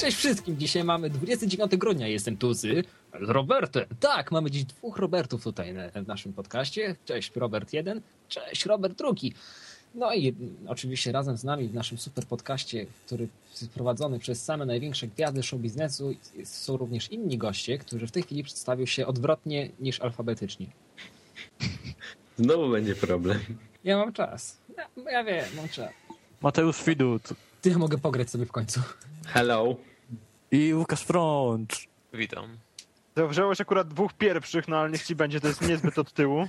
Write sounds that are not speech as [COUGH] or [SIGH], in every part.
Cześć wszystkim, dzisiaj mamy 29 grudnia, jestem tu z Robertem. Tak, mamy dziś dwóch Robertów tutaj w naszym podcaście. Cześć Robert 1, cześć Robert drugi. No i oczywiście razem z nami w naszym super podcaście, który jest prowadzony przez same największe gwiazdy show biznesu, są również inni goście, którzy w tej chwili przedstawią się odwrotnie niż alfabetycznie. Znowu będzie problem. Ja mam czas. Ja, ja wiem, mam czas. Mateusz Widut. Ty ja mogę pograć sobie w końcu. Hello. I Łukasz Frącz. Witam. Wziąłeś akurat dwóch pierwszych, no ale niech ci będzie, to jest niezbyt od tyłu.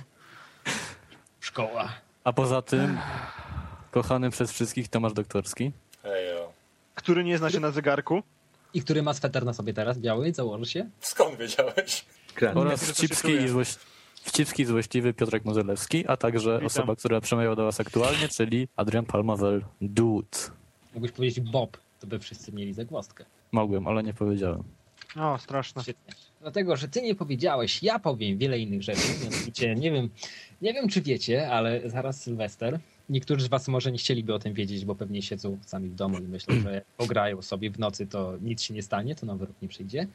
Szkoła. A poza tym, kochany przez wszystkich Tomasz Doktorski. Ejo. Który nie zna się na zegarku. I który ma sweter na sobie teraz, biały, założy się. Skąd wiedziałeś? Kran. Oraz wcipski i, złoś... wcipski i złośliwy Piotrek Mozelewski, a także Witam. osoba, która przemawia do was aktualnie, czyli Adrian Palmawel Dude. Mógłbyś powiedzieć Bob, to by wszyscy mieli zagłostkę. Mogłem, ale nie powiedziałem. O, straszne. Świetnie. Dlatego, że ty nie powiedziałeś, ja powiem wiele innych rzeczy. Mianowicie, nie wiem, nie wiem, czy wiecie, ale zaraz Sylwester. Niektórzy z was może nie chcieliby o tym wiedzieć, bo pewnie siedzą sami w domu i myślą, że jak pograją sobie w nocy, to nic się nie stanie, to nowy rok nie przyjdzie.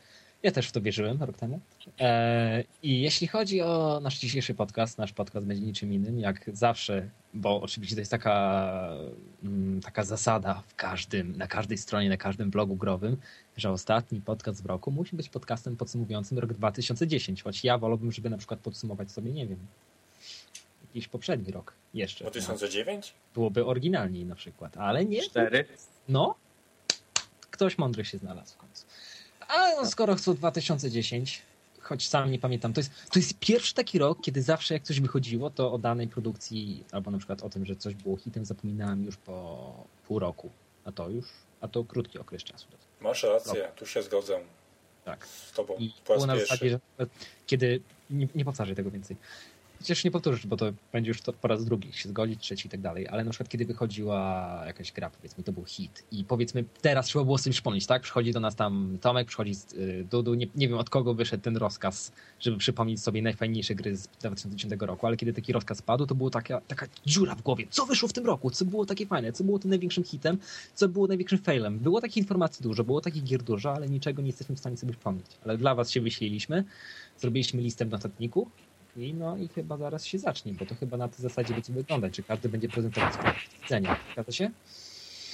Ja też w to wierzyłem rok temu. E, I jeśli chodzi o nasz dzisiejszy podcast, nasz podcast będzie niczym innym, jak zawsze, bo oczywiście to jest taka, mm, taka zasada w każdym, na każdej stronie, na każdym blogu growym, że ostatni podcast w roku musi być podcastem podsumowującym rok 2010, choć ja wolałbym, żeby na przykład podsumować sobie, nie wiem, jakiś poprzedni rok jeszcze. 2009? Byłoby oryginalniej na przykład, ale nie. Cztery. No, ktoś mądry się znalazł w końcu. A skoro chcą 2010, choć sam nie pamiętam, to jest, to jest pierwszy taki rok, kiedy zawsze jak coś wychodziło, to o danej produkcji, albo na przykład o tym, że coś było hitem, zapominałem już po pół roku. A to już, a to krótki okres czasu. Masz rację, tu się zgodzę Tak. z tobą I po raz na zasadzie, pierwszy. że kiedy. Nie, nie powtarzaj tego więcej. Chociaż nie powtórzysz, bo to będzie już to po raz drugi się zgodzić, trzeci i tak dalej. Ale na przykład, kiedy wychodziła jakaś gra, powiedzmy, to był hit. I powiedzmy, teraz trzeba było tym przypomnieć, tak? Przychodzi do nas tam Tomek, przychodzi y, Dudu. Nie, nie wiem od kogo wyszedł ten rozkaz, żeby przypomnieć sobie najfajniejsze gry z 2010 roku. Ale kiedy taki rozkaz padł, to była taka, taka dziura w głowie. Co wyszło w tym roku? Co było takie fajne? Co było tym największym hitem? Co było największym failem? Było takich informacji dużo, było takich gier dużo, ale niczego nie jesteśmy w stanie sobie przypomnieć. Ale dla was się wyśliliśmy. Zrobiliśmy listę w notatniku. I no i chyba zaraz się zacznie, bo to chyba na tej zasadzie będzie wyglądać, że każdy będzie prezentować swoje widzenia. Zgadza się?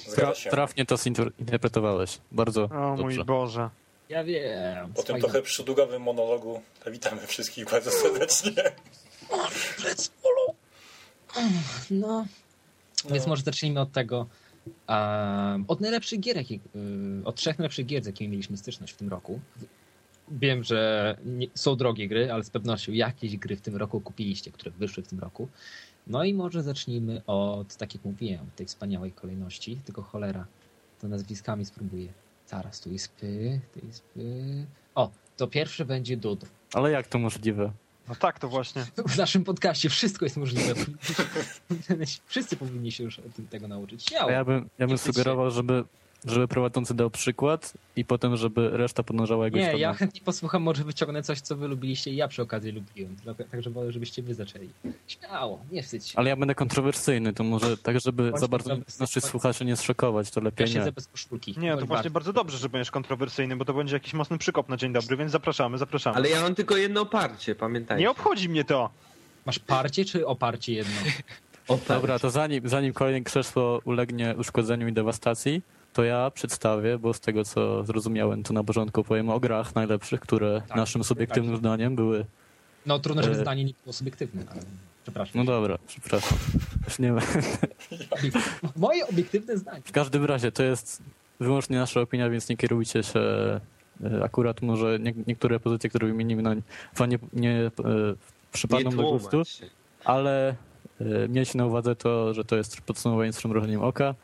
Zgadza się. Trafnie to zinterpretowałeś. Bardzo O mój dobrze. Boże. Ja wiem. Po tym Fajna- trochę przydługawym monologu witamy wszystkich bardzo serdecznie. Let's [LAUGHS] follow. No. Więc może zacznijmy od tego. Um, od najlepszych gier, jakie, y, od trzech najlepszych gier, z jakimi mieliśmy styczność w tym roku. Wiem, że nie, są drogie gry, ale z pewnością jakieś gry w tym roku kupiliście, które wyszły w tym roku. No i może zacznijmy od, tak jak mówiłem, tej wspaniałej kolejności, tylko cholera, to nazwiskami spróbuję. Zaraz, tu jest py, tu jest py. O, to pierwszy będzie Dud. Ale jak to możliwe? No tak, to właśnie. [LAUGHS] W naszym podcaście wszystko jest możliwe. [LAUGHS] Wszyscy powinni się już tego nauczyć. Ja bym, ja bym sugerował, żeby, żeby prowadzący dał przykład i potem, żeby reszta podążała jego Nie, śladem. ja chętnie posłucham, może wyciągnę coś, co wy lubiliście i ja przy okazji lubiłem. Także wolę, żebyście wy zaczęli. Śmiało, nie wstydź się. Ale ja będę kontrowersyjny, to może tak, żeby Bądź za bardzo naszych słuchaczy nie zszokować, to Ja lepiej nie. siedzę bez koszulki. Nie, to właśnie bardzo dobrze, że będziesz kontrowersyjny, bo to będzie jakiś mocny przykop na dzień dobry, więc zapraszamy, zapraszamy. Ale ja mam tylko jedno parcie, pamiętajcie. Nie obchodzi mnie to. Masz parcie czy oparcie jedno? [LAUGHS] O, parcie. Dobra, to zanim, zanim kolejne krzesło ulegnie uszkodzeniu i dewastacji, to ja przedstawię, bo z tego co zrozumiałem, to na porządku powiem o grach najlepszych, które Tak, naszym subiektywnym zdaniem były. No trudno, żeby E. zdanie nie było subiektywne, ale przepraszam. No dobra, przepraszam. [LAUGHS] Już nie [LAUGHS] Moje obiektywne zdanie. W każdym razie to jest wyłącznie nasza opinia, więc nie kierujcie się. e, Akurat może nie, niektóre pozycje, które wymienimy, no, wam nie, nie e, przypadną Nie do gustu, ale e, miejcie na uwadze to, że to jest podsumowanie z przymrużeniem oka.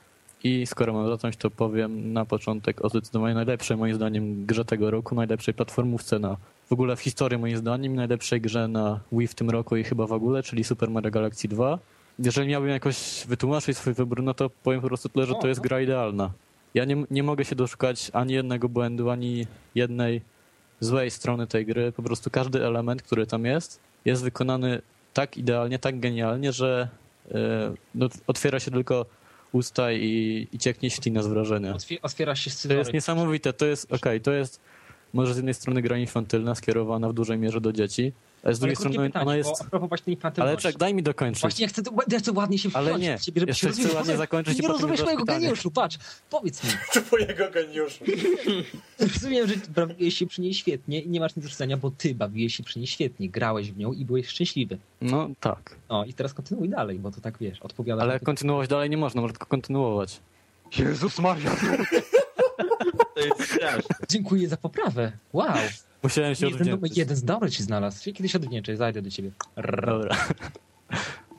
I skoro mam zacząć, to powiem na początek o zdecydowanie najlepszej, moim zdaniem, grze tego roku, najlepszej platformówce na w ogóle w historii, moim zdaniem, najlepszej grze na Wii w tym roku i chyba w ogóle, czyli Super Mario Galaxy 2. Jeżeli miałbym jakoś wytłumaczyć swój wybór, no to powiem po prostu tyle, że to jest no. gra idealna. Ja nie, nie mogę się doszukać ani jednego błędu, ani jednej złej strony tej gry. Po prostu każdy element, który tam jest, jest wykonany tak idealnie, tak genialnie, że e, no, otwiera się tylko usta i, i cieknie ślina z wrażenia. Otwie- Otwiera się To jest niesamowite, to jest, okej, to jest może z jednej strony gra infantylna, skierowana w dużej mierze do dzieci, z drugiej strony pytanie, ona jest... Ale czek, daj mi dokończyć. Właśnie ja chcę, ja chcę ładnie się Ale nie, ciebie, żeby jeszcze chcę ładnie zakończyć i Nie rozumiesz mojego pytanie. geniuszu, patrz, powiedz mi. [LAUGHS] Twojego geniuszu. [LAUGHS] Rozumiem, że bawiłeś się przy niej świetnie i nie masz nic do rzucenia, bo ty bawiłeś się przy niej świetnie, grałeś w nią i byłeś szczęśliwy. No tak, No i teraz kontynuuj dalej, bo to tak wiesz, odpowiada. ale kontynuować dalej nie można, można tylko kontynuować. Jezus Maria. To jest straszne. Dziękuję za poprawę. Wow. Musiałem się Jeden, odwdzięczyć. jeden z dobrych ci znalazł. Kiedyś odwdzięczę, zajdę do ciebie. Rrr. Dobra. [LAUGHS]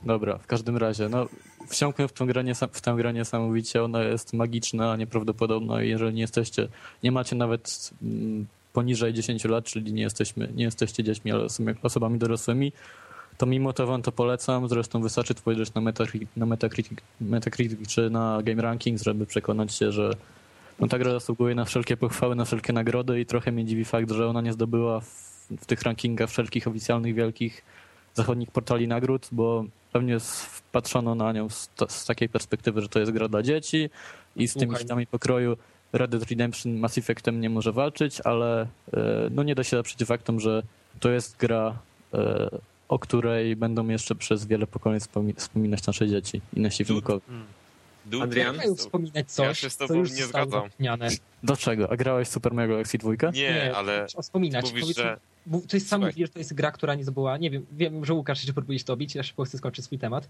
Dobra, w każdym razie, no wsiąkłem w tę grę, w tę grę niesamowicie, ona jest magiczna, nieprawdopodobna i jeżeli nie jesteście, nie macie nawet mm, poniżej 10 lat, czyli nie, jesteśmy, nie jesteście dziećmi, ale osobami- osobami dorosłymi, to mimo to wam to polecam, zresztą wystarczy spojrzeć na Metacritic, na Metacritic, Metacritic czy na Game Rankings, żeby przekonać się, że no, ta gra zasługuje na wszelkie pochwały, na wszelkie nagrody i trochę mnie dziwi fakt, że ona nie zdobyła w, w tych rankingach wszelkich oficjalnych, wielkich zachodnich portali nagród, bo pewnie wpatrzono na nią z, to, z takiej perspektywy, że to jest gra dla dzieci i z tymi hitami pokroju Red Dead Redemption Mass Effectem nie może walczyć, ale e, no nie da się zaprzeć faktom, że to jest gra, e, o której będą jeszcze przez wiele pokoleń wspomi- wspominać nasze dzieci i nasi wnukowie. Dude, Adrian? Mają wspominać coś, Ja się z co tobą już nie zgadzam. zapomniane. Dlaczego? A grałeś Super Mario Galaxy 2? Nie, ale trzeba wspominać. mówisz, Powiedzmy, że Bo to jest sam mówisz, że to jest gra, która nie zdobyła. Nie wiem, wiem, że Łukasz jeszcze próbujesz to bić, ja szybko chcę skończyć swój temat.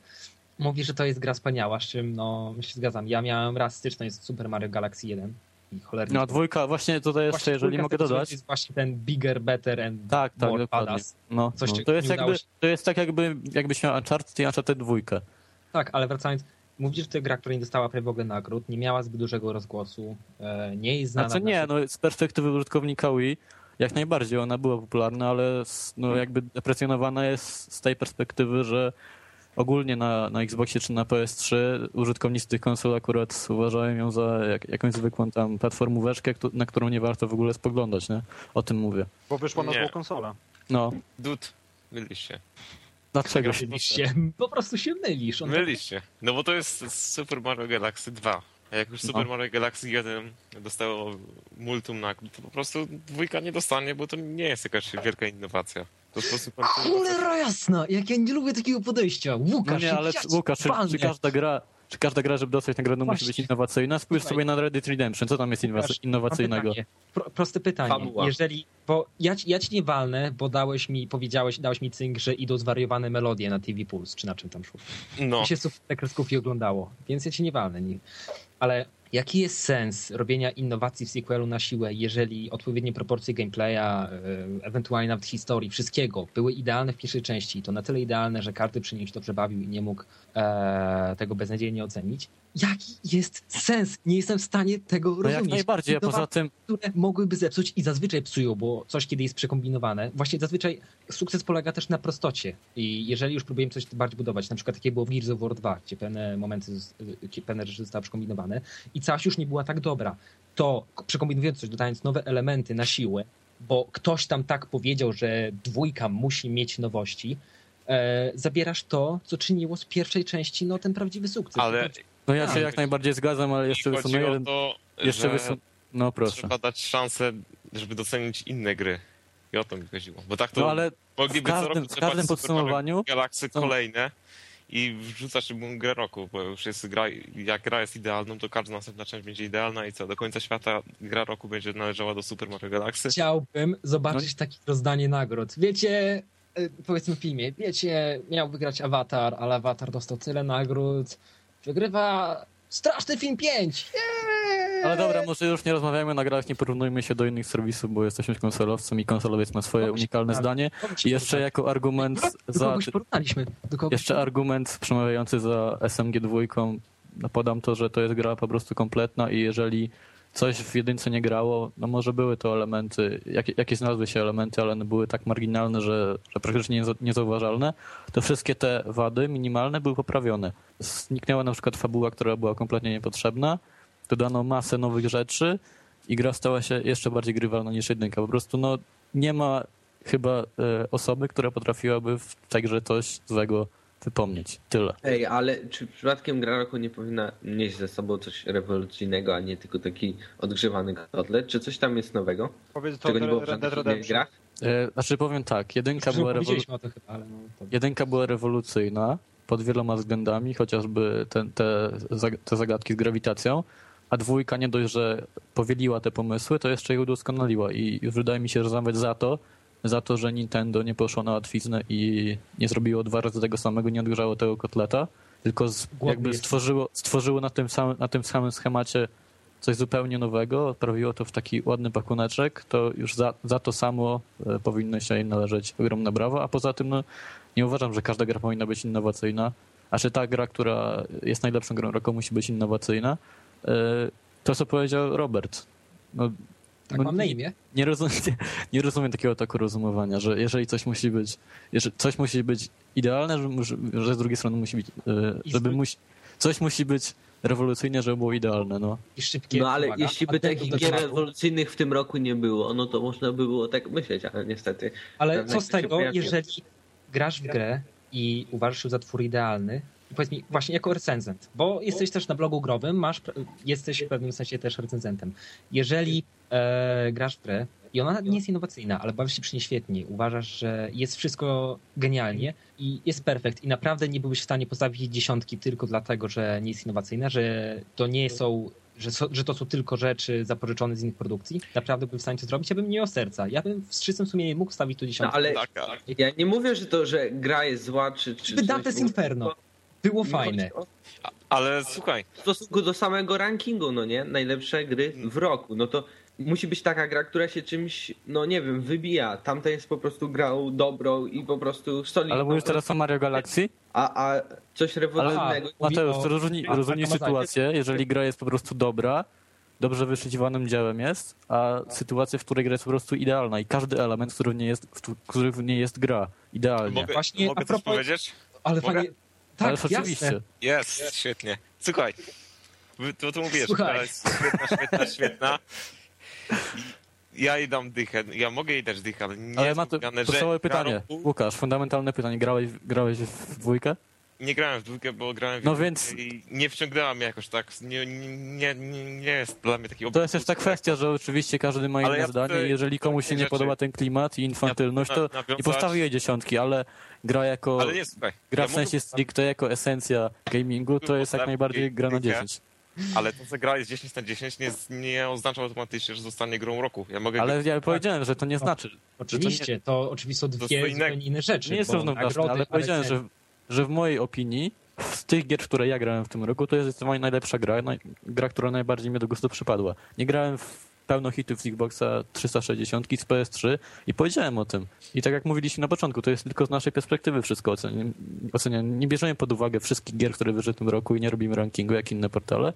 Mówi, że to jest gra wspaniała, z czym no się zgadzam. Ja miałem raz styczność z Super Mario Galaxy 1 i cholernie. No a dwójka, właśnie tutaj jeszcze, Właśnie jeżeli mogę co dodać. jest właśnie ten bigger, better and Tak, tak, more dokładnie. badass. No, Coś, no. czego To, jest nie jakby, się. to jest tak jakby, jakbyś miał Uncharted i Uncharted 2. Tak, ale wracając, mówisz, że to gra, która nie dostała prawie w ogóle nagród, nie miała zbyt dużego rozgłosu, e, nie jest znana. Znaczy nie, no z perspektywy użytkownika Wii jak najbardziej ona była popularna, ale no, jakby deprecjonowana jest z tej perspektywy, że ogólnie na, na Xboxie czy na PS3 użytkownicy tych konsol akurat uważają ją za jak, jakąś zwykłą tam platformóweczkę, na którą nie warto w ogóle spoglądać, nie? O tym mówię. Bo wyszła na złą konsolę. No, dude, mylisz się. Dlaczego się... Mylisz się, po prostu się mylisz. On Mylisz się. No bo to jest Super Mario Galaxy 2. A jak już Super No. Mario Galaxy 1 dostało multum nagród, to po prostu dwójka nie dostanie, bo to nie jest jakaś wielka innowacja. To. Cholera jasna, jak ja nie lubię takiego podejścia. No Łukasz, nie, ale Łukasz, czy, czy każda gra... Czy każda gra, żeby dostać nagrodę, musi być Właśnie. innowacyjna? Spójrz Słuchaj. sobie na Red Dead Redemption. Co tam jest innowacyjnego? pytanie. Pro, proste pytanie. Fabuła. Jeżeli, bo ja, ci- ja ci nie walnę, bo dałeś mi, powiedziałeś, dałeś mi cynk, że idą zwariowane melodie na TV Puls, czy na czym tam szło. No, Mi się te kreskówki oglądało, więc ja ci nie walnę. Nie. Ale jaki jest sens robienia innowacji w sequelu na siłę, jeżeli odpowiednie proporcje gameplaya, e, ewentualnie nawet historii, wszystkiego były idealne w pierwszej części, to na tyle idealne, że każdy przy nim się dobrze bawił i nie mógł e, tego beznadziejnie ocenić. Jaki jest sens? Nie jestem w stanie tego No jak rozumieć. najbardziej, a poza tym które mogłyby zepsuć i zazwyczaj psują, bo coś kiedy jest przekombinowane. Właśnie zazwyczaj sukces polega też na prostocie. I jeżeli już próbujemy coś bardziej budować, na przykład takie było w Gears of War 2, gdzie pewne momenty, gdzie pewne rzeczy zostały przekombinowane i całość już nie była tak dobra, to przekombinując coś, dodając nowe elementy na siłę, bo ktoś tam tak powiedział, że dwójka musi mieć nowości, e, zabierasz to, co czyniło z pierwszej części no, ten prawdziwy sukces. ale No ja się jak najbardziej zgadzam, ale jeszcze wysunę jeden... to, Jeszcze wysun... No proszę. trzeba dać szansę, żeby docenić inne gry. I o to mi chodziło. Bo tak to No ale w mogliby co każdym, roku w każdym podsumowaniu... Galaxy są- kolejne i wrzucać mu grę roku, bo już jest gra, jak gra jest idealną, to każda następna część będzie idealna i co, do końca świata gra roku będzie należała do Super Mario Galaxy. Chciałbym No zobaczyć takie rozdanie nagród. Wiecie, powiedzmy w filmie, wiecie, miał wygrać Avatar, ale Avatar dostał tyle nagród. Wygrywa straszny film 5. Ale dobra, może już nie rozmawiajmy na grach, nie porównujmy się do innych serwisów, bo jesteśmy konsolowcem i konsolowiec ma swoje unikalne porównali? zdanie. I jeszcze jako argument Do za... porównaliśmy. Do kogoś Jeszcze argument przemawiający za SMG dwójką, no podam to, że to jest gra po prostu kompletna i jeżeli coś w jedynce nie grało, no może były to elementy, jakie, jakie znalazły się elementy, ale one były tak marginalne, że, że praktycznie nieza- niezauważalne, to wszystkie te wady minimalne były poprawione. Zniknęła na przykład fabuła, która była kompletnie niepotrzebna, dodano masę nowych rzeczy i gra stała się jeszcze bardziej grywalna niż jedynka. Po prostu no, nie ma chyba e, osoby, która potrafiłaby w tej grze coś złego wypomnieć. Tyle. Ej, ale czy przypadkiem gra roku nie powinna nieść ze sobą coś rewolucyjnego, a nie tylko taki odgrzewany kotlet? Czy coś tam jest nowego? Powiedz to Czego nie było w żadnych innych grach? E, Znaczy powiem tak, jedynka była, rewolu- tym ale no to... jedynka była rewolucyjna pod wieloma względami, chociażby te, te, te zagadki z grawitacją, a dwójka nie dość, że powieliła te pomysły, to jeszcze je udoskonaliła i już wydaje mi się, że nawet za to, za to, że Nintendo nie poszło na łatwiznę i nie zrobiło dwa razy tego samego, nie odgrzało tego kotleta, tylko z, jakby stworzyło, stworzyło na tym, samym, na tym samym schemacie coś zupełnie nowego, odprawiło to w taki ładny pakuneczek, to już za, za to samo e, powinno się jej należeć ogromne brawo, a poza tym no, nie uważam, że każda gra powinna być innowacyjna, a że ta gra, która jest najlepszą grą roku musi być innowacyjna. E, To, co powiedział Robert. No, Tak no mam na nie- imię. nie, rozumiem, [LAUGHS] nie, nie rozumiem takiego taku rozumowania, że jeżeli coś musi być, jeżeli coś musi być idealne, że, że z drugiej strony musi być, e, żeby musi, coś musi być rewolucyjne, żeby było idealne, no. I szybkie. No ale uwaga, jeśli by takich gier rewolucyjnych w tym roku nie było, no to można by było tak myśleć, ale niestety. Ale co z tego, jeżeli grasz w grę i uważasz ją za twór idealny, powiedz mi, właśnie jako recenzent, bo jesteś też na blogu growym, masz, jesteś w pewnym sensie też recenzentem. Jeżeli e, grasz w grę i ona nie jest innowacyjna, ale bawisz się przy niej świetnie, uważasz, że jest wszystko genialnie i jest perfekt i naprawdę nie byłbyś w stanie postawić dziesiątki tylko dlatego, że nie jest innowacyjna, że to nie są że, so, że to są tylko rzeczy zapożyczone z innych produkcji, naprawdę bym w stanie to zrobić, ja bym nie miał serca. Ja bym w czystym sumieniu mógł stawić tu No dziesiątkę. ale Tak, tak. ja nie mówię, że to, że gra jest zła, czy... czy Gdyby Dante's coś, Inferno było fajne. o- Ale słuchaj, W stosunku do samego rankingu, no nie? Najlepsze gry w roku. No to musi być taka gra, która się czymś, no nie wiem, wybija. Tamta jest po prostu grą dobrą i po prostu solidną. Ale mówisz teraz o Mario Galaxy? A, a coś rewolucyjnego. Mówi Mateusz, to różni, a- różni a- a- sytuację, jeżeli gra jest po prostu dobra, dobrze wyszydziwanym dziełem jest, a sytuacja, w której gra jest po prostu idealna i każdy element, który w niej jest, który w niej jest gra. Idealnie. mogę, Właśnie mogę a coś propos- powiedzieć? Ale fajnie. Tak, Ależ oczywiście. Jest, świetnie. Słuchaj, to, to mówisz, Słuchaj. że jest świetna, świetna, świetna. Ja jej dam dychę, ja mogę jej dać dychę, ale nie Ale ma to podstawowe pytanie. roku- Łukasz, fundamentalne pytanie. Grałeś, grałeś w dwójkę? Nie grałem w dwójkę, bo grałem w No więc- i nie wciągnęła mnie jakoś tak, nie, nie, nie, nie jest dla mnie taki To jest też ta kwestia, że oczywiście każdy ma inne ja zdanie jeżeli komuś się nie rzeczy- podoba ten klimat i infantylność, Ja to na- nie postawi jej dziesiątki, ale gra jako... Ale nie, słuchaj. Gra ja w sensie mogę- stricte jako esencja gamingu, to jest jak najbardziej gra na dychę. 10. Ale to, że gra jest 10 na 10 nie, nie oznacza automatycznie, że zostanie grą roku. Ja mogę Ale ja powiedziałem, że to nie znaczy. Oczywiście, to oczywiście są To dwie co innego. zupełnie inne rzeczy. Nie jest równoważne, nagrody, ale powiedziałem, że, że w mojej opinii z tych gier, które ja grałem w tym roku, to jest zdecydowanie najlepsza gra, naj, gra, która najbardziej mi do gustu przypadła. Nie grałem w pełno hitów z Xboxa 360 z PS3 i powiedziałem o tym. I tak jak mówiliśmy na początku, to jest tylko z naszej perspektywy wszystko oceniam. oceniam. Nie bierzemy pod uwagę wszystkich gier, które wyszły w tym roku i nie robimy rankingu jak inne portale,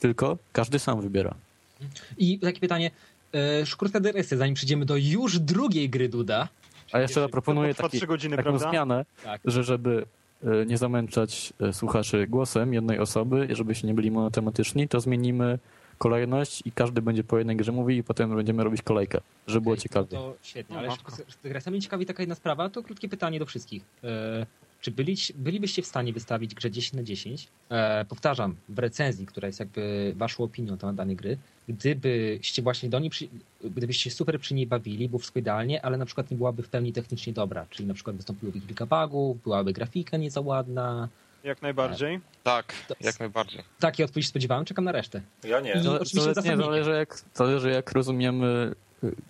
tylko każdy sam wybiera. I takie pytanie, e, szkurka DRS, zanim przejdziemy do już drugiej gry Duda. A jeszcze proponuję taki, godziny, taką prawda? zmianę, Tak. że żeby e, nie zamęczać e, słuchaczy głosem jednej osoby, i żebyście nie byli monotematyczni, to zmienimy kolejność i każdy będzie po jednej grze mówił i potem będziemy robić kolejkę, żeby było Okej, ciekawie. No to świetnie, No, ale matko. jeszcze mnie ciekawi taka jedna sprawa, to krótkie pytanie do wszystkich. E, czy byli, bylibyście w stanie wystawić grze 10 na 10? E, powtarzam, w recenzji, która jest jakby waszą opinią na temat danej gry, gdybyście właśnie do niej, przy, gdybyście się super przy niej bawili, było wszystko idealnie, ale na przykład nie byłaby w pełni technicznie dobra, czyli na przykład wystąpiłoby kilka bugów, byłaby grafika nie za ładna. Jak najbardziej. Tak, jak najbardziej. Takie odpowiedzi spodziewałem, czekam na resztę. Ja nie. Zale- oczywiście zale- nie, zależy, jak, zależy jak rozumiemy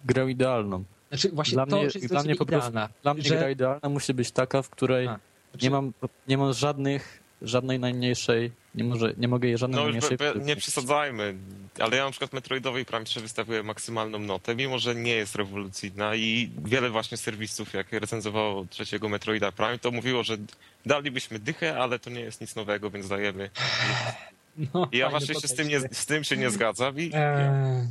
grę idealną. Znaczy właśnie Dla to, mnie- dla mnie po prostu- idealna, Dla mnie że- gra idealna musi być taka, w której A, znaczy- nie mam, nie mam żadnych, żadnej najmniejszej, nie, może, nie mogę jej żadnej No już najmniejszej... be, be, nie przesadzajmy, ale ja na przykład Metroidowej Prime 3 wystawiłem maksymalną notę, mimo że nie jest rewolucyjna i wiele właśnie serwisów, jak recenzowało trzeciego Metroida Prime, to mówiło, że dalibyśmy dychę, ale to nie jest nic nowego, więc dajemy. no, I ja właśnie się z tym, nie, z tym się nie zgadzam i Eee,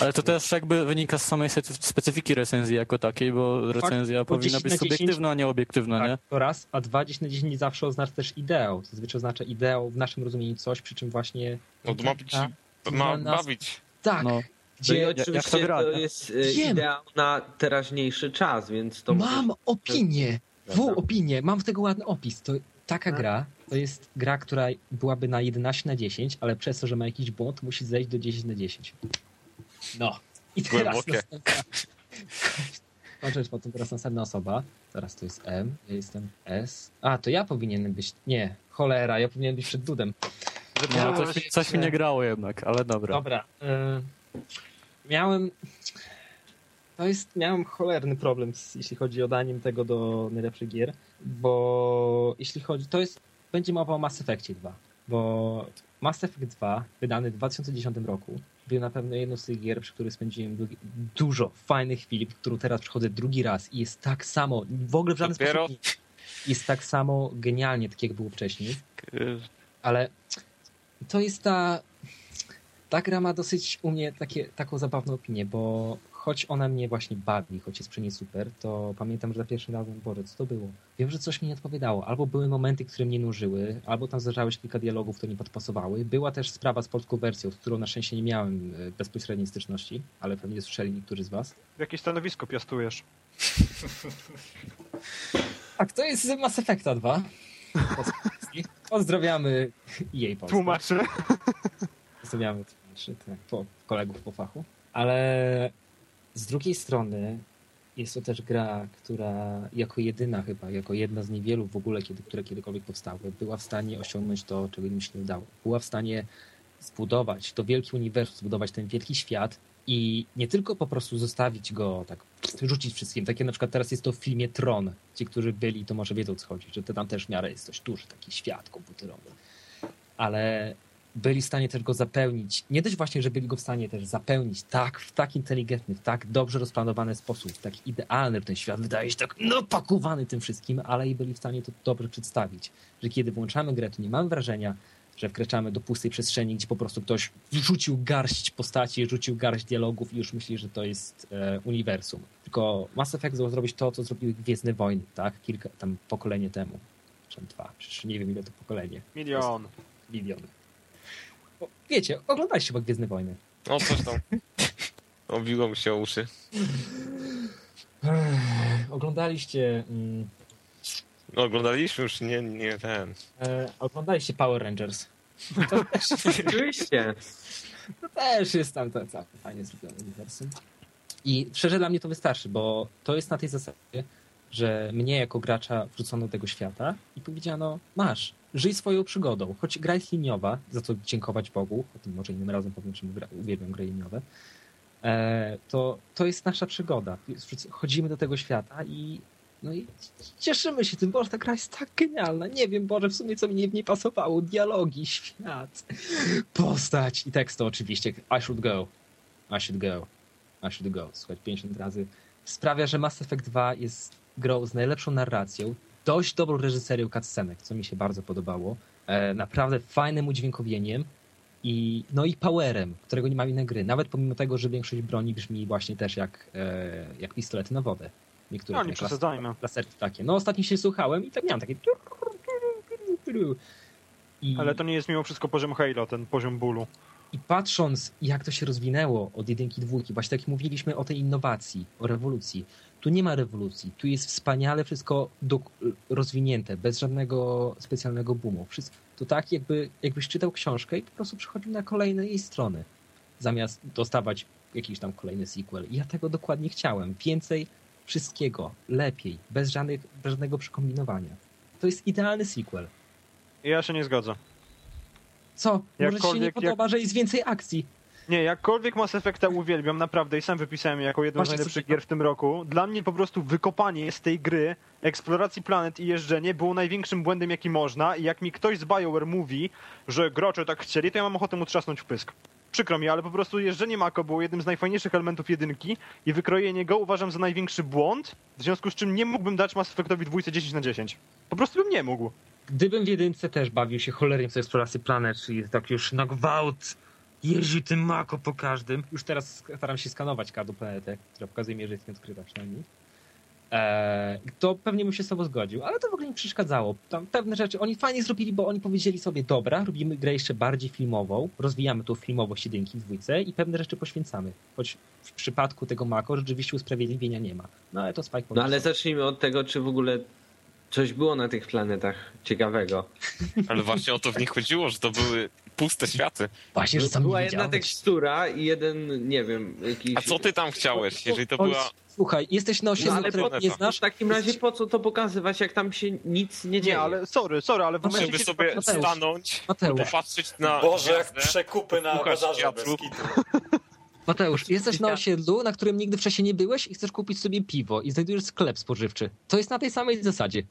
Ale to też jakby wynika z samej specy- specyfiki recenzji jako takiej, bo recenzja bo powinna 10 być na 10 subiektywna, a nie obiektywna, nie? tak, to raz, a dwa 10 na 10 nie zawsze oznacza też ideał. Zazwyczaj oznacza ideał w naszym rozumieniu coś, przy czym właśnie... no, to ma, być, A, ma bawić. Tak, No. Gdzie i jak oczywiście to gra, to nie? jest e, Wiem. ideał na teraźniejszy czas, więc to mam opinię. W, opinię, mam w tego ładny opis. To taka gra, to jest gra, która byłaby na 11 na 10, ale przez to, że ma jakiś błąd, musi zejść do 10 na 10. No. I teraz Głębokie. następna... [LAUGHS] Kończąc potem teraz następna osoba. Teraz to jest M, ja jestem S. A, to ja powinienem być... Nie, cholera, ja powinienem być przed Dudem. Nie, no, coś, coś mi nie grało jednak, ale dobra. Dobra. y, miałem. To jest. Miałem cholerny problem, z, jeśli chodzi o daniem tego do najlepszych gier, bo jeśli chodzi. To jest. Będzie mowa o Mass Effectie 2. Bo Mass Effect 2, wydany w 2010 roku, był na pewno jedną z tych gier, przy których spędziłem dużo fajnych chwil, którą teraz przychodzę drugi raz i jest tak samo, w ogóle w żaden Dopiero? sposób jest tak samo genialnie, tak jak było wcześniej ale to jest ta. Ta gra ma dosyć u mnie takie, taką zabawną opinię, bo choć ona mnie właśnie bawi, choć jest przy niej super, to pamiętam, że za pierwszym razem, Boże, co to było? Wiem, że coś mi nie odpowiadało. Albo były momenty, które mnie nużyły, albo tam zdarzało się kilka dialogów, które nie podpasowały. Była też sprawa z polską wersją, z którą na szczęście nie miałem e, bezpośredniej styczności, ale pewnie słyszeli niektórzy z was. Jakie stanowisko piastujesz? [LAUGHS] Tak, to jest z Mass Effecta 2. Pozdrawiamy jej Polskę. Tłumaczy. Zostawiamy tłumaczy, tak, po, kolegów po fachu. Ale z drugiej strony jest to też gra, która jako jedyna chyba, jako jedna z niewielu w ogóle, kiedy, które kiedykolwiek powstały, była w stanie osiągnąć to, czego im się nie udało. Była w stanie zbudować to wielkie uniwersum, zbudować ten wielki świat i nie tylko po prostu zostawić go tak, rzucić wszystkim. Takie na przykład teraz jest to w filmie Tron. Ci, którzy byli, to może wiedzą, co chodzi, że to tam też w miarę jest dość duży taki świat komputerowy. Ale byli w stanie też go zapełnić. Nie dość właśnie, że byli go w stanie też zapełnić tak, w tak inteligentny, w tak dobrze rozplanowany sposób, w tak idealny, ten świat wydaje się tak napakowany tym wszystkim, ale i byli w stanie to dobrze przedstawić. Że kiedy włączamy grę, to nie mamy wrażenia, że wkraczamy do pustej przestrzeni, gdzie po prostu ktoś rzucił garść postaci, rzucił garść dialogów i już myśli, że to jest e, uniwersum. Tylko Mass Effect zdołał zrobić to, co zrobiły Gwiezdne Wojny, tak? Kilka, tam pokolenie temu. Czy dwa, przecież nie wiem ile to pokolenie. Milion. Milion. Wiecie, oglądaliście chyba Gwiezdne Wojny. No coś tam. [LAUGHS] Obiło mi się o uszy. Oglądaliście... Mm, No, oglądaliśmy już, nie, nie ten. e, oglądaliście Power Rangers. To też, Oczywiście. to też jest tam to całkiem fajnie zrobione uniwersum. I szczerze dla mnie to wystarczy, bo to jest na tej zasadzie, że mnie jako gracza wrzucono do tego świata i powiedziano, masz, żyj swoją przygodą. Choć gra jest liniowa, za co dziękować Bogu, o tym może innym razem powiem, czemu gra, uwielbiam gry liniowe, e, to, to jest nasza przygoda. Chodzimy do tego świata i no i cieszymy się tym, Boże, ta gra jest tak genialna. Nie wiem, Boże, w sumie co mi nie, nie pasowało. Dialogi, świat, postać i tekst to oczywiście. I should go. I should go. I should go. Słuchaj, 50 razy. Sprawia, że Mass Effect 2 jest grą z najlepszą narracją, dość dobrą reżyserią cutscenek, co mi się bardzo podobało. E, naprawdę fajnym udźwiękowieniem i, no i powerem, którego nie ma innej gry. Nawet pomimo tego, że większość broni brzmi właśnie też jak, e, jak pistolety na wodę. Niektóre No nie przesadzajmy. laserki takie. No ostatnio się słuchałem i tak miałem takie... I, Ale to nie jest mimo wszystko poziom Halo, ten poziom bólu. I patrząc, jak to się rozwinęło od jedynki dwójki, właśnie tak jak mówiliśmy o tej innowacji, o rewolucji. Tu nie ma rewolucji, tu jest wspaniale wszystko do, rozwinięte, bez żadnego specjalnego boomu. Wszystko, to tak, jakby, jakbyś czytał książkę i po prostu przechodził na kolejne jej strony, zamiast dostawać jakiś tam kolejny sequel. I ja tego dokładnie chciałem. Więcej wszystkiego, lepiej, bez, żadnych, bez żadnego przekombinowania. To jest idealny sequel. Ja się nie zgodzę. Co? Może ci się nie podoba, że jest więcej akcji? Nie, jakkolwiek Mass Effecta uwielbiam, naprawdę i sam wypisałem jako jedną z najlepszych gier w tym roku. Dla mnie po prostu wykopanie z tej gry, eksploracji planet i jeżdżenie było największym błędem jaki można i jak mi ktoś z BioWare mówi, że gracze tak chcieli, to ja mam ochotę mu trzasnąć w pysk. Przykro mi, ale po prostu jeżdżenie Mako było jednym z najfajniejszych elementów jedynki i wykrojenie go uważam za największy błąd, w związku z czym nie mógłbym dać Mass Effectowi dwójce 10 na 10. Po prostu bym nie mógł. Gdybym w jedynce też bawił się cholernie w eksploracji planet, czyli tak już na gwałt jeździł tym mako po każdym. Już teraz staram się skanować każdą planetę, która pokazuje mi, że jest nieodkryta przynajmniej. Eee, to pewnie bym się z tobą zgodził, ale to w ogóle nie przeszkadzało. Tam pewne rzeczy oni fajnie zrobili, bo oni powiedzieli sobie, dobra, robimy grę jeszcze bardziej filmową, rozwijamy tą filmowość jedynki w dwójce i pewne rzeczy poświęcamy. Choć w przypadku tego Mako rzeczywiście usprawiedliwienia nie ma. No ale to Spike No ale zacznijmy od tego, czy w ogóle coś było na tych planetach ciekawego. [LAUGHS] Ale właśnie o to w nich chodziło, że to były puste światy. Właśnie, że sam Była jedna wiedziałeś. tekstura i jeden, nie wiem, jakiś... A co ty tam chciałeś, jeżeli to była... Słuchaj, jesteś na No, osiedlu, ale którego po, nie w znasz. takim razie po co to pokazywać, jak tam się nic nie dzieje? Nie, ale sorry, sorry, ale w No momencie, sobie Mateusz. stanąć, Mateusz. popatrzeć na Boże, jak przekupy na bazarze bez. Mateusz, jesteś na osiedlu, na którym nigdy wcześniej nie byłeś i chcesz kupić sobie piwo i znajdujesz sklep spożywczy. To jest na tej samej zasadzie.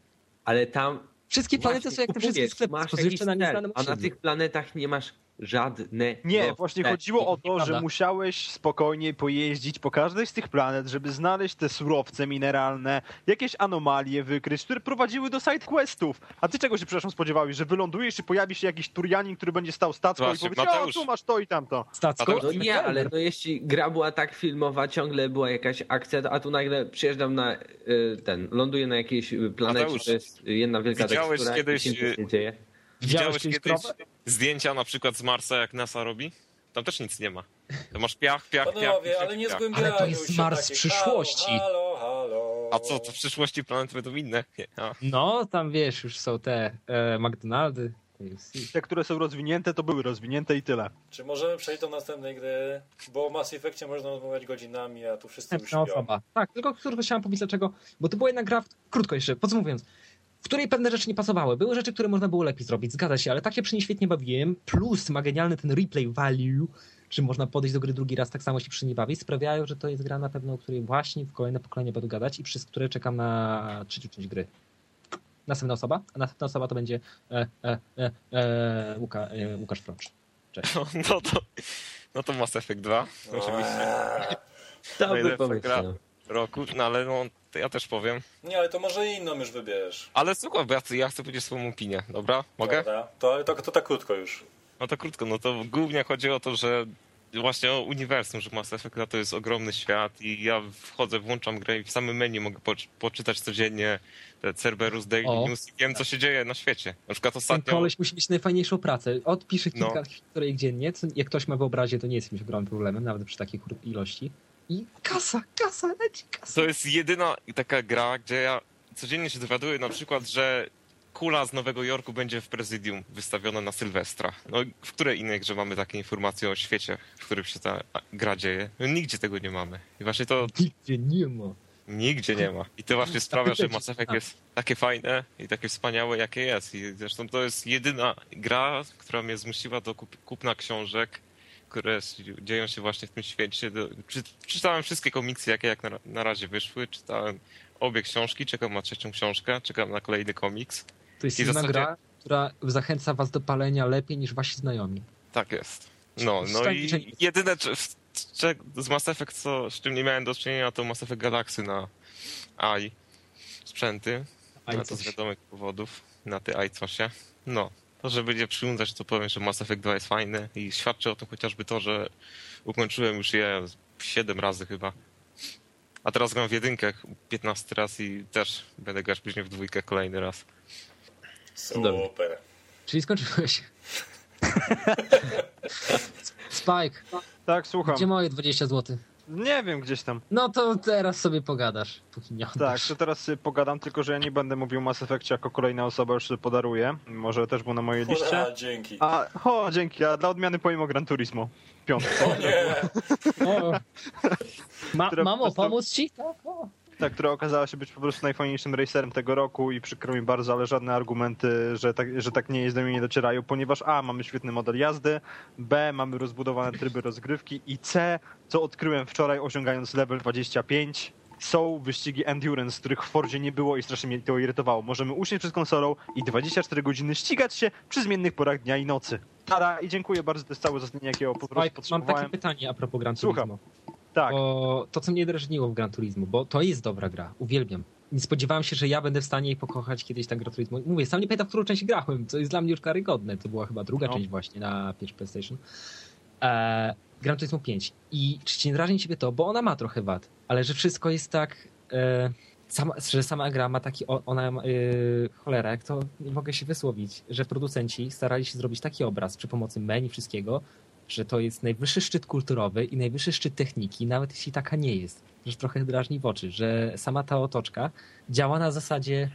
Ale tam Wszystkie planety są jak te wszystkie sklepy masz jakiś cel, A na tych planetach nie masz żadnego Nie, właśnie chodziło o to, że musiałeś spokojnie pojeździć po każdej z tych planet, żeby znaleźć te surowce mineralne, jakieś anomalie wykryć, które prowadziły do sidequestów. A ty czego się przepraszam spodziewałeś, że wylądujesz i pojawi się jakiś Turianin, który będzie stał stacką i Właśnie, powie, o tu masz to i tamto. Mateusz, No nie, ale no jeśli gra była tak filmowa, ciągle była jakaś akcja, a tu nagle przyjeżdżam na y, ten, ląduję na jakiejś planecie, Mateusz, to jest jedna wielka widziałeś tekstura kiedyś, i się y, nie dzieje. Widziałeś kiedyś kiedyś krowę? Zdjęcia na przykład z Marsa, jak NASA robi? Tam też nic nie ma. To masz piach, piach, piach. Panowie, piach, ale nie piach. Ale to jest Mars takich. przyszłości. Halo, halo. A co, to w przyszłości planety będą inne? [LAUGHS] A. No, tam wiesz, już są te e, McDonaldy. Te, które są rozwinięte, to były rozwinięte i tyle. Czy możemy przejść do następnej gry? Bo o Mass Effectie można rozmawiać godzinami, a tu wszyscy już osoba. Tak, tylko chciałem powiedzieć dlaczego. Bo to była jedna gra, w- krótko jeszcze, podsumowując, której pewne rzeczy nie pasowały. Były rzeczy, które można było lepiej zrobić, zgadza się, ale tak się przy niej świetnie bawiłem. Plus ma genialny ten replay value, czy można podejść do gry drugi raz, tak samo się przy niej bawić, sprawiają, że to jest gra na pewno, o której właśnie w kolejne pokolenie będę gadać i przez które czekam na trzecią część gry. Następna osoba, a następna osoba to będzie e, e, e, e, Łuka, e, Łukasz Frącz. No, [LAUGHS] no to, no to Mass Effect 2, oczywiście, Dobry najlepsza pomysł. No. roku, no ale no, to ja też powiem. Nie, ale to może inną już wybierz. Ale słuchaj, bo ja, ja chcę powiedzieć swoją opinię, dobra? Mogę? Dobra. To, to, to tak krótko już. No to krótko, no to głównie chodzi o to, że właśnie o uniwersum, że Mass Effect to jest ogromny świat i ja wchodzę, włączam grę i w samym menu mogę po, poczytać codziennie te Cerberus Daily O. News i wiem, co się dzieje na świecie. Na przykład Ten ostatnio... koleś musi mieć najfajniejszą pracę. Odpisze No. kilka historii dziennie, co jak ktoś ma wyobraźnię, to nie jest jakimś ogromnym problemem, nawet przy takiej ilości. I kasa, kasa, leci kasa. To jest jedyna taka gra, gdzie ja codziennie się dowiaduję na przykład, że kula z Nowego Jorku będzie w prezydium wystawiona na Sylwestra. No w której innej grze mamy takie informacje o świecie, w którym się ta gra dzieje? No, nigdzie tego nie mamy. I właśnie to Nigdzie nie ma. nigdzie nie ma. I to właśnie [LAUGHS] sprawia, że Mass Effect jest takie fajne i takie wspaniałe, jakie jest. I zresztą to jest jedyna gra, która mnie zmusiła do kup- kupna książek, które dzieją się właśnie w tym świecie. Czytałem wszystkie komiksy, jakie jak na, na razie wyszły. Czytałem obie książki, czekam na trzecią książkę, czekam na kolejny komiks. To jest I jedna zasadzie- gra, która zachęca was do palenia lepiej niż wasi znajomi. Tak jest. No, no Tak, i jedyne z Mass Effect, co, z czym nie miałem do czynienia, to Mass Effect Galaxy na AI sprzęty. Na to z wiadomych powodów, na ty iCosie. No, to, że będzie przyglądać, to powiem, że Mass Effect 2 jest fajny i świadczy o tym chociażby to, że ukończyłem już je 7 razy chyba. A teraz gram w jedynkę 15 raz i też będę grać później w dwójkę kolejny raz. Super. Czyli skończyłeś. [LAUGHS] Spike, Tak, słucham. gdzie moje 20 zł? Nie wiem, gdzieś tam. No to teraz sobie pogadasz, póki nie Tak, to teraz sobie pogadam, tylko że ja nie będę mówił Mass Effectie jako kolejna osoba, już sobie podaruję. Może też był na mojej liście. A, dzięki. A, o, dzięki, a dla odmiany powiem o Gran Turismo. Piątce. O nie. O. [LAUGHS] Ma, mamo, prostu- pomóc ci? Tak, o. Ta, która okazała się być po prostu najfajniejszym racerem tego roku i przykro mi bardzo, ale żadne argumenty, że tak, że tak nie jest do mnie nie docierają, ponieważ A, mamy świetny model jazdy, B, mamy rozbudowane tryby rozgrywki i C, co odkryłem wczoraj osiągając level 25, są wyścigi endurance, których w Fordzie nie było i strasznie mnie to irytowało. Możemy usiąść przed konsolą i 24 godziny ścigać się przy zmiennych porach dnia i nocy. Tada i dziękuję bardzo, to jest całe uzasadnienie, jakiego po prostu mam takie pytanie a propos Gran Słucham. Tak, Bo to, co mnie drażniło w Gran Turismo, bo to jest dobra gra, uwielbiam. Nie spodziewałem się, że ja będę w stanie jej pokochać kiedyś tak Gran Turismo. Mówię, sam nie pamiętam, w którą część grałem, co jest dla mnie już karygodne. To była chyba druga No. część właśnie na pierwszej PlayStation. E, Gran Turismo 5. I czy nie drażni ciebie to, bo ona ma trochę wad, ale że wszystko jest tak... E, sama, że sama gra ma taki, ona ma, yy, cholera, jak to nie mogę się wysłowić, że producenci starali się zrobić taki obraz przy pomocy menu wszystkiego, że to jest najwyższy szczyt kulturowy i najwyższy szczyt techniki, nawet jeśli taka nie jest. Że trochę drażni w oczy, że sama ta otoczka działa na zasadzie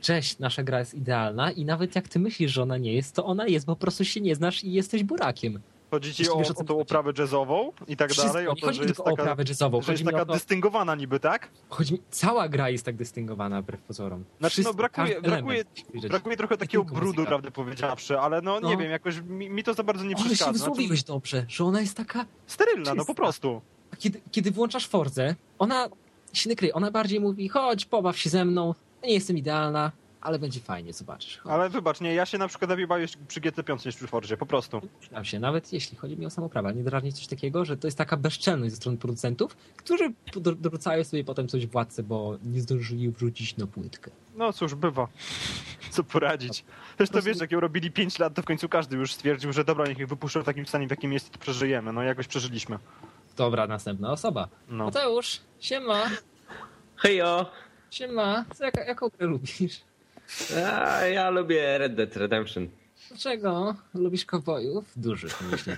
cześć, nasza gra jest idealna i nawet jak ty myślisz, że ona nie jest, to ona jest, bo po prostu się nie znasz i jesteś burakiem. Chodzi ci o, wiesz, o o tą oprawę jazzową i tak Wszystko, dalej? O nie to, chodzi że jest o taka, oprawę jazzową, że jest taka to, dystyngowana niby, tak? chodzi mi, cała gra jest tak dystyngowana wbrew pozorom. Znaczy, no Wszystko, brakuje, każdy brakuje, wiedzieć. brakuje trochę takiego brudu, muzyka. prawdę powiedziawszy, ale no, nie No. wiem, jakoś mi, mi to za bardzo nie Ale się przeszkadza. Znaczy, wysłowiłeś dobrze, że ona jest taka sterylna, no czysta. po prostu. Kiedy, kiedy włączasz Forzę, ona się nie kryje, ona bardziej mówi, chodź, pobaw się ze mną, nie jestem idealna, ale będzie fajnie, zobaczysz. Chodź. Ale wybacz, nie, ja się na przykład lepiej bawię przy GT5 niż przy Forzie, po prostu. Przyznam się, nawet jeśli chodzi mi o samoprawę, nie drażni coś takiego, że to jest taka bezczelność ze strony producentów, którzy do- dorzucają sobie potem coś władcy, bo nie zdążyli wrzucić na płytkę. No cóż, bywa. Co poradzić. Zresztą prostu- wiesz, jak ją robili 5 lat, to w końcu każdy już stwierdził, że dobra, niech ich wypuszczą w takim stanie, w jakim jest, to przeżyjemy. No jakoś przeżyliśmy. Dobra, następna osoba. No. Mateusz, siema, Hejo! siema, co, jaka, jaką grę lubisz? A, ja lubię Red Dead Redemption, Dlaczego? Lubisz kowbojów? Dużych, myślę.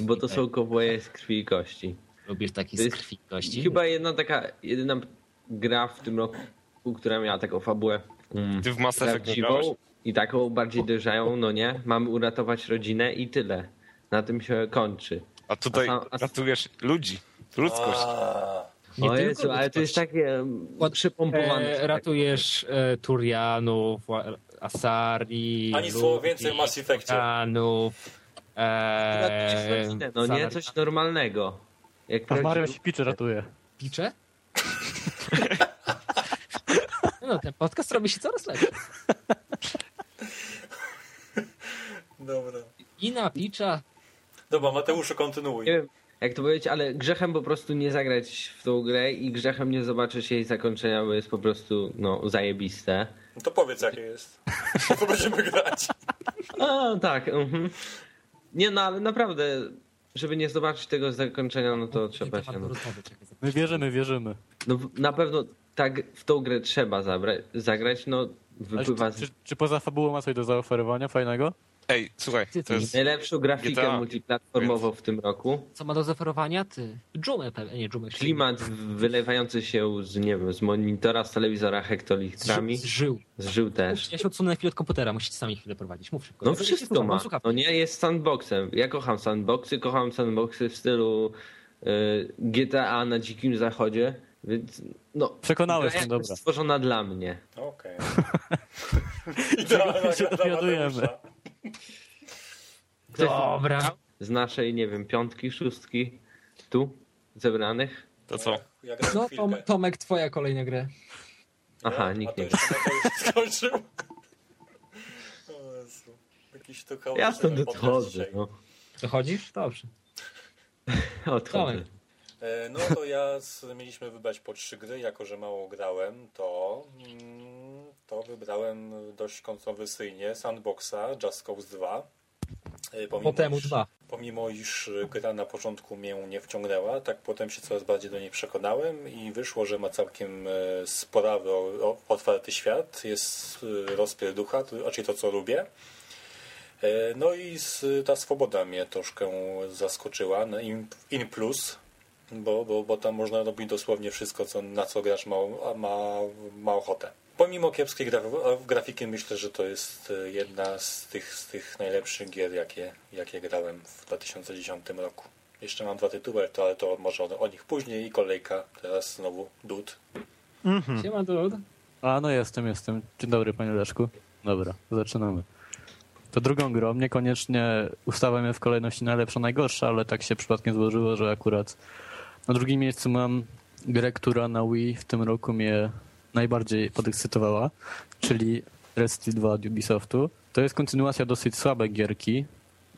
Bo to są kowboje z krwi i kości. Lubisz taki To z jest krwi i kości? Chyba jedna taka, jedyna gra w tym roku, która miała taką fabułę mm, Ty w Mass Effect i taką bardziej dojrzałą, no nie? Mamy uratować rodzinę i tyle. Na tym się kończy. A tutaj A sam- a- ratujesz ludzi, ludzkość. A, Nie o tylko Jezu, ale to jest takie Ład- przypompowane. E, ratujesz e, Turianów, Asari, Ani słowo więcej w Mass Effectie. Turianów, e, rodzinę, no nie? Coś normalnego. Jak A Mario się piczy ratuje. Picze? [LAUGHS] No, ten podcast robi się coraz lepiej. dobra. I na picza. Dobra, Mateuszu, kontynuuj. Nie wiem, jak to powiedzieć, ale grzechem po prostu nie zagrać w tą grę i grzechem nie zobaczyć jej zakończenia, bo jest po prostu no, zajebiste. No to powiedz, jakie jest. [LAUGHS] To będziemy grać. A, tak. mhm. Nie, no ale naprawdę, żeby nie zobaczyć tego zakończenia, no to trzeba się... No, My wierzymy, wierzymy. no na pewno tak w tą grę trzeba zabra- zagrać, no wypływa czy, czy, czy poza fabułą ma coś do zaoferowania fajnego? Ej, słuchaj, Ty, to jest... najlepszą grafikę GTA, multiplatformową w tym roku. Co ma do zaoferowania? Ty. Dżumę pewnie, nie dżumę. Klimat wylewający się z, nie wiem, z monitora, z telewizora hektolitrami. Z żył. Z żył też. Ja się odsunę na chwilę od komputera, musicie sami chwilę prowadzić. Mów szybko. No Ja wszystko słucham, ma. mam słuchawki. No nie, jest sandboxem. Ja kocham sandboxy, kocham sandboxy w stylu y, GTA na dzikim zachodzie, więc no... Przekonałeś mnie, dobra. jest stworzona dla mnie. Okej. [LAUGHS] Idealna się gra dla dowiadujemy. Mateusza. Dobra. Z naszej, nie wiem, piątki, szóstki tu zebranych? To co? Ja No. Tom, Tomek, twoja kolejna gra. Aha, A nikt nie. skończył. O Jezu. Jakiś to chaos. Ja stąd odchodzę, no. Dochodzisz? Dobrze. [LAUGHS] Odchodzę. Tomek. E, No to ja z, mieliśmy wybrać po trzy gry, jako że mało grałem, to, mm, to wybrałem dość kontrowersyjnie Sandboxa, Just Cause 2. E, pomimo Potemu iż- dwa. Pomimo iż gra na początku mnie nie wciągnęła, tak potem się coraz bardziej do niej przekonałem i wyszło, że ma całkiem e, sporawy, otwarty świat, jest e, rozpier ducha, to, raczej to co lubię. E, No i ta swoboda mnie troszkę zaskoczyła, in, in plus, bo, bo, bo tam można robić dosłownie wszystko, co, na co gracz ma, ma, ma ochotę. Pomimo kiepskiej graf grafiki myślę, że to jest e, jedna z tych, z tych najlepszych gier, jakie, jakie grałem w 2010 roku. Jeszcze mam dwa tytuły, to, ale to może o, o nich później i kolejka. Teraz znowu Dud. Mhm. Siema, Dud. A, no jestem, jestem. Dzień dobry, panie Leszku. Dobra, zaczynamy. To drugą grą, niekoniecznie ustawiam je w kolejności najlepsza, najgorsza, ale tak się przypadkiem złożyło, że akurat na drugim miejscu mam grę, która na Wii w tym roku mnie najbardziej podekscytowała, czyli Red Steel 2 od Ubisoftu. To jest kontynuacja dosyć słabej gierki,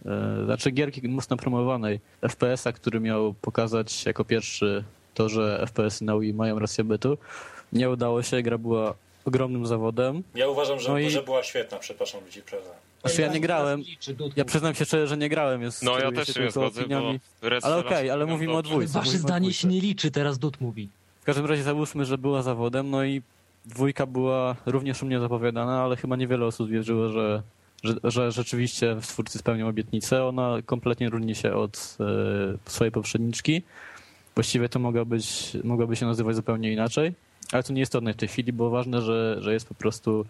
e, znaczy gierki mocno promowanej FPS-a, który miał pokazać jako pierwszy to, że FPS-y na Wii mają rację bytu. Nie udało się, gra była ogromnym zawodem. Ja uważam, że, No i- że była świetna, przepraszam ludzi przerwę. Znaczy ja nie grałem, ja przyznam się szczerze, że nie grałem, jest No ja też się nie zgodzę, bo opiniami. Ale okej, ale robią mówimy o dwójce. Wasze zdanie się nie liczy, teraz Dud mówi. W każdym razie załóżmy, że była zawodem, no i dwójka była również u mnie zapowiadana, ale chyba niewiele osób wierzyło, że, że, że rzeczywiście twórcy spełnią obietnicę. Ona kompletnie różni się od e, swojej poprzedniczki. Właściwie to mogła być, mogłaby się nazywać zupełnie inaczej. ale to nie jest trudne w tej chwili, bo ważne, że, że jest po prostu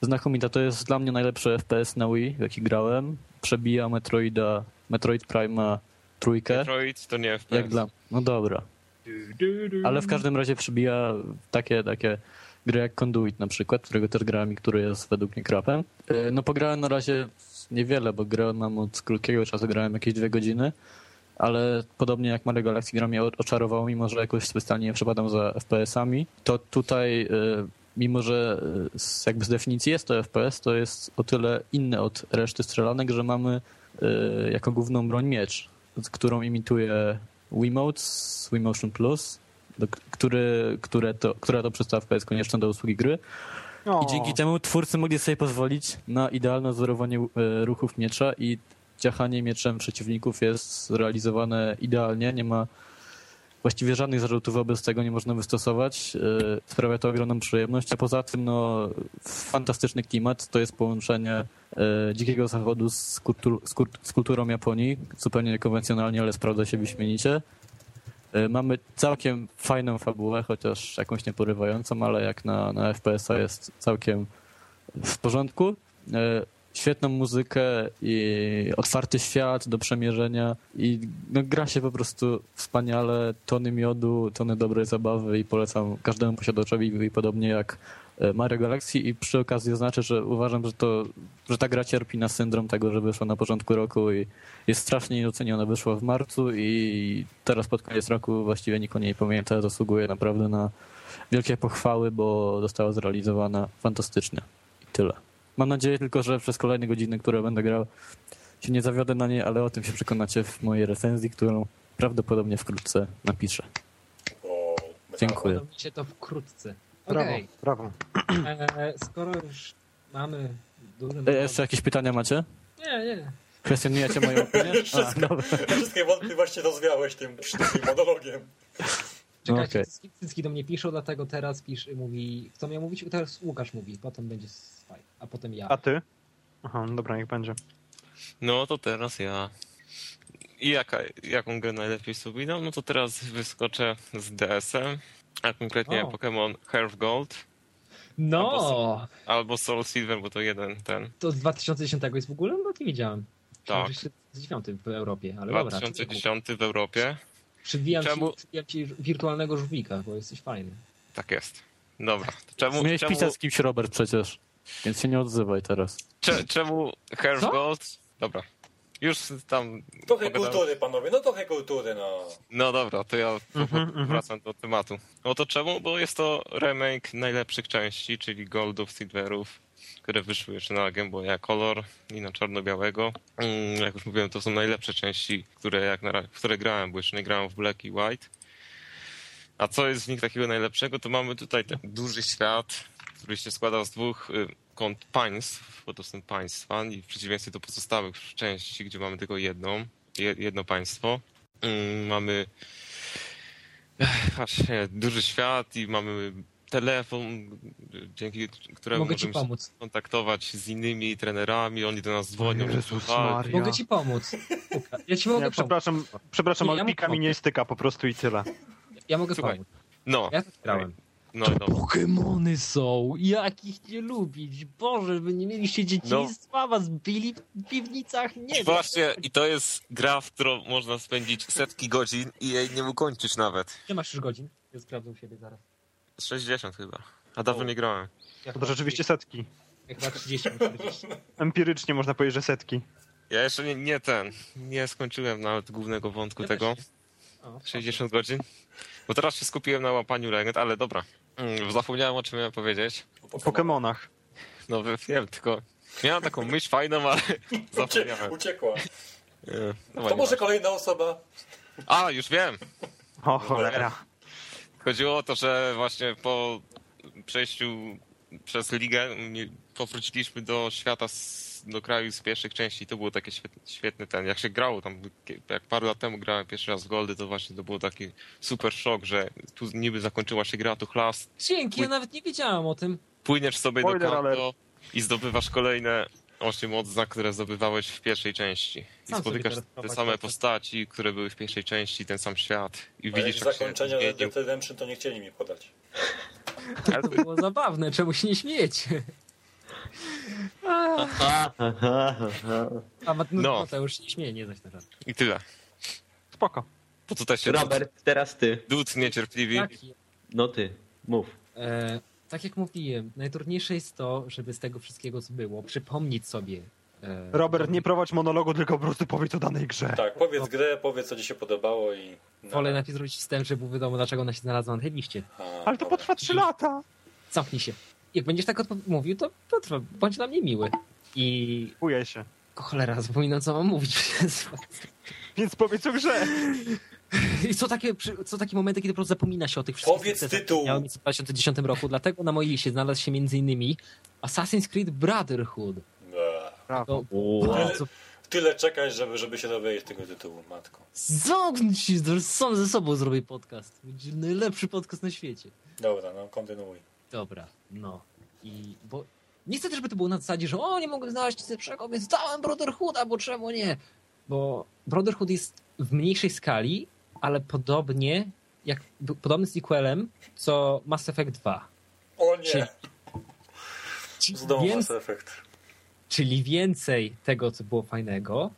znakomita. To jest dla mnie najlepszy FPS na Wii, w jaki grałem. Przebija Metroida, Metroid Prima trójkę. Metroid to nie FPS. Jak dla... No dobra. Ale w każdym razie przybija takie, takie gry jak Conduit na przykład, którego też grałem i który jest według mnie krapem. E, No pograłem na razie niewiele, bo grę mam od krótkiego czasu, grałem jakieś dwie godziny, ale podobnie jak Mario Galaxy gra mnie oczarowało, mimo że jakoś specjalnie nie przepadam za FPS-ami, to tutaj e, mimo że e, jakby z definicji jest to FPS, to jest o tyle inny od reszty strzelanek, że mamy jako główną broń miecz, którą imituje Wiimote z Wiimotion Plus, do, który, które to, która to przystawka jest konieczna do usługi gry. O, I dzięki temu twórcy mogli sobie pozwolić na idealne wzorowanie e, ruchów miecza i ciachanie mieczem przeciwników jest realizowane idealnie. Nie ma właściwie żadnych zarzutów wobec tego nie można wystosować. E, Sprawia to ogromną przyjemność, a poza tym no, fantastyczny klimat. To jest połączenie e, dzikiego zachodu z, kultur, z, z kulturą Japonii, zupełnie niekonwencjonalnie, ale sprawdza się wyśmienicie. E, Mamy całkiem fajną fabułę, chociaż jakąś nieporywającą, ale jak na, na FPS-a jest całkiem w porządku. Świetną muzykę i otwarty świat do przemierzenia i no, gra się po prostu wspaniale, tony miodu, tony dobrej zabawy i polecam każdemu posiadaczowi i podobnie jak e, Mario Galaxy i przy okazji oznaczę, że uważam, że to, że ta gra cierpi na syndrom tego, że wyszła na początku roku i jest strasznie niedoceniona. Wyszła w marcu i teraz pod koniec roku właściwie nikt o niej pamięta. Zasługuje naprawdę na wielkie pochwały, bo została zrealizowana fantastycznie. I tyle. Mam nadzieję tylko, że przez kolejne godziny, które będę grał, się nie zawiodę na nie, ale o tym się przekonacie w mojej recenzji, którą prawdopodobnie wkrótce napiszę. O, Dziękuję. Podoba mi się to wkrótce. brawo, Okej, brawo. e, skoro już mamy duży... E, jeszcze jakieś pytania macie? Nie, nie. Kwestionujecie moją opinię? [LAUGHS] A, Wszystko. dobra. Wszystkie wątpliwości rozwiałeś tym sztucznym monologiem. Czekajcie, okay. Cycki do mnie piszą, dlatego teraz pisz, mówi... Kto miał mówić? Teraz Łukasz mówi, potem będzie Spaj, a potem ja. A ty? Aha, dobra, niech będzie. No to teraz ja. I jaka, jaką grę najlepiej sobie dam? No to teraz wyskoczę z DS-em, a konkretnie O. Pokémon Heart Gold No! albo Soul Silver, bo to jeden ten. To z 2010 jest w ogóle? No nie wiedziałem. Tak. Z 9 w Europie, ale dobra. 2010 w Europie. Przybijam Czemu- ci, przybijam ci wirtualnego żółwika, bo jesteś fajny. Tak jest. Dobra. Czemu, Miałeś czemu, pisać z kimś Robert przecież, więc się nie odzywaj teraz. cze, czemu Co? Gold? Dobra. Już tam. Trochę pogadałem. kultury, panowie, no trochę kultury, no. No dobra, to ja Mhm, po- mhm. wracam do tematu. No to czemu? Bo jest to remake najlepszych części, czyli Goldów, Silverów, które wyszły jeszcze na Game Boya Color i na czarno-białego. Mm, Jak już mówiłem, to są najlepsze części, które, jak na, które grałem, bo jeszcze nie grałem w Black i White. A co jest w nich takiego najlepszego? To mamy tutaj ten duży świat, który się składa z dwóch y, kont państw, bo to są państwa i w przeciwieństwie do pozostałych części, gdzie mamy tylko jedną, je- jedno państwo. Mm, mamy właśnie duży świat i mamy telefon, dzięki któremu Mogę ci możemy się pomóc. kontaktować z innymi trenerami, oni do nas dzwonią, Jezus słuchają. Maria. Mogę ci pomóc. Ja ci mogę Nie, pomóc. przepraszam, przepraszam, Nie, ale ja pika mi nie styka po prostu i tyle. Ja mogę Słuchaj. pomóc. No, Ja grałem. no dobra. Pokemony są, jak ich nie lubić? Boże, wy nie mieliście dzieciństwa, was bili w piwnicach? Nie wiem. Właśnie i to jest gra, w którą można spędzić setki godzin i jej nie ukończysz nawet. Nie masz już godzin? Ja sprawdzę u siebie zaraz. 60 chyba. A dawno nie grałem. Ja To, to rzeczywiście setki. Ja chyba 30, 40. Empirycznie można powiedzieć, że setki. Ja jeszcze nie, nie ten, nie skończyłem nawet głównego wątku Ja tego. O, 60 godzin. Bo teraz się skupiłem na łapaniu legend, ale dobra. Mm, Zapomniałem o czym miałem powiedzieć. O Pokemonach. No wiem, tylko miałem taką myśl fajną, ale zapomniałem. uciekła. No To może kolejna osoba? A, już wiem. O cholera. Chodziło o to, że właśnie po przejściu przez ligę powróciliśmy do świata, z, do kraju z pierwszych części. To było takie świetne, świetny ten. Jak się grało tam, jak parę lat temu grałem pierwszy raz w Goldy, to właśnie to był taki super szok, że tu niby zakończyła się gra, tu chlas, Dzięki, ja nawet nie wiedziałem o tym. płyniesz sobie do Spoiler kanto i zdobywasz kolejne 8 odznak, które zdobywałeś w pierwszej części. I Sam sobie spotykasz teraz te same postaci, które były w pierwszej części, ten sam świat. I jak widzisz, jak się zakończenia Red zmienił. Dead Redemption to nie chcieli mi podać. To było zabawne, czemu się nie śmiejecie? [LAUGHS] A no, No. to już się nie śmieje, nie zaś na żart. I tyle. Spoko. Po co też się Robert, teraz ty. Dud niecierpliwi. Tak, No ty, mów. e, tak jak mówiłem, najtrudniejsze jest to, żeby z tego wszystkiego, co było, przypomnieć sobie. E, Robert, nie prowadź monologu, tylko po prostu powiedz o danej grze. Tak, powiedz grę, powiedz co ci się podobało i... Wolę najpierw zrobić wstęp, żeby było wiadomo, dlaczego ona się znalazła na tej liście. A, Ale to dobra. potrwa 3 lata. Zamknij się. Jak będziesz tak mówił, to potrwa, bądź dla mnie miły. I Ujej się. o cholera, zapominam, co mam mówić. Więc powiedz o grze. [LAUGHS] [LAUGHS] I co takie, co takie momenty, kiedy po prostu zapomina się o tych wszystkich Powiedz sukcesach, tytuł. miałem w 2010 roku. Dlatego na mojej liście znalazł się m.in. Assassin's Creed Brotherhood. Eee, To bardzo... Tyle czekać, żeby, żeby się dowiedzieć tego tytułu, matko. Zamknij się, sam ze sobą zrobię podcast. Będzie najlepszy podcast na świecie. Dobra, no kontynuuj. Dobra, no. I bo nie chcę też, żeby to było na zasadzie, że o, nie mogę znaleźć nic lepszego, więc dałem Brotherhooda, bo czemu nie? Bo Brotherhood jest w mniejszej skali, ale podobnie jak podobny sequelem, co Mass Effect 2. O nie! Czyli, Znowu więc, Mass Effect. czyli więcej tego, co było fajnego,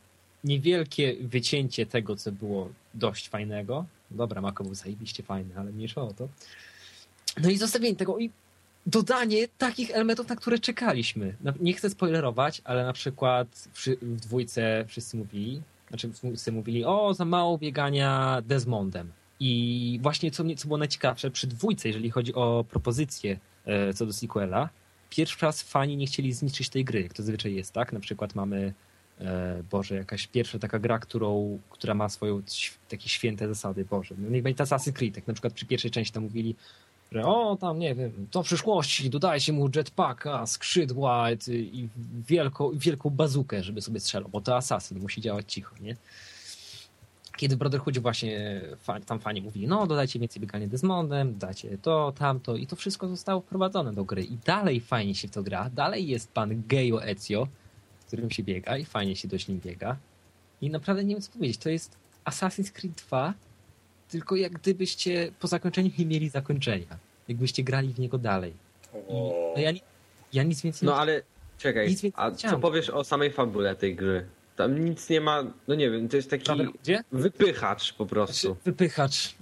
niewielkie wycięcie tego, co było dość fajnego. Dobra, Mako był zajebiście fajny, ale mniejsza o to. No i zostawienie tego i dodanie takich elementów, na które czekaliśmy. Nie chcę spoilerować, ale na przykład przy, w dwójce wszyscy mówili, znaczy wszyscy mówili, o, za mało biegania Desmondem. I właśnie co, mnie, co było najciekawsze, przy dwójce, jeżeli chodzi o propozycję e, co do sequela, pierwszy raz fani nie chcieli zniszczyć tej gry, jak to zazwyczaj jest, tak? Na przykład mamy, e, Boże, jakaś pierwsza taka gra, którą, która ma swoją ś- takie święte zasady, Boże. No niech będzie Assassin's Creed, jak na przykład przy pierwszej części tam mówili, że o, tam, nie wiem, do przyszłości dodajcie mu jetpacka, skrzydła i, wielką, wielką bazukę, żeby sobie strzelał, bo to Assassin, musi działać cicho, nie? Kiedy w Brotherhoodzie właśnie tam fani mówili, no dodajcie więcej biegania Desmondem, dajcie to, tamto i to wszystko zostało wprowadzone do gry. I dalej fajnie się w to gra, dalej jest pan Gejo Ezio, którym się biega i fajnie się dość nim biega. I naprawdę nie wiem co powiedzieć, to jest Assassin's Creed 2 tylko jak gdybyście po zakończeniu nie mieli zakończenia, jakbyście grali w niego dalej. I, no ja, ja nic więcej No ale czekaj, Nic więcej a nie co powiesz o samej fabule tej gry? Tam nic nie ma, no nie wiem, to jest taki Brotherhoodzie? wypychacz po Znaczy, prostu. wypychacz.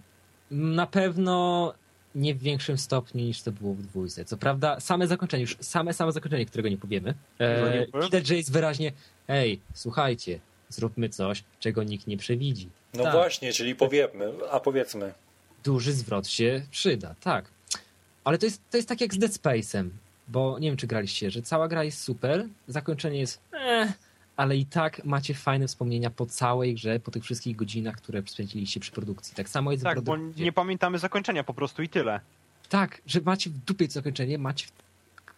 Na pewno nie w większym stopniu niż to było w dwójce. Co prawda, same zakończenie, już same, same zakończenie, którego nie powiemy. E, Nie powiem? widać, że jest wyraźnie, ej, słuchajcie, zróbmy coś, czego nikt nie przewidzi. No tak. właśnie, czyli powiedzmy, a powiedzmy. Duży zwrot się przyda, tak. Ale to jest, to jest tak jak z Dead Space'em, bo nie wiem, czy graliście, że cała gra jest super, zakończenie jest eh, ale i tak macie fajne wspomnienia po całej grze, po tych wszystkich godzinach, które spędziliście przy produkcji. Tak samo jest w Tak, bo nie pamiętamy zakończenia po prostu i tyle. Tak, że macie w dupie zakończenie, macie w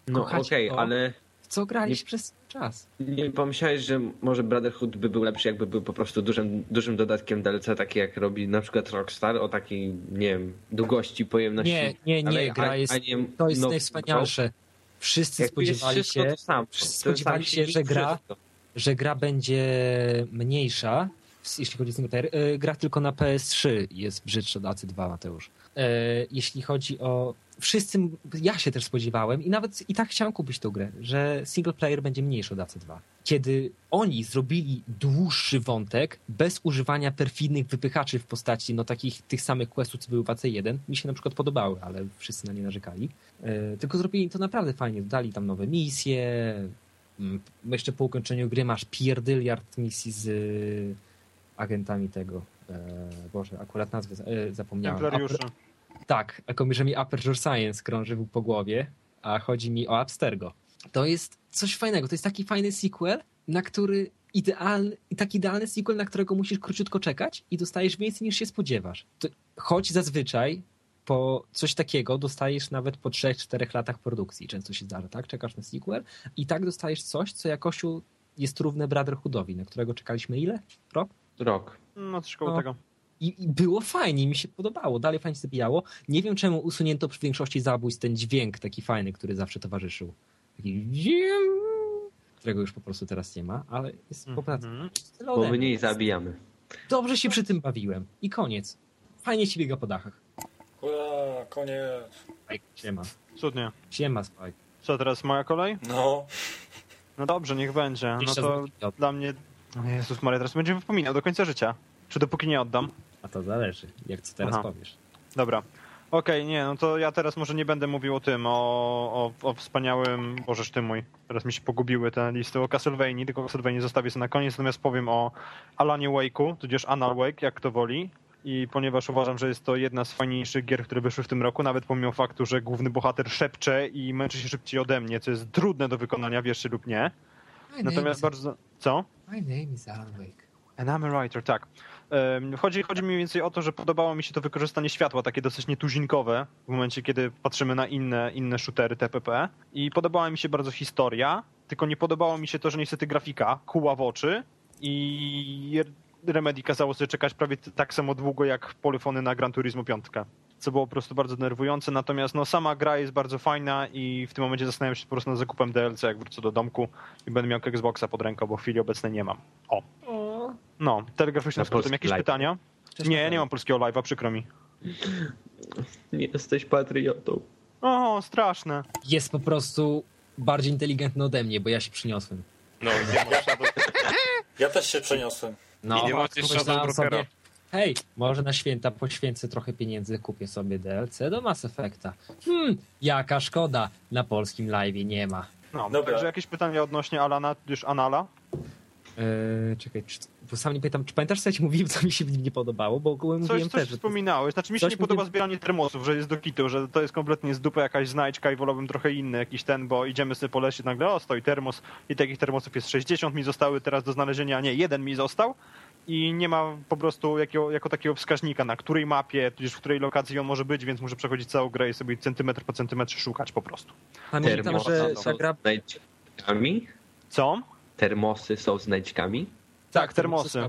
No okej, to, ale w co graliście przez czas. nie pomyślałeś, że może Brotherhood by był lepszy, jakby był po prostu dużym, dużym dodatkiem DLC, taki jak robi na przykład Rockstar, o takiej, nie wiem, długości, pojemności. Nie, nie, nie, ale- gra jest, a nie to jest no- najwspanialsze. Wszyscy Jakby spodziewali się, sam spodziewali się, że gra wszystko. że gra będzie mniejsza, jeśli chodzi o single player. E, Gra tylko na PS3 jest brzydsza od AC2, Mateusz. E, Jeśli chodzi o... Wszyscy, ja się też spodziewałem i nawet i tak chciałem kupić tą grę, że single player będzie mniejszy od AC2. Kiedy oni zrobili dłuższy wątek bez używania perfidnych wypychaczy w postaci no takich tych samych questów, co były w AC1, mi się na przykład podobały, ale wszyscy na nie narzekali. E, Tylko zrobili to naprawdę fajnie. Dodali tam nowe misje, Mm, jeszcze po ukończeniu gry masz pierdyliard misji z y, agentami tego. E, Boże, akurat nazwę za- zapomniałem. Templariusze. Tak, jako że mi Aperture Science krążył po głowie, a chodzi mi o Abstergo. To jest coś fajnego, to jest taki fajny sequel, na który idealny, tak idealny sequel, na którego musisz króciutko czekać i dostajesz więcej niż się spodziewasz. To, choć zazwyczaj po coś takiego dostajesz nawet po 3-4 latach produkcji. Często się zdarza, tak? Czekasz na sequel i tak dostajesz coś, co jakością jest równe Brotherhoodowi, na którego czekaliśmy ile? Rok? Rok. No coś koło No. tego. I, I było fajnie, mi się podobało, dalej fajnie się zabijało. Nie wiem czemu usunięto przy większości zabójstw ten dźwięk taki fajny, który zawsze towarzyszył. Taki którego już po prostu teraz nie ma, ale jest po. Mhm. Tyle Bo mniej zabijamy. Dobrze się przy tym bawiłem. I koniec. Fajnie ci biega po dachach. Ura, Koniec. Spike, siema. Cudnie. Siema, Spike. Co, teraz moja kolej? No, No dobrze, niech będzie. No to dla mnie... Jezus Maria, teraz będzie wypominał do końca życia. Czy dopóki nie oddam? A to zależy, jak co teraz Aha. powiesz. Dobra. Okej, nie, no to ja teraz może nie będę mówił o tym, o, o, o wspaniałym, bożeż ty mój, teraz mi się pogubiły te listy o Castlevanii, tylko Castlevanii zostawię sobie na koniec, natomiast powiem o Alanie Wake'u, tudzież Anal Wake, jak kto woli. I ponieważ uważam, że jest to jedna z fajniejszych gier, które wyszły w tym roku, nawet pomimo faktu, że główny bohater szepcze i męczy się szybciej ode mnie, co jest trudne do wykonania, wierzcie lub nie. Natomiast bardzo... Co? My name is Alan Wake. An I'm a writer, tak. Chodzi, chodzi mi więcej o to, że podobało mi się to wykorzystanie światła, takie dosyć nietuzinkowe, w momencie, kiedy patrzymy na inne, inne shootery TPP. I podobała mi się bardzo historia, tylko nie podobało mi się to, że niestety grafika kuła w oczy i Remedy kazało sobie czekać prawie tak samo długo jak polyfony na Gran Turismo 5. Co było po prostu bardzo denerwujące, natomiast no, sama gra jest bardzo fajna i w tym momencie zastanawiam się po prostu nad zakupem DLC, jak wrócę do domku i będę miał Xboxa pod ręką, bo w chwili obecnej nie mam. O. No, telegraficznym Na skrótem. polski Jakieś live. pytania? Nie, ja nie mam polskiego live'a, przykro mi. Nie jesteś patriotą. O, straszne. Jest po prostu bardziej inteligentny ode mnie, bo ja się przyniosłem. No, Shadow, [LAUGHS] ja też się przeniosłem. No, I nie macie sobie, hej, może na święta poświęcę trochę pieniędzy, kupię sobie DLC do Mass Effecta. Hmm, jaka szkoda, na polskim live nie ma. No, Dobra. także jakieś pytania odnośnie Alana, tudzież Anala? Eee, czekaj, czy, bo sam nie pamiętam, czy pamiętasz co ja ci mówiłem, co mi się w nim nie podobało? Bo ogółem Coś, mówiłem coś też, wspominałeś. Znaczy mi się nie podoba mówię- zbieranie termosów, że jest do kitu, że to jest kompletnie z dupy jakaś znajdźka i wolałbym trochę inny jakiś ten, bo idziemy sobie po lesie nagle, o stoi termos i takich termosów jest 60 mi zostały teraz do znalezienia, nie, jeden mi został i nie ma po prostu jakiego, jako takiego wskaźnika, na której mapie, tudzież w której lokacji on może być, więc muszę przechodzić całą grę i sobie centymetr po centymetrze szukać po prostu. pamiętam, Termosy że ta gra... Co? Termosy są znajdźkami? Tak, termosy.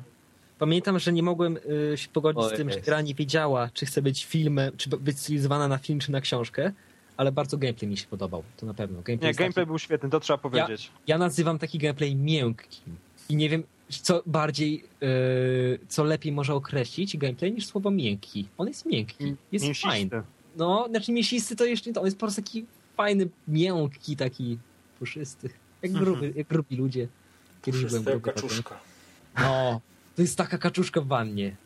Pamiętam, że nie mogłem y, się pogodzić O, z tym, że jest. gra nie wiedziała, czy chce być filmem, czy być stylizowana na film, czy na książkę, ale bardzo gameplay mi się podobał, to na pewno. Gameplay Nie, gameplay taki, był świetny, to trzeba powiedzieć. ja nazywam taki gameplay miękkim i nie wiem, co bardziej, y, co lepiej może określić gameplay niż słowo miękki. On jest miękki, jest Mięsisty. fajny. No, znaczy mięsisty to jeszcze nie to, on jest po prostu taki fajny, miękki, taki puszysty. Jak, gruby, jak grubi ludzie. Kiedyś byłem gruby. kaczuszka. No, to jest taka kaczuszka w wannie.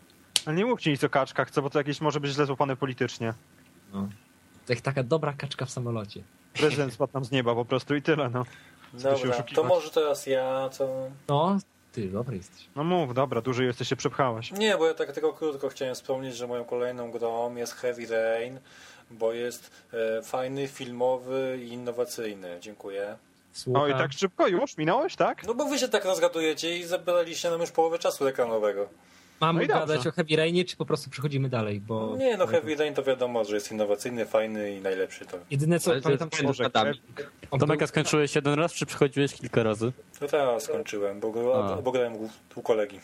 Ale nie mówcie nic o kaczkach, co, bo to jakieś może być źle złapane politycznie. No. To jak taka dobra kaczka w samolocie. Prezydent [LAUGHS] spadł nam z nieba po prostu i tyle, no. Dobra, to może teraz ja, co... No, ty, dobry jesteś. No mów, dobra, duży jesteś, się przepchałeś. Nie, bo ja tak tylko krótko chciałem wspomnieć, że moją kolejną grą jest Heavy Rain, bo jest e, fajny, filmowy i innowacyjny. Dziękuję. Słucham. O i tak szybko już minąłeś, tak? No bo wy się tak rozgadujecie i zabraliście nam już połowę czasu ekranowego. Mamy No gadać o Heavy Rainie, czy po prostu przechodzimy dalej? Bo Nie, no Heavy Rain to wiadomo, że jest innowacyjny, fajny i najlepszy to. Jedyne co Ale to pamiętam, może Tomek, a skończyłeś jeden raz, czy przychodziłeś kilka razy? To teraz skończyłem, bo, go, bo grałem u, u kolegi.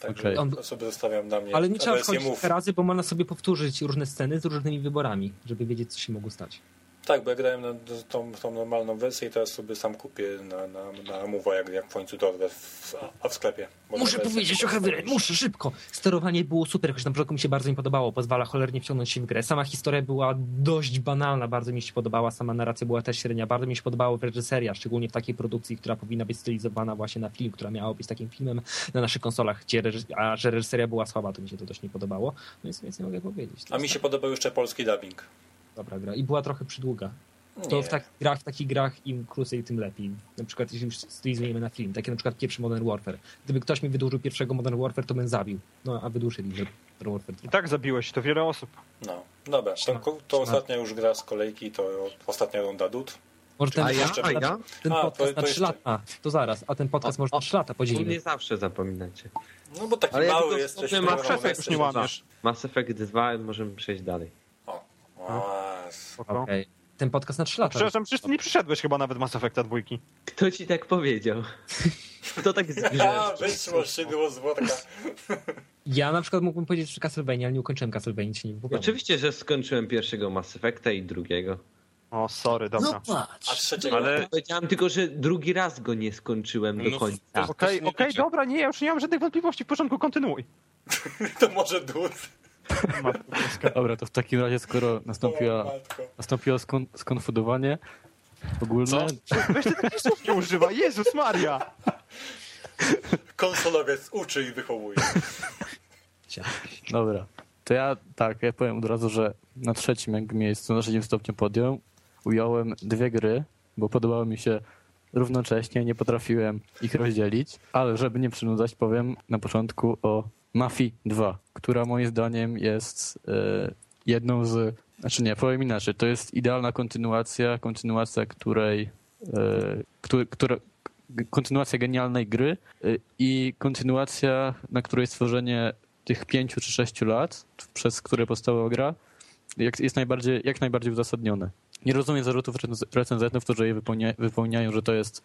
Także Okej. On- to sobie zostawiam na mnie. ale nie trzeba wchodzić razy, bo można sobie powtórzyć różne sceny z różnymi wyborami, żeby wiedzieć, co się mogło stać. Tak, bo ja grałem na tą, tą normalną wersję i teraz sobie sam kupię na, na, na jak, jak w końcu dorwę, w, a w sklepie. Muszę powiedzieć o Rain, muszę, szybko. Sterowanie było super, choć na początku mi się bardzo nie podobało, pozwala cholernie wciągnąć się w grę. Sama historia była dość banalna, bardzo mi się podobała, sama narracja była też średnia, bardzo mi się podobała reżyseria, szczególnie w takiej produkcji, która powinna być stylizowana właśnie na film, która miała być takim filmem na naszych konsolach, gdzie a że reżyseria była słaba, to mi się to też nie podobało, no więc nic nie mogę powiedzieć. A mi się podobał jeszcze polski dubbing. Dobra gra i była trochę przydługa. To Nie. w tak, grach, w takich grach im krócej, tym lepiej. Na przykład jeśli już stylizujemy na film, takie na przykład pierwszy Modern Warfare. Gdyby ktoś mi wydłużył pierwszego Modern Warfare, to bym zabił. No, a wydłużyli Modern Warfare I 2. tak zabiłeś to wiele osób. No, dobra. To, to ostatnia już gra z kolejki, to ostatnia runda dud. Może ten, A ja? podcast- A ja? ten A, podcast to- to na 3 jeszcze. lata. To zaraz, a ten podcast może na 3 lata podzielimy. mnie zawsze zapominacie. No bo taki Ale ja mały tylko jesteś. to Mass Effect, już nie łamiesz. Mass Effect 2 możemy przejść dalej. Okej. Ten podcast na 3 lata. Przepraszam, przecież ty nie przyszedłeś chyba nawet Mass Effecta dwójki. Kto ci tak powiedział? [LAUGHS] Kto tak A, zgrzeszył? wyszło szydło z worka. Ja na przykład mógłbym powiedzieć, że Castlevania, ale nie ukończyłem Castlevania, nie. Oczywiście, że skończyłem pierwszego Mass Effecta i drugiego. O, sorry, dobra. No A patrz. trzeciego. Ale Powiedziałem tylko, że drugi raz go nie skończyłem do No, końca. to- Okej, okej, liczę. dobra, nie, ja już nie mam żadnych wątpliwości, w porządku, kontynuuj. To może dud. Matko Boska. Dobra, to w takim razie, skoro nastąpiła, nastąpiło skon, skonfudowanie ogólne, Weź ty takich słów nie używa. Jezus Maria! Konsolowiec uczy i wychowuje. Dobra. To ja tak, ja powiem od razu, że na trzecim jakby miejscu, na trzecim stopniu podium ująłem dwie gry, bo podobały mi się równocześnie, nie potrafiłem ich rozdzielić, ale żeby nie przynudzać, powiem na początku o Mafii 2, która moim zdaniem jest e, jedną z, znaczy nie, powiem inaczej, to jest idealna kontynuacja, kontynuacja której, e, któ- która, kontynuacja genialnej gry y, i kontynuacja, na której stworzenie tych pięciu czy sześciu lat, przez które powstała gra, jak, jest najbardziej, jak najbardziej uzasadnione. Nie rozumiem zarzutów recen- recenzentów, którzy je wypełnia, wypełniają, że to jest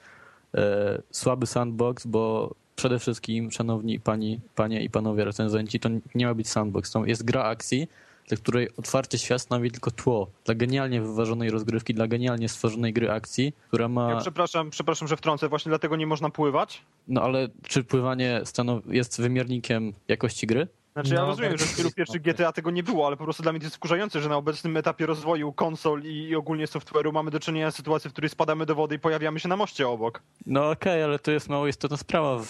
e, słaby sandbox, bo przede wszystkim, szanowni pani, panie i panowie recenzenci, to nie ma być sandbox. To jest gra akcji, dla której otwarcie świat stanowi tylko tło. Dla genialnie wyważonej rozgrywki, dla genialnie stworzonej gry akcji, która ma... Ja przepraszam, przepraszam, że wtrącę. Właśnie dlatego nie można pływać. No ale czy pływanie stanow- jest wymiernikiem jakości gry? Znaczy ja No, rozumiem, że w wielu pierwszych GTA tego nie było, ale po prostu dla mnie to jest wkurzające, że na obecnym etapie rozwoju konsol i, ogólnie software'u mamy do czynienia z sytuacją, w której spadamy do wody i pojawiamy się na moście obok. No okej, ale to jest mało istotna sprawa w,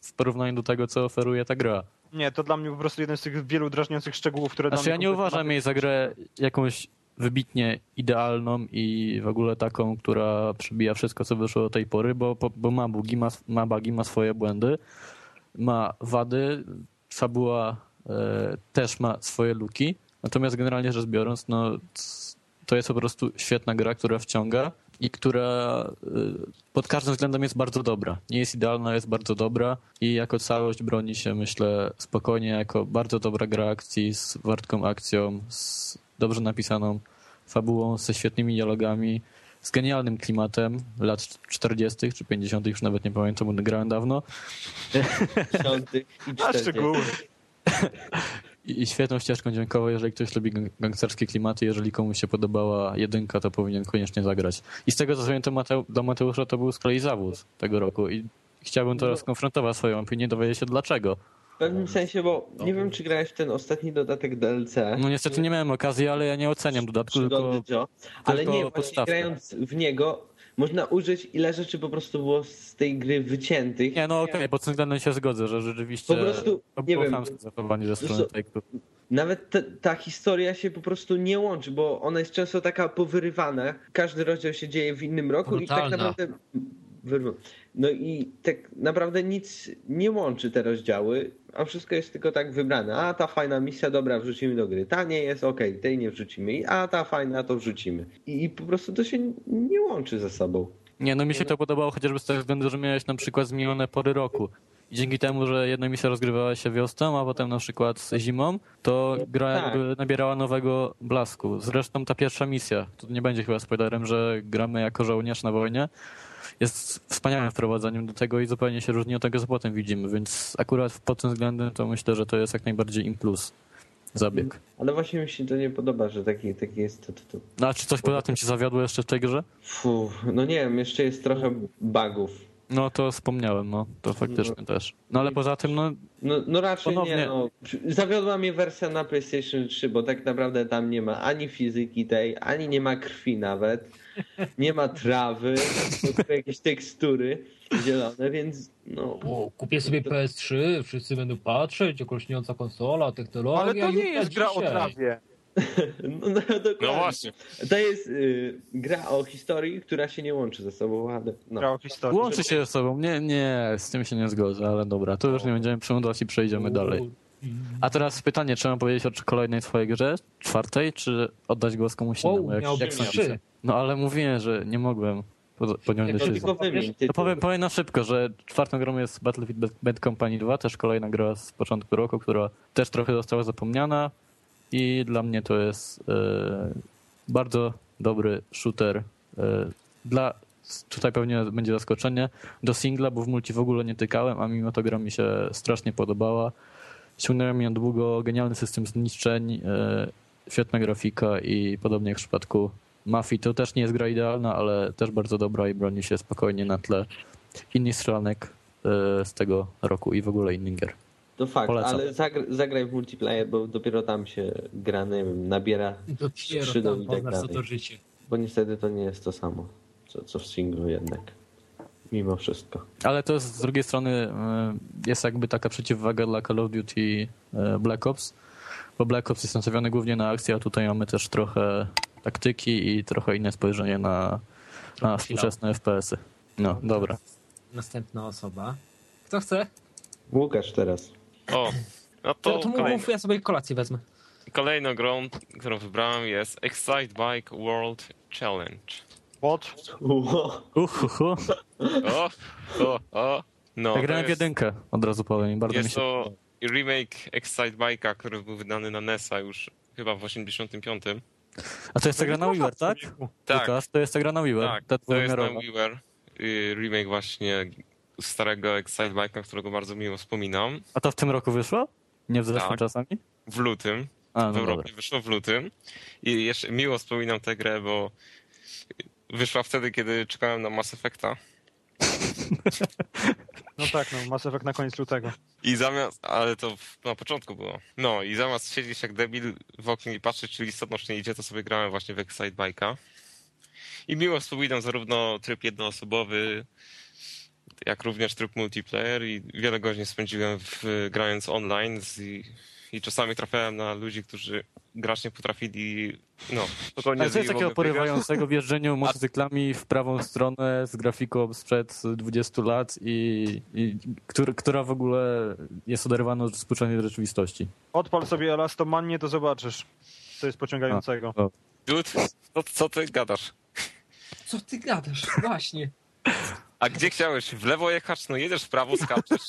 w porównaniu do tego, co oferuje ta gra. Nie, to dla mnie po prostu jeden z tych wielu drażniących szczegółów, które Znaczy ja nie uważam jej za grę jakąś wybitnie idealną i w ogóle taką, która przebija wszystko, co wyszło do tej pory, bo, bo- bo ma bugi, ma, ma bugi, ma swoje błędy, ma wady, fabuła e, też ma swoje luki, natomiast generalnie rzecz biorąc, no to jest po prostu świetna gra, która wciąga i która e, pod każdym względem jest bardzo dobra. Nie jest idealna, jest bardzo dobra i jako całość broni się, myślę, spokojnie, jako bardzo dobra gra akcji z wartką akcją, z dobrze napisaną fabułą, ze świetnymi dialogami, z genialnym klimatem lat 40. czy 50., już nawet nie pamiętam, bo grałem dawno. 50 i A 40. szczegóły. I, I świetną ścieżką dźwiękową, jeżeli ktoś lubi gang- gangsterskie klimaty, jeżeli komuś się podobała jedynka, to powinien koniecznie zagrać. I z tego co wiem, to Mateu, dla Mateusza to był z kolei zawód tego roku i chciałbym teraz skonfrontować swoją opinię, dowiedzieć się dlaczego. W pewnym sensie, bo nie wiem, czy grałeś w ten ostatni dodatek DLC. No niestety nie miałem okazji, ale ja nie oceniam dodatku, tylko Joe. Ale tylko nie, podstawkę. grając w niego można użyć ile rzeczy po prostu było z tej gry wyciętych. Nie, no okej, pod tym względem się zgodzę, że rzeczywiście Po prostu, to nie było wiem, zachowanie ze strony Take-Two. Nawet te, ta historia się po prostu nie łączy, bo ona jest często taka powyrywana. Każdy rozdział się dzieje w innym roku i tak Brutalna. naprawdę. Wyrwa- No i tak naprawdę nic nie łączy te rozdziały, a wszystko jest tylko tak wybrane. A ta fajna misja, dobra, wrzucimy do gry. Ta nie jest, okej, tej nie wrzucimy. A ta fajna, to wrzucimy. I po prostu to się nie łączy ze sobą. Nie, no mi się to podobało chociażby z tego względu, że miałeś na przykład zmienione pory roku. I dzięki temu, że jedna misja rozgrywała się wiosną, a potem na przykład zimą, to gra Tak. jakby nabierała nowego blasku. Zresztą ta pierwsza misja, to nie będzie chyba spoilerem, że gramy jako żołnierz na wojnie, jest wspaniałym wprowadzeniem do tego i zupełnie się różni od tego, co potem widzimy, więc akurat pod tym względem to myślę, że to jest jak najbardziej im plus zabieg. Ale właśnie mi się to nie podoba, że taki, taki jest to, to, to. No a czy coś poza tym ci zawiodło jeszcze w tej grze? Fu, no nie wiem, jeszcze jest trochę bugów. No to wspomniałem, no to faktycznie też. No ale poza tym, no No, no raczej Ponownie. nie. No. Zawiodła mnie wersja na PlayStation 3, bo tak naprawdę tam nie ma ani fizyki tej, ani nie ma krwi nawet. Nie ma trawy, tylko jakieś tekstury zielone, więc no. O, kupię sobie PS3, wszyscy będą patrzeć, okośniąca konsola, technologia. Ale to nie na jest gra o dzisiaj. trawie. [LAUGHS] No, no, dokładnie. No właśnie. To jest y, gra o historii, która się nie łączy ze sobą, ale no. Gra o historii. Łączy się ze sobą. Nie, nie, z tym się nie zgodzę, ale dobra, to już nie będziemy przemądać i przejdziemy dalej. A teraz pytanie, czy mam powiedzieć o kolejnej twojej grze? Czwartej, czy oddać głos komuś innemu? Jak, miał jak trzy. No ale mówiłem, że nie mogłem pod- podjąć decyzji. To tytuł. powiem, powiem na szybko, że czwartą grą jest Battlefield Bad- Bad Company 2, też kolejna gra z początku roku, która też trochę została zapomniana i dla mnie to jest e, bardzo dobry shooter. E, dla, tutaj pewnie będzie zaskoczenie, do singla, bo w multi w ogóle nie tykałem, a mimo to gra mi się strasznie podobała. Ściągnąłem ją długo, genialny system zniszczeń, e, świetna grafika i podobnie jak w przypadku Mafii, to też nie jest gra idealna, ale też bardzo dobra i broni się spokojnie na tle innych strzelanek e, z tego roku i w ogóle innych gier. To fakt, Polecam. ale zagr- zagraj w multiplayer, bo dopiero tam się gra, nie wiem, nabiera Dopiero skrzydeł i tak dalej. to życie. Bo niestety to nie jest to samo, co, co w singlu jednak. Mimo wszystko. Ale to jest, z drugiej strony e, jest jakby taka przeciwwaga dla Call of Duty e, Black Ops, bo Black Ops jest nastawiony głównie na akcję, a tutaj mamy też trochę taktyki i trochę inne spojrzenie na, na współczesne FPS-y. No, dobra. Następna osoba. Kto chce? Łukasz teraz. O, no To, to, to mów, kolejny, mów, ja sobie kolację wezmę. kolejną grą, którą wybrałem jest Excite Bike World Challenge. What? Uhuhu. O, o, o. No, Ja grałem w jedynkę, od razu powiem, bardzo mi jest się to remake Excite Bike'a, który był wydany na NES-a już chyba w 85. A to jest ta gra na WiiWare, tak? Tak, Łukasz, to jest ta gra na WiiWare, tak, ta to jest na. WiiWare. y, Remake właśnie starego Excite Bike'a, którego bardzo miło wspominam. A to w tym roku wyszło? Nie w zeszłym Tak. czasami? W lutym. A, w no Europie dobra. wyszło w lutym. I jeszcze miło wspominam tę grę, bo wyszła wtedy, kiedy czekałem na Mass Effecta. [LAUGHS] No tak, no, Mass Effect na koniec lutego. I zamiast, ale to na początku było. No i zamiast siedzieć jak debil w oknie i patrzeć, czy listonosz nie idzie, to sobie grałem właśnie w Excite Bike'a. I miło wspominam zarówno tryb jednoosobowy, jak również tryb multiplayer i wiele godzin spędziłem w, grając online z, i, czasami trafiałem na ludzi, którzy grać nie potrafili, no, spokojnie Ale co jest takiego porywającego w jeżdżeniu motocyklami w prawą stronę z grafiką sprzed 20 lat i, i który, która w ogóle jest oderwana od współczesnej rzeczywistości? Odpal sobie Elastomanię, to zobaczysz. Co jest pociągającego. Dude, co, co ty gadasz? Co ty gadasz? Właśnie. A gdzie chciałeś? W lewo jechać? No jedziesz w prawo, skaczesz. [LAUGHS]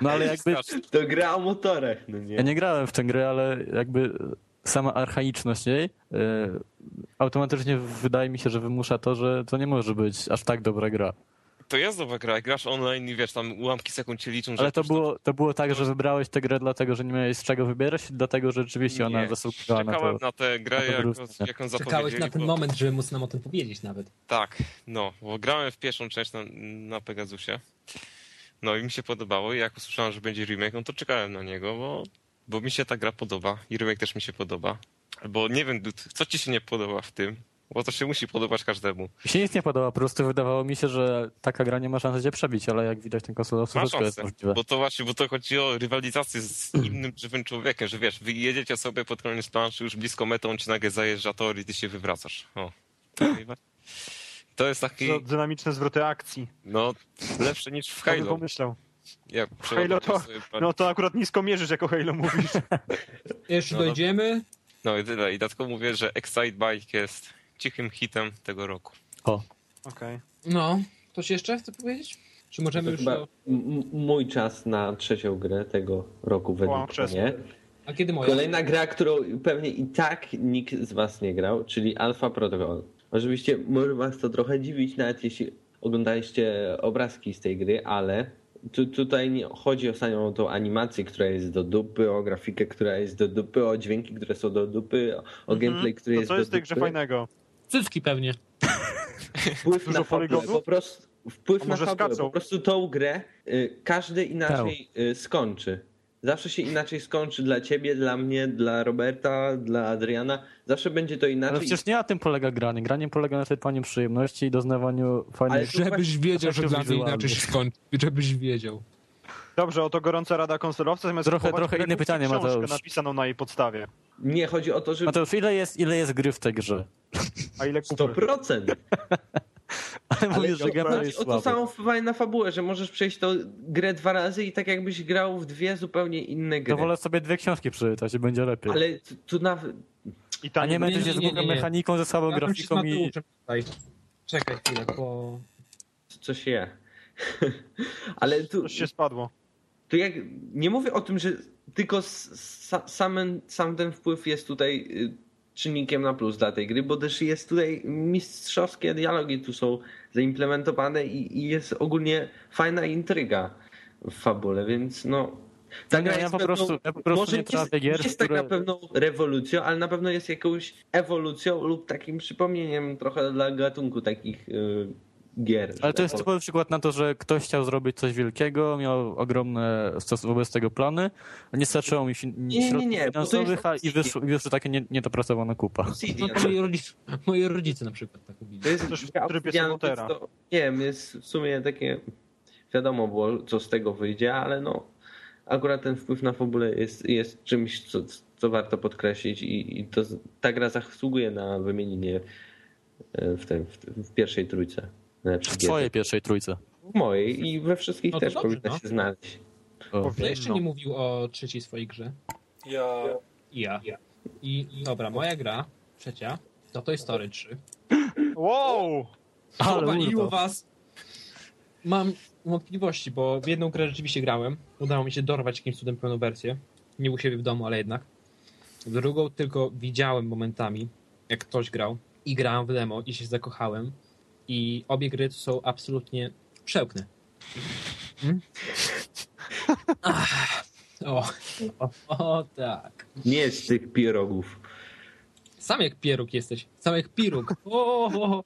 No ale jakby Skacz. To gra o motorach, no nie? ja nie grałem w tę grę, ale jakby sama archaiczność jej e, automatycznie wydaje mi się, że wymusza to, że to nie może być aż tak dobra gra. To jest dobra gra, grasz online i wiesz, tam ułamki sekund cię liczą, że Ale to było, to było tak, że wybrałeś tę grę dlatego, że nie miałeś z czego wybierać, dlatego, że rzeczywiście ona Nie, zasługowała na Czekałem to. na tę grę, na to jak, jak on Czekałeś na ten bo- moment, żeby móc nam o tym powiedzieć nawet. Tak, no, bo grałem w pierwszą część na, na Pegasusie. No i mi się podobało i jak usłyszałem, że będzie remake, no to czekałem na niego, bo, bo mi się ta gra podoba i remake też mi się podoba. Bo nie wiem, co ci się nie podoba w tym? Bo to się musi podobać każdemu. Mi się nic nie podoba, po prostu wydawało mi się, że taka gra nie ma szansy cię przebić, ale jak widać ten konsolowcy, Ma wszystko jest szansę, możliwe. bo to właśnie, bo to chodzi o rywalizację z [CLEARS THROAT] innym żywym człowiekiem, że wiesz, wy jedziecie sobie pod koniec planszy już blisko metą, on ci nagle zajeżdża tor i ty się wywracasz. O. To jest taki, To dynamiczne zwroty akcji. no, lepsze niż w Halo. pomyślał? Ja Halo to- [LAUGHS] No to akurat nisko mierzysz, jako Halo mówisz. [LAUGHS] Jeszcze No, no. dojdziemy. No i tyle. I dlatego mówię, że Excite Bike jest cichym hitem tego roku. O, Okej. No, ktoś jeszcze chce powiedzieć? Czy możemy To już... chyba O... mój czas na trzecią grę tego roku według krzesło. mnie. A kiedy moja? Kolejna gra, którą pewnie i tak nikt z was nie grał, czyli Alpha Protocol. Oczywiście może was to trochę dziwić, nawet jeśli oglądaliście obrazki z tej gry, ale tu, tutaj nie chodzi o samą tą animację, która jest do dupy, o grafikę, która jest do dupy, o dźwięki, które są do dupy, o, o gameplay, który Mhm. To jest co do jest w tej grze dupy. fajnego? Cycki pewnie. Wpływ na poligonów? po prostu wpływ na fabułę. Po prostu tą grę y, każdy inaczej y, skończy. Zawsze się inaczej skończy dla ciebie, dla mnie, dla Roberta, dla Adriana. Zawsze będzie to ale inaczej. przecież nie na tym polega granie. Granie polega na czerpaniu przyjemności i doznawaniu fajnych... Ale Żebyś wiedział, że dla mnie inaczej się skończy. Żebyś wiedział. Dobrze, oto gorąca rada konsolowca. Zamiast Trochę- trochę inne pytanie, Mateusz. napisaną na jej podstawie. Nie chodzi o to, że Mateusz, ile jest, ile jest gry w tej grze? A ile kupy? 100%. Ale Ale mówisz, że to gameplay chodzi jest o to słaby. samą fajną fabułę, że możesz przejść tą grę dwa razy i tak jakbyś grał w dwie zupełnie inne gry. To wolę sobie dwie książki przeczytać i będzie lepiej. Ale tu, tu nawet... I A tanie nie nie, się z głupą mechaniką, ze słabą Ja grafiką i... Czekaj chwilę, bo... Coś je. [LAUGHS] Ale tu... Coś się spadło. to jak nie mówię o tym, że tylko sam, sam ten wpływ jest tutaj y, czynnikiem na plus dla tej gry, bo też jest tutaj mistrzowskie dialogi tu są zaimplementowane i, i jest ogólnie fajna intryga w fabule, więc no ta gra ja jest po pewną- prostu- ja po prostu może nie trafię jest, gier, jest tak które- na pewno rewolucją, ale na pewno jest jakąś ewolucją lub takim przypomnieniem trochę dla gatunku takich y, gier. Ale to że jest tak typowy przykład na to, że ktoś chciał zrobić coś wielkiego, miał ogromne wobec tego plany, a nie starczyło mi fin- Nie, nie, środków nie, to finansowych, a i wyszło, wyszło takie nie, niedopracowana kupa. No Obsidian. to moi, rodzice, moi rodzice na przykład tak mówili. To jest Też w trybie Nie wiem, jest w sumie takie wiadomo było, co z tego wyjdzie, ale no akurat ten wpływ na fabulę jest, jest czymś, co, co warto podkreślić i, i to, ta gra zasługuje na wymienienie e, w, tym, w, w pierwszej trójce. Znaczy, W twojej pierwszej trójce. W mojej i we wszystkich No to też dobrze, powinna no. się znaleźć. O. Kto jeszcze nie mówił o trzeciej swojej grze? Ja I ja. I dobra, moja gra, trzecia, to Toy Story 3. Wow! Urwał. was. Mam wątpliwości, bo w jedną grę rzeczywiście grałem. Udało mi się dorwać jakimś cudem pełną wersję. Nie u siebie w domu, ale jednak. W drugą tylko widziałem momentami, jak ktoś grał i grałem w demo i się zakochałem. I obie gry to są absolutnie przełkne. Hmm? O, o, o, tak. Nie z tych pierogów. Sam jak pieróg jesteś. Sam jak piruk. O, o, o.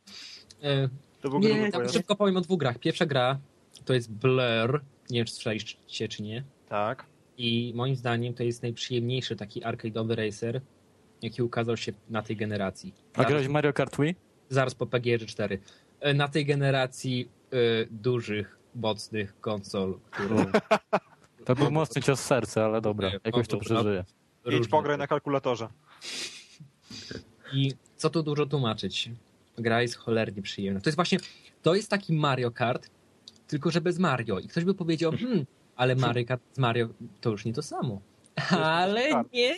E, To Nie, gruby tak szybko powiem o dwóch grach. Pierwsza gra to jest Blur. Nie wiem, czy słyszeliście, czy nie. Tak. I moim zdaniem to jest najprzyjemniejszy taki arcade'owy racer, jaki ukazał się na tej generacji. A grałeś w Mario Kart Wii? zaraz po PGR 4. E, Na tej generacji e, dużych, mocnych konsol, którą [LAUGHS] To był mocny cios w serce, ale dobra, jakoś to mogą, przeżyje. Idź pograj na kalkulatorze. I co tu dużo tłumaczyć? Gra jest cholernie przyjemna. To jest właśnie, to jest taki Mario Kart, tylko że bez Mario. I ktoś by powiedział, hmm, ale Mario Kart z Mario to już nie to samo. Ale nie!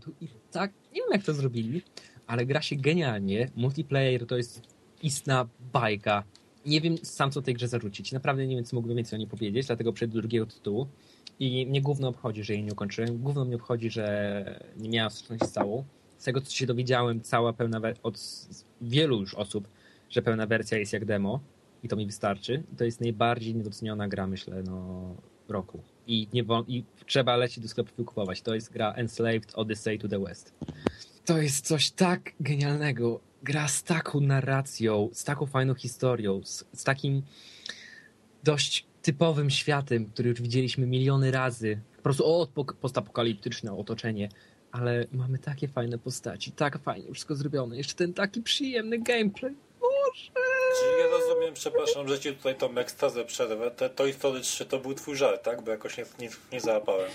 Tu i tak, nie wiem jak to zrobili, ale gra się genialnie. Multiplayer to jest istna bajka. Nie wiem sam co tej grze zarzucić. Naprawdę nie wiem co mógłbym więcej o niej powiedzieć, dlatego przejdę do drugiego tytułu. I mnie gówno obchodzi, że jej nie ukończyłem. Gówno mnie obchodzi, że nie miałem styczności z całą. Z tego, co się dowiedziałem, cała pełna od wielu już osób, że pełna wersja jest jak demo i to mi wystarczy. I to jest najbardziej niedoceniona gra, myślę, no, roku. I, nie I trzeba lecieć do sklepu wykupować. To jest gra Enslaved Odyssey to the West. To jest coś tak genialnego. Gra z taką narracją, z taką fajną historią, z, z takim dość typowym światem, który już widzieliśmy miliony razy. Po prostu o, pok- postapokaliptyczne otoczenie, ale mamy takie fajne postaci, tak fajnie wszystko zrobione. Jeszcze ten taki przyjemny gameplay. Boże! Czyli ja rozumiem, przepraszam, że ci tutaj tą ekstazę przerwę. Te Toy Story 3 to był twój żart, tak? Bo jakoś nie, nie, nie załapałem.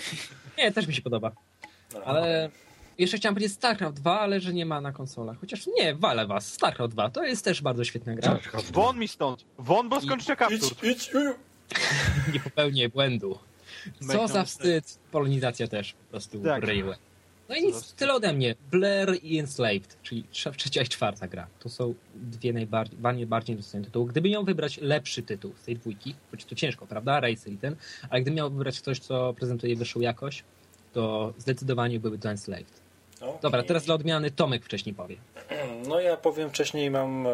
Nie, też mi się podoba. No. Ale jeszcze chciałem powiedzieć StarCraft 2, ale że nie ma na konsolach. Chociaż nie, walę was. StarCraft 2 to jest też bardzo świetna gra. Won mi stąd! Won, bo skończę kaptur! Idź, idź, idź. [LAUGHS] Nie popełnię błędu. Co za wstyd. Polonizacja też po prostu Tak. ryjłe. No i nic, tyle ode mnie. Blair i Enslaved, czyli trze- trzecia i czwarta gra. To są dwie najbardziej bardziej, bardziej docenione tytuły. Gdyby miał wybrać lepszy tytuł z tej dwójki, choć to ciężko, prawda? Racer i ten, ale gdybym miał wybrać coś, co prezentuje wyższą jakość, to zdecydowanie byłby to Enslaved. No, Dobra, teraz dla odmiany Tomek wcześniej powie. [CLEARS THROAT] No ja powiem wcześniej mam e,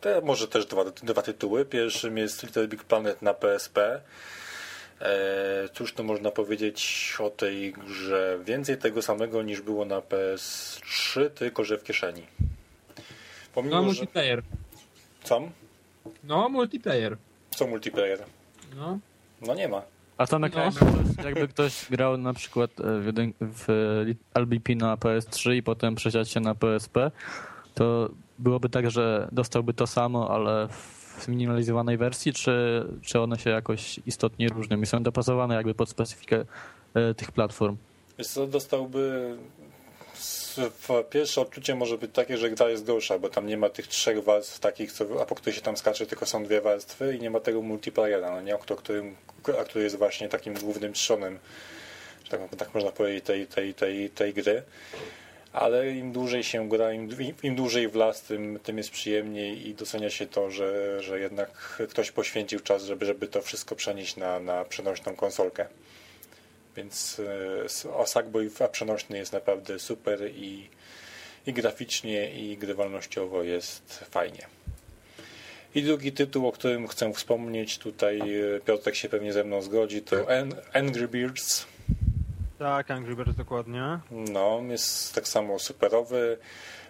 te, może też dwa, dwa tytuły. Pierwszym jest Little Big Planet na PSP. E, cóż to można powiedzieć o tej grze? Więcej tego samego niż było na PS3, tylko że w kieszeni. No, Pomimo, że... multiplayer. Co? No, multiplayer. Co multiplayer? No. No nie ma. A Tomek, No. jakby, ktoś, jakby ktoś grał na przykład e, w, w LBP na PS3 i potem przesiadł się na PSP, to byłoby tak, że dostałby to samo, ale w zminimalizowanej wersji, czy, czy one się jakoś istotnie różnią i są dopasowane jakby pod specyfikę e, tych platform? Wiesz co, dostałby... Pierwsze odczucie może być takie, że gra jest gorsza, bo tam nie ma tych trzech warstw takich, co, a po których się tam skacze, tylko są dwie warstwy i nie ma tego multiplayera, no nie? O którym, a który jest właśnie takim głównym trzonem, tak, tak można powiedzieć, tej, tej, tej, tej gry. Ale im dłużej się gra, im, im dłużej w las, tym, tym jest przyjemniej i docenia się to, że, że jednak ktoś poświęcił czas, żeby, żeby to wszystko przenieść na, na przenośną konsolkę. Więc e, o Sackboy a przenośny jest naprawdę super i, i graficznie, i grywalnościowo jest fajnie. I drugi tytuł, o którym chcę wspomnieć, tutaj e, Piotrek się pewnie ze mną zgodzi, to An- Angry Birds. Tak, Angry Birds dokładnie. No, jest tak samo superowy.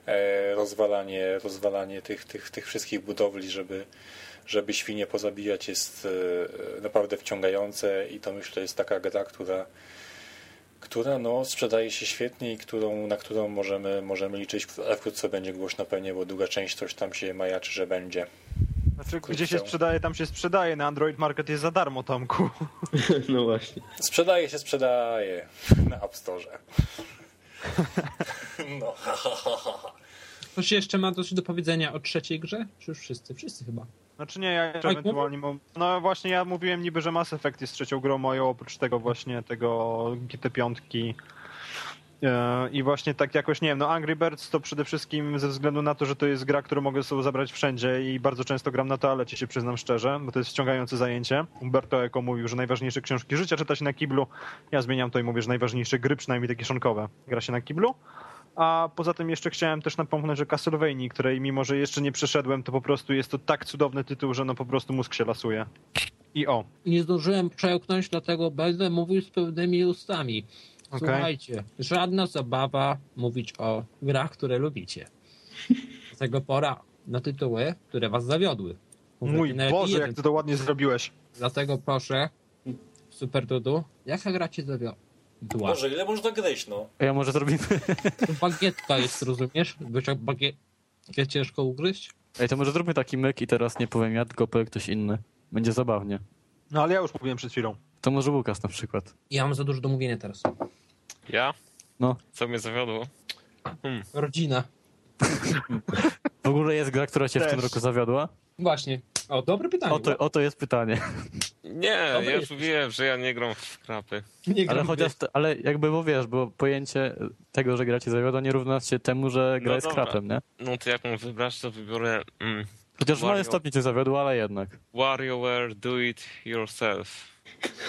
E, rozwalanie, rozwalanie tych, tych, tych wszystkich budowli, żeby, żeby świnie pozabijać jest e, naprawdę wciągające i to myślę jest taka gra, która która no, sprzedaje się świetnie i którą, na którą możemy, możemy liczyć, a wkrótce będzie głośno pewnie, bo druga część coś tam się majaczy, że będzie. Znaczy, gdzie się sprzedaje, tam się sprzedaje. Na Android Market jest za darmo, Tomku. [LAUGHS] No właśnie. Sprzedaje się, sprzedaje [LAUGHS] na App Store. [LAUGHS] No, Ktoś jeszcze ma coś do powiedzenia o trzeciej grze? Czy już wszyscy? Wszyscy chyba. Znaczy nie, ja jeszcze Tak, ewentualnie mam... No właśnie ja mówiłem niby, że Mass Effect jest trzecią grą moją, oprócz tego właśnie tego GT5. E, I właśnie tak jakoś, nie wiem, no Angry Birds to przede wszystkim ze względu na to, że to jest gra, którą mogę sobie zabrać wszędzie i bardzo często gram na toalecie, się przyznam szczerze, bo to jest ściągające zajęcie. Umberto Eco mówił, że najważniejsze książki życia czyta się na kiblu. Ja zmieniam to i mówię, że najważniejsze gry, przynajmniej takie szonkowe, gra się na kiblu. A poza tym jeszcze chciałem też napomknąć o Castlevanii, której mimo, że jeszcze nie przeszedłem, to po prostu jest to tak cudowny tytuł, że no po prostu mózg się lasuje. I o. Nie zdążyłem przełknąć, dlatego będę mówił z pełnymi ustami. Okej. Słuchajcie, żadna zabawa mówić o grach, które lubicie. [LAUGHS] Dlatego pora na tytuły, które was zawiodły. Mówię Mój Boże, jeden. jak ty to ładnie zrobiłeś. Dlatego proszę, Super Dudu, jaka gra cię zawiodła? Boże, ile można gryźć, no? A ja może zrobimy... To bagietka jest, rozumiesz? Jak bagietkę ciężko ugryźć? Ej, to może zróbmy taki myk i teraz nie powiem ja, tylko powie ktoś inny. Będzie zabawnie. No ale ja już mówiłem przed chwilą. To może Łukasz na przykład. Ja mam za dużo do mówienia teraz. Ja? No. Co mnie zawiodło? Rodzina. W ogóle jest gra, która cię w Też. tym roku zawiodła? Właśnie. O, dobre pytanie. Oto, oto jest pytanie. Nie, Dobry ja już jesteś. mówiłem, że ja nie gram w krapy. Nie Ale gram chociaż, te, ale jakby, bo wiesz, bo pojęcie tego, że gra cię zawiodła nie równa się temu, że gra No jest dobra. krapem, nie? No to jak mam wybrać, to wybiorę mm, Chociaż w małym stopniu cię zawiodła, ale jednak. WarioWare Do It Yourself.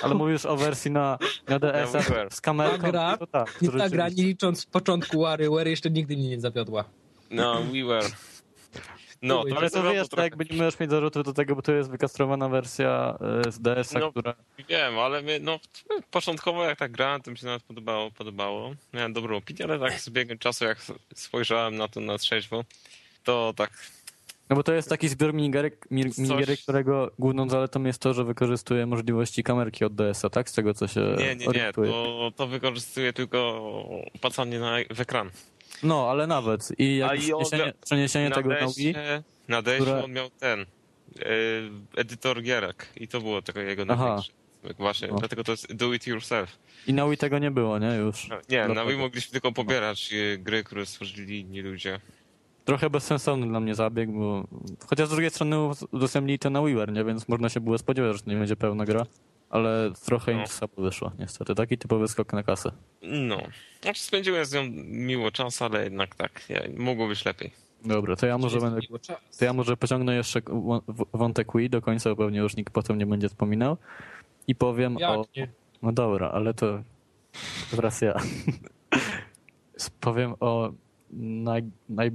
Ale mówisz o wersji na, na WarioWare. z kamerką. Ta gra- to tak, Nie to ta gra, nie licząc początku WarioWare, jeszcze nigdy mnie nie zawiodła. No, WiiWare. No, to Ale to wiesz, to trochę. nie możesz mieć zarzutów do tego, bo to jest wykastrowana wersja e, z DS-a, No. która... Wiem, ale mnie, no, początkowo jak tak grałem, to mi się nawet podobało, podobało. Miałem dobrą opinię, ale tak z biegiem czasu, jak spojrzałem na to na trzeźwo, to tak, No bo to jest taki zbiór minigierek, mi- Coś- minigierek którego główną zaletą jest to, że wykorzystuje możliwości kamerki od DS-a, tak? Z tego, co się nie, nie, nie, orientuję. to, to wykorzystuje tylko opacanie na, w ekran. No, ale nawet. I jak przeniesienie, przeniesienie na tego na Wii... Na które- on miał ten, e, edytor gierek i to było tego jego największe. Właśnie, No. dlatego to jest do it yourself. I na Wii tego nie było, nie? Już. No, Nie, na. Wii mogliśmy tylko pobierać e, gry, które stworzyli inni ludzie. Trochę bezsensowny dla mnie zabieg, bo... Chociaż z drugiej strony udostępnili to na WiiWare, nie? Więc można się było spodziewać, że to nie będzie pełna gra. Ale trochę im No. słabo wyszło, niestety. Taki typowy skok na kasę. No. Znaczy spędziłem z nią miło czas, ale jednak tak, nie, mogło być lepiej. Dobra, to ja może będę... To ja może pociągnę jeszcze wątek Wii do końca, bo pewnie już nikt potem nie będzie wspominał. I powiem Jak o... nie? No dobra, ale to teraz ja. [LAUGHS] Powiem o naj, naj,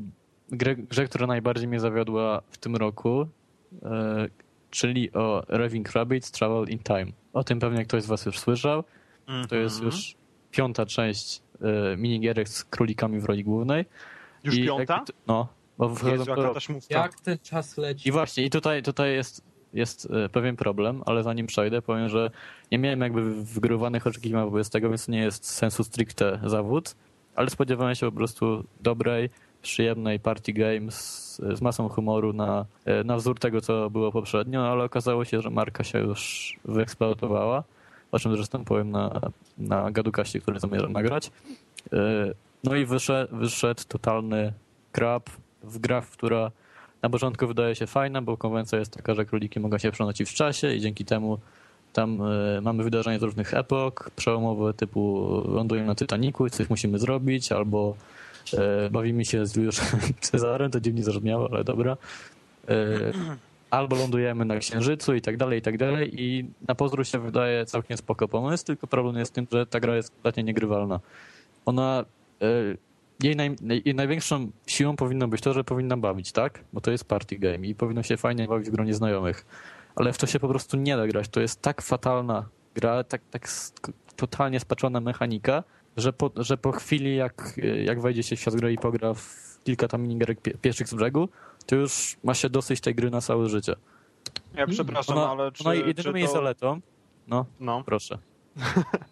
grze, grze, która najbardziej mnie zawiodła w tym roku, e, czyli o Raving Rabbids Travel in Time. O tym pewnie ktoś z was już słyszał. To jest Mhm. już piąta część e, minigierek z królikami w roli głównej. Już I piąta? to- No, bo Jezu, taśmówka. Jak ten czas leci? I właśnie, i tutaj, tutaj jest, jest e, pewien problem, ale zanim przejdę, powiem, że nie miałem jakby wygórowanych oczekiwań wobec tego, więc nie jest sensu stricte zawód, ale spodziewałem się po prostu dobrej, przyjemnej party game z, masą humoru na, e, na wzór tego, co było poprzednio, ale okazało się, że marka się już wyeksploatowała, o czym zresztą powiem na, na gadukaście, który zamierzam nagrać. E, No i wyszedł, wyszedł totalny krab w grach, która na początku wydaje się fajna, bo konwencja jest taka, że króliki mogą się przenosić w czasie i dzięki temu tam e, mamy wydarzenia z różnych epok, przełomowe typu lądujemy na Titaniku i coś musimy zrobić, albo bawimy się z Juliuszem [LAUGHS] Cezarem, to dziwnie zabrzmiało, ale dobra. E, albo lądujemy na Księżycu i tak dalej, i tak dalej i na pozór się wydaje całkiem spoko pomysł, tylko problem jest w tym, że ta gra jest kompletnie niegrywalna. Ona e, jej, naj, jej największą siłą powinno być to, że powinna bawić, tak? Bo to jest party game i powinno się fajnie bawić w gronie znajomych. Ale w to się po prostu nie da grać. To jest tak fatalna gra, tak, tak totalnie spaczona mechanika, że po, że po chwili, jak, jak wejdzie się w świat gry i pogra w kilka tam minigierek pie- pierwszych z brzegu, to już ma się dosyć tej gry na całe życie. Ja przepraszam, Ona, ale czy, ona jedyną jej to... zaletą, no, No. proszę. [LAUGHS]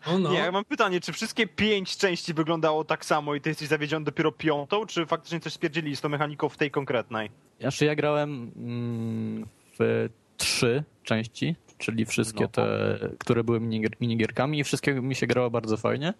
O no. Nie, ja mam pytanie, czy wszystkie pięć części wyglądało tak samo i ty jesteś zawiedziony dopiero piątą, czy faktycznie coś stwierdzili z tą mechaniką w tej konkretnej? Znaczy ja grałem mm, w trzy części, czyli wszystkie No. te, które były minigier, minigierkami i wszystkie mi się grało bardzo fajnie.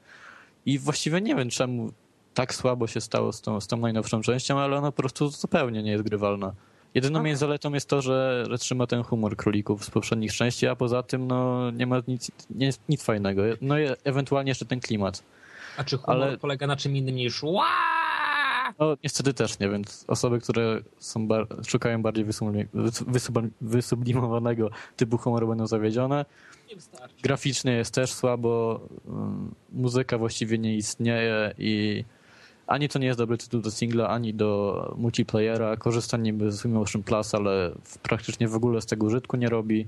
I właściwie nie wiem, czemu tak słabo się stało z tą, z tą najnowszą częścią, ale ona po prostu zupełnie nie jest grywalna. Jedyną jej zaletą jest to, że, trzyma ten humor królików z poprzednich części, a poza tym no, nie ma nic, nie nic fajnego. No i ewentualnie jeszcze ten klimat. A czy humor ale- polega na czym innym niż Ła! No niestety też nie, więc osoby, które są bar- szukają bardziej wysubli- wysub- wysublimowanego typu humoru będą zawiedzione. Graficznie jest też słabo, ym, muzyka właściwie nie istnieje i ani to nie jest dobry tytuł do singla, ani do multiplayera. Korzystanie z Motion Plus, ale praktycznie w ogóle z tego użytku nie robi.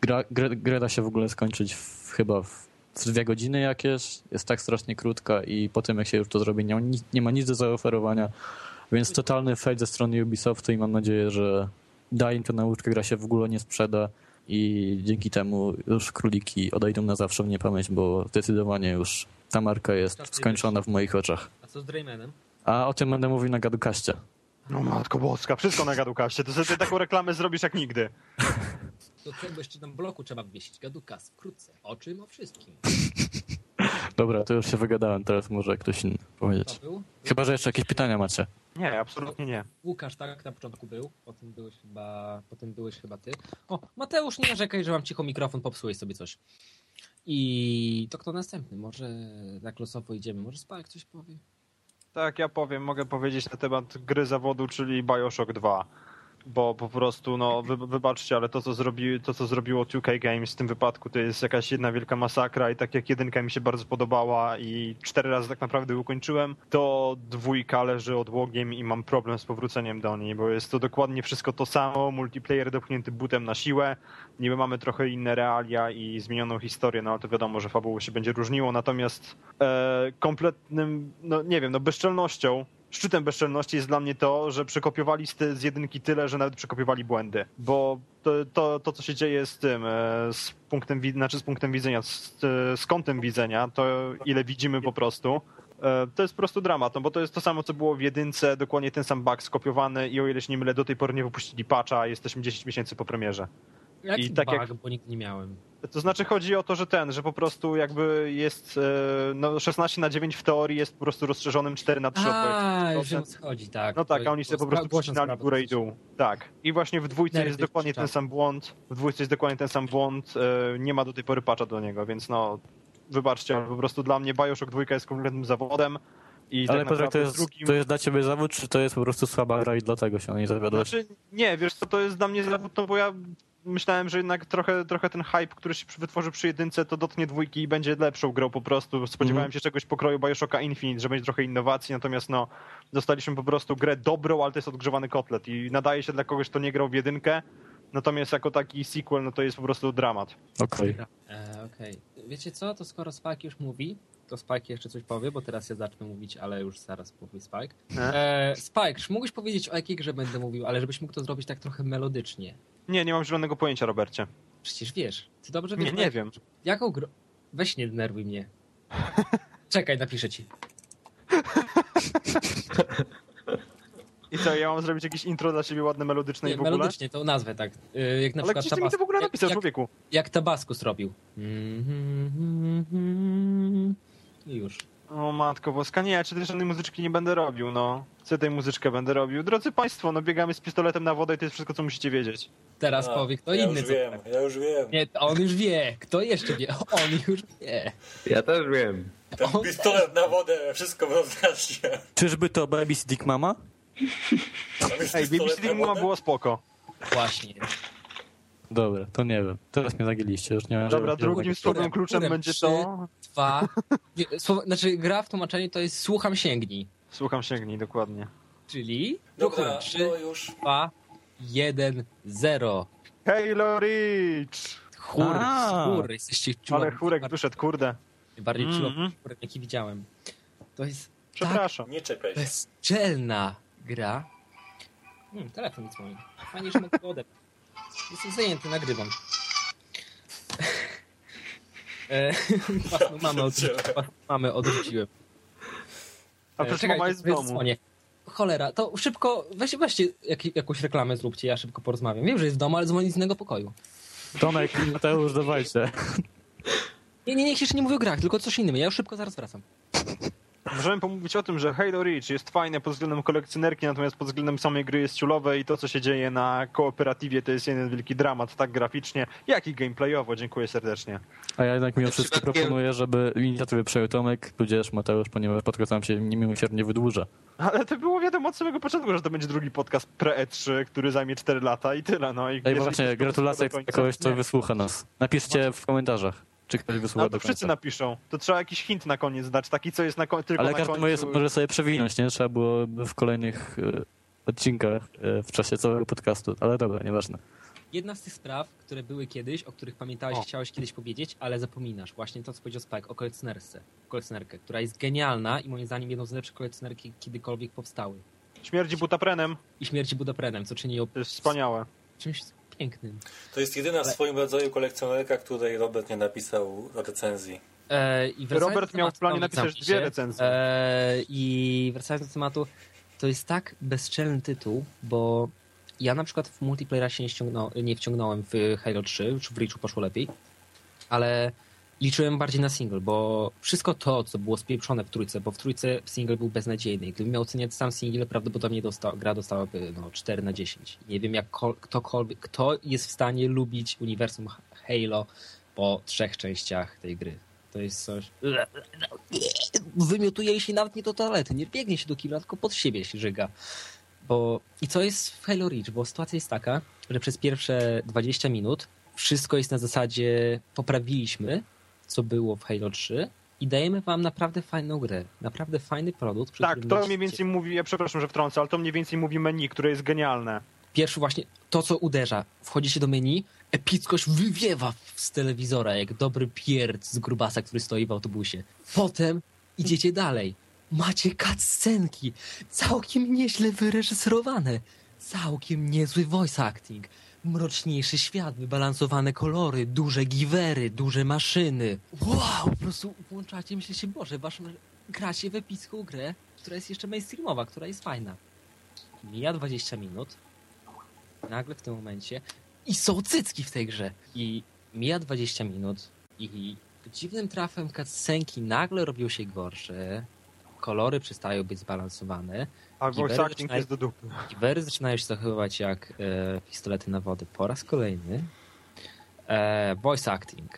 Gra, grę, grę da się w ogóle skończyć w, chyba w dwie godziny jakieś. Jest tak strasznie krótka i po tym jak się już to zrobi, nie, ma nic- nie ma nic do zaoferowania. Więc totalny fail ze strony Ubisoftu i mam nadzieję, że da im to nauczkę, gra się w ogóle nie sprzeda i dzięki temu już króliki odejdą na zawsze w niepamięć, bo zdecydowanie już ta marka jest skończona w moich oczach. A co z Draymanem? A o tym będę mówił na gadukaście. No matko boska, wszystko na gadukaście, to sobie taką reklamę zrobisz jak nigdy. To czego jeszcze tam bloku trzeba wwiesić? Gadukas, wkrótce. O czym? O wszystkim. [LAUGHS] Dobra, to już się wygadałem, teraz może ktoś inny powiedzieć. Chyba, że jeszcze jakieś pytania macie. Nie, absolutnie nie. Łukasz, tak, na początku był. Potem byłeś chyba, potem byłeś chyba ty. O, Mateusz, nie narzekaj, że mam cicho mikrofon, popsułeś sobie coś. I to kto następny? Może tak losowo idziemy. Może Spark coś powie? Tak, ja powiem, mogę powiedzieć na temat gry zawodu, czyli Bioshock 2. Bo po prostu, no, wy, wybaczcie, ale to co, zrobi, to, co zrobiło 2K Games w tym wypadku, to jest jakaś jedna wielka masakra i tak jak jedynka mi się bardzo podobała i cztery razy tak naprawdę ukończyłem, to dwójka leży odłogiem i mam problem z powróceniem do niej, bo jest to dokładnie wszystko to samo, multiplayer dopchnięty butem na siłę, niby mamy trochę inne realia i zmienioną historię, no ale to wiadomo, że fabuła się będzie różniło, natomiast e, kompletnym, no nie wiem, no bezczelnością szczytem bezczelności jest dla mnie to, że przekopiowali z, z jedynki tyle, że nawet przekopiowali błędy. Bo to, to, to co się dzieje z tym, e, z punktem, znaczy z punktem widzenia, z, e, z kątem widzenia, to ile widzimy po prostu, e, to jest po prostu dramat, no bo to jest to samo, co było w jedynce, dokładnie ten sam bug skopiowany i o ile się nie mylę, do tej pory nie wypuścili patcha, jesteśmy 10 miesięcy po premierze. Jaki I tak bug, jak- bo nigdy nie miałem. To znaczy chodzi o to, że ten, że po prostu jakby jest e, no 16 na 9 w teorii jest po prostu rozszerzonym 4 na 3 A, już wiem, o 100%. co chodzi, tak. No tak, a oni sobie po prostu przycinali górę i dół. Tak. I właśnie w dwójce Nerdy jest dokładnie ten sam błąd. W dwójce jest dokładnie ten sam błąd. e, Nie ma do tej pory patcha do niego, więc no wybaczcie, ale po prostu dla mnie Bioshock 2 jest kompletnym zawodem. I Ale tak Piotrek, to jest, drugim... to jest dla ciebie zawód, czy to jest po prostu słaba gra i dlatego się o niej zawiodłeś? Znaczy, nie, wiesz co, to jest dla mnie zawód, no bo ja myślałem, że jednak trochę, trochę ten hype, który się wytworzy przy jedynce, to dotknie dwójki i będzie lepszą grą po prostu. Spodziewałem Mhm. się czegoś pokroju Bioshocka Infinite, że będzie trochę innowacji, natomiast no, dostaliśmy po prostu grę dobrą, ale to jest odgrzewany kotlet i nadaje się dla kogoś, kto nie grał w jedynkę, natomiast jako taki sequel, no to jest po prostu dramat. Okej. E, Okej. Wiecie co, to skoro Spike już mówi, to Spike jeszcze coś powie, bo teraz ja zacznę mówić, ale już zaraz powie Spike. E, Spike, czy mógłbyś powiedzieć o jakiej grze będę mówił, ale żebyś mógł to zrobić tak trochę melodycznie. Nie, nie mam zielonego pojęcia, Robercie. Przecież wiesz. Ty dobrze Nie, wiesz. nie wiem. Jaką grę... Weź nie denerwuj mnie. [LAUGHS] Czekaj, napiszę ci. I co, ja mam zrobić jakieś intro dla ciebie ładne, melodyczne Nie, i w ogóle? melodycznie to nazwę tak. Y, Jak na Ale przykład gdzieś ty mi to w ogóle jak- napisał, jak, człowieku. jak Tabaskus robił. I już. O matko boska, nie, czy też żadnej muzyczki nie będę robił, no. Co tej muzyczkę będę robił? Drodzy Państwo, no biegamy z pistoletem na wodę i to jest wszystko, co musicie wiedzieć. Teraz A, powie kto ja inny. już co wiem, tak. ja już wiem. Nie, on już wie. Kto jeszcze wie? [LAUGHS] On już wie. Ja też wiem. Ten pistolet na wodę wszystko rozjaśnia. Czyżby to Baby Stick Mama? Ej, babysitting Mama było spoko. Właśnie. Dobra, to nie wiem. Teraz mnie zagieliście, już nie wiem. Dobra, drugim słownym Kurem, kluczem kurem, będzie trzy. to... Dwa. [LAUGHS] Słowo, znaczy gra w tłumaczeniu to jest słucham sięgnij. Słucham sięgnij, dokładnie. Czyli Dobra, trzy, no już. dwa, jeden, zero. Halo Rich! Chór, chór, jesteście czuła- Ale chórek wyszedł, kurde. Najbardziej Mhm. mm jaki widziałem. To jest Przepraszam. Nie czepiaj się. bezczelna gra. Hmm, telefon dzwoni. Fajnie, że mogę go odebrać. Jestem zajęty, nagrywam. [LAUGHS] E, własną mamę, odrzuciłem, własną mamę odrzuciłem. A E, przecież czekaj, mama jest w domu. dzwonię. Cholera, to szybko, weźcie, weźcie jak, jakąś reklamę zróbcie, ja szybko porozmawiam. Wiem, że jest w domu, ale dzwoni z innego pokoju. Tomek i Mateusz, dawajcie. Nie, nie, niech jeszcze nie mówię o grach, tylko coś innym. Ja już szybko zaraz wracam. Możemy pomówić o tym, że Halo Reach jest fajne pod względem kolekcjonerki, natomiast pod względem samej gry jest ciulowe i to, co się dzieje na kooperatywie, to jest jeden wielki dramat, tak graficznie, jak i gameplayowo. Dziękuję serdecznie. A ja jednak mimo wszystko proponuję, żeby inicjatywę przejął Tomek, tudzież Mateusz, ponieważ podcast nam się niemiłosiernie wydłuża. Ale to było wiadomo od samego początku, że to będzie drugi podcast pre-E3, który zajmie 4 lata i tyle. No, i Ej, właśnie, gratulacje końca- kogoś, kto wysłucha nas. Napiszcie w komentarzach, czy ktoś wysłucha No do to wszyscy końca. napiszą. To trzeba jakiś hint na koniec dać, taki co jest na tylko Ale na każdy końcu. może, sobie przewinąć, nie? Trzeba było w kolejnych e, odcinkach e, w czasie całego podcastu, ale dobra, nieważne. Jedna z tych spraw, które były kiedyś, o których pamiętałeś, O. chciałeś kiedyś powiedzieć, ale zapominasz. Właśnie to, co powiedział Spike o kolekcjonerce. Kolekcjonerkę, która jest genialna i moim zdaniem jedną z lepszych kolekcjonerki kiedykolwiek powstały. Śmierci butaprenem, I śmierci Budaprenem, co czyni ją to jest wspaniałe. czymś pięknym. To jest jedyna w swoim rodzaju kolekcjonerka, której Robert nie napisał recenzji. E, i Robert miał w planie napisać dwie recenzje. E, I wracając do tematu, to jest tak bezczelny tytuł, bo ja na przykład w multiplayera się nie, nie wciągnąłem w Halo 3, czy w Reachu poszło lepiej, ale liczyłem bardziej na single, bo wszystko to, co było spieprzone w trójce, bo w trójce single był beznadziejny. Gdybym miał oceniać sam single, prawdopodobnie dostał, gra dostałaby no, 4 na 10. Nie wiem, jak kol, ktokolwiek, kto jest w stanie lubić uniwersum Halo po trzech częściach tej gry. To jest coś... Wymiotuje się nawet nie do toalety, nie biegnie się do kibla, tylko pod siebie się żyga. Bo... I co jest w Halo Reach? Bo sytuacja jest taka, że przez pierwsze 20 minut wszystko jest na zasadzie poprawiliśmy, co było w Halo 3 i dajemy wam naprawdę fajną grę. Naprawdę fajny produkt. Tak, to mniej więcej mówi, ja przepraszam, że wtrącę, ale to mniej więcej mówi menu, które jest genialne. Pierwszy właśnie to, co uderza. Wchodzicie do menu, epickość wywiewa z telewizora, jak dobry pierd z grubasa, który stoi w autobusie. Potem idziecie dalej. Macie cutscenki, całkiem nieźle wyreżyserowane. Całkiem niezły voice acting. Mroczniejszy świat, wybalansowane kolory, duże giwery, duże maszyny. Wow, po prostu włączacie, myślicie, Boże, wasz, gracie w epicką grę, która jest jeszcze mainstreamowa, która jest fajna. Mija 20 minut, nagle w tym momencie i są cycki w tej grze. I mija 20 minut i dziwnym trafem cutscenki nagle robią się gorsze, kolory przestają być zbalansowane, A voice acting jest do dupy. giwery zaczynają się zachowywać jak e, pistolety na wody po raz kolejny. E, voice acting.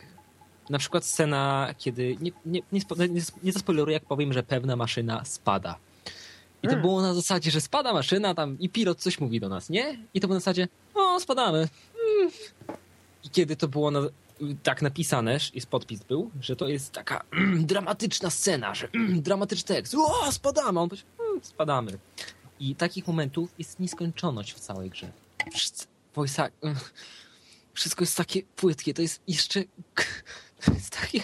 Na przykład scena, kiedy. Nie, nie, nie, spo- nie, nie zaspoileruję, jak powiem, że pewna maszyna spada. I to Hmm. było na zasadzie, że spada maszyna tam i pilot coś mówi do nas, nie? I to było na zasadzie, o, spadamy. Mm. I kiedy to było na, tak napisane, jest podpis był, że to jest taka mm, dramatyczna scena, że mm, dramatyczny tekst, o, spadamy. On powiedział, mm, spadamy. I takich momentów jest nieskończoność w całej grze. Voice ugh. Wszystko jest takie płytkie, to jest jeszcze... [LAUGHS] To jest, takie,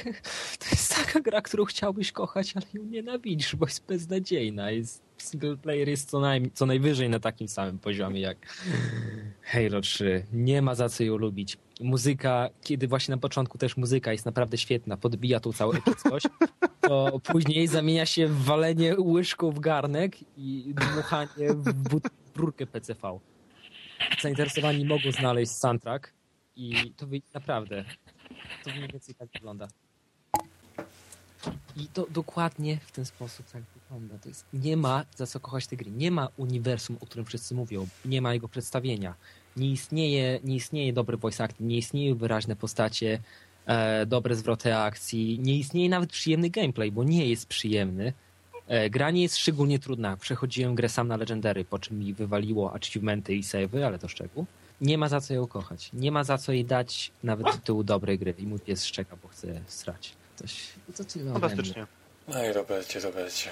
to jest taka gra, którą chciałbyś kochać, ale ją nienawidzisz, bo jest beznadziejna. Jest, single player jest co, co najwyżej na takim samym poziomie jak [LAUGHS] Halo 3. Nie ma za co ją lubić. Muzyka, kiedy właśnie na początku też muzyka jest naprawdę świetna, podbija tą całą epickość, to [LAUGHS] później zamienia się w walenie łyżką w garnek i dmuchanie w but- w rurkę PCV. Zainteresowani mogą znaleźć soundtrack i to naprawdę, to mniej więcej tak wygląda. I to dokładnie w ten sposób tak To jest, nie ma za co kochać tej gry. Nie ma uniwersum, o którym wszyscy mówią. Nie ma jego przedstawienia. Nie istnieje, nie istnieje dobry voice acting, nie istnieją wyraźne postacie, e, dobre zwroty akcji, nie istnieje nawet przyjemny gameplay, bo nie jest przyjemny. E, gra nie jest szczególnie trudna. Przechodziłem grę sam na Legendary, po czym mi wywaliło achievementy i savey, ale to szczegół. Nie ma za co ją kochać. Nie ma za co jej dać nawet tytułu dobrej gry. I mój pies szczeka, bo chce srać. Coś, to tyle. Fantastycznie. No i Robercie, Robercie.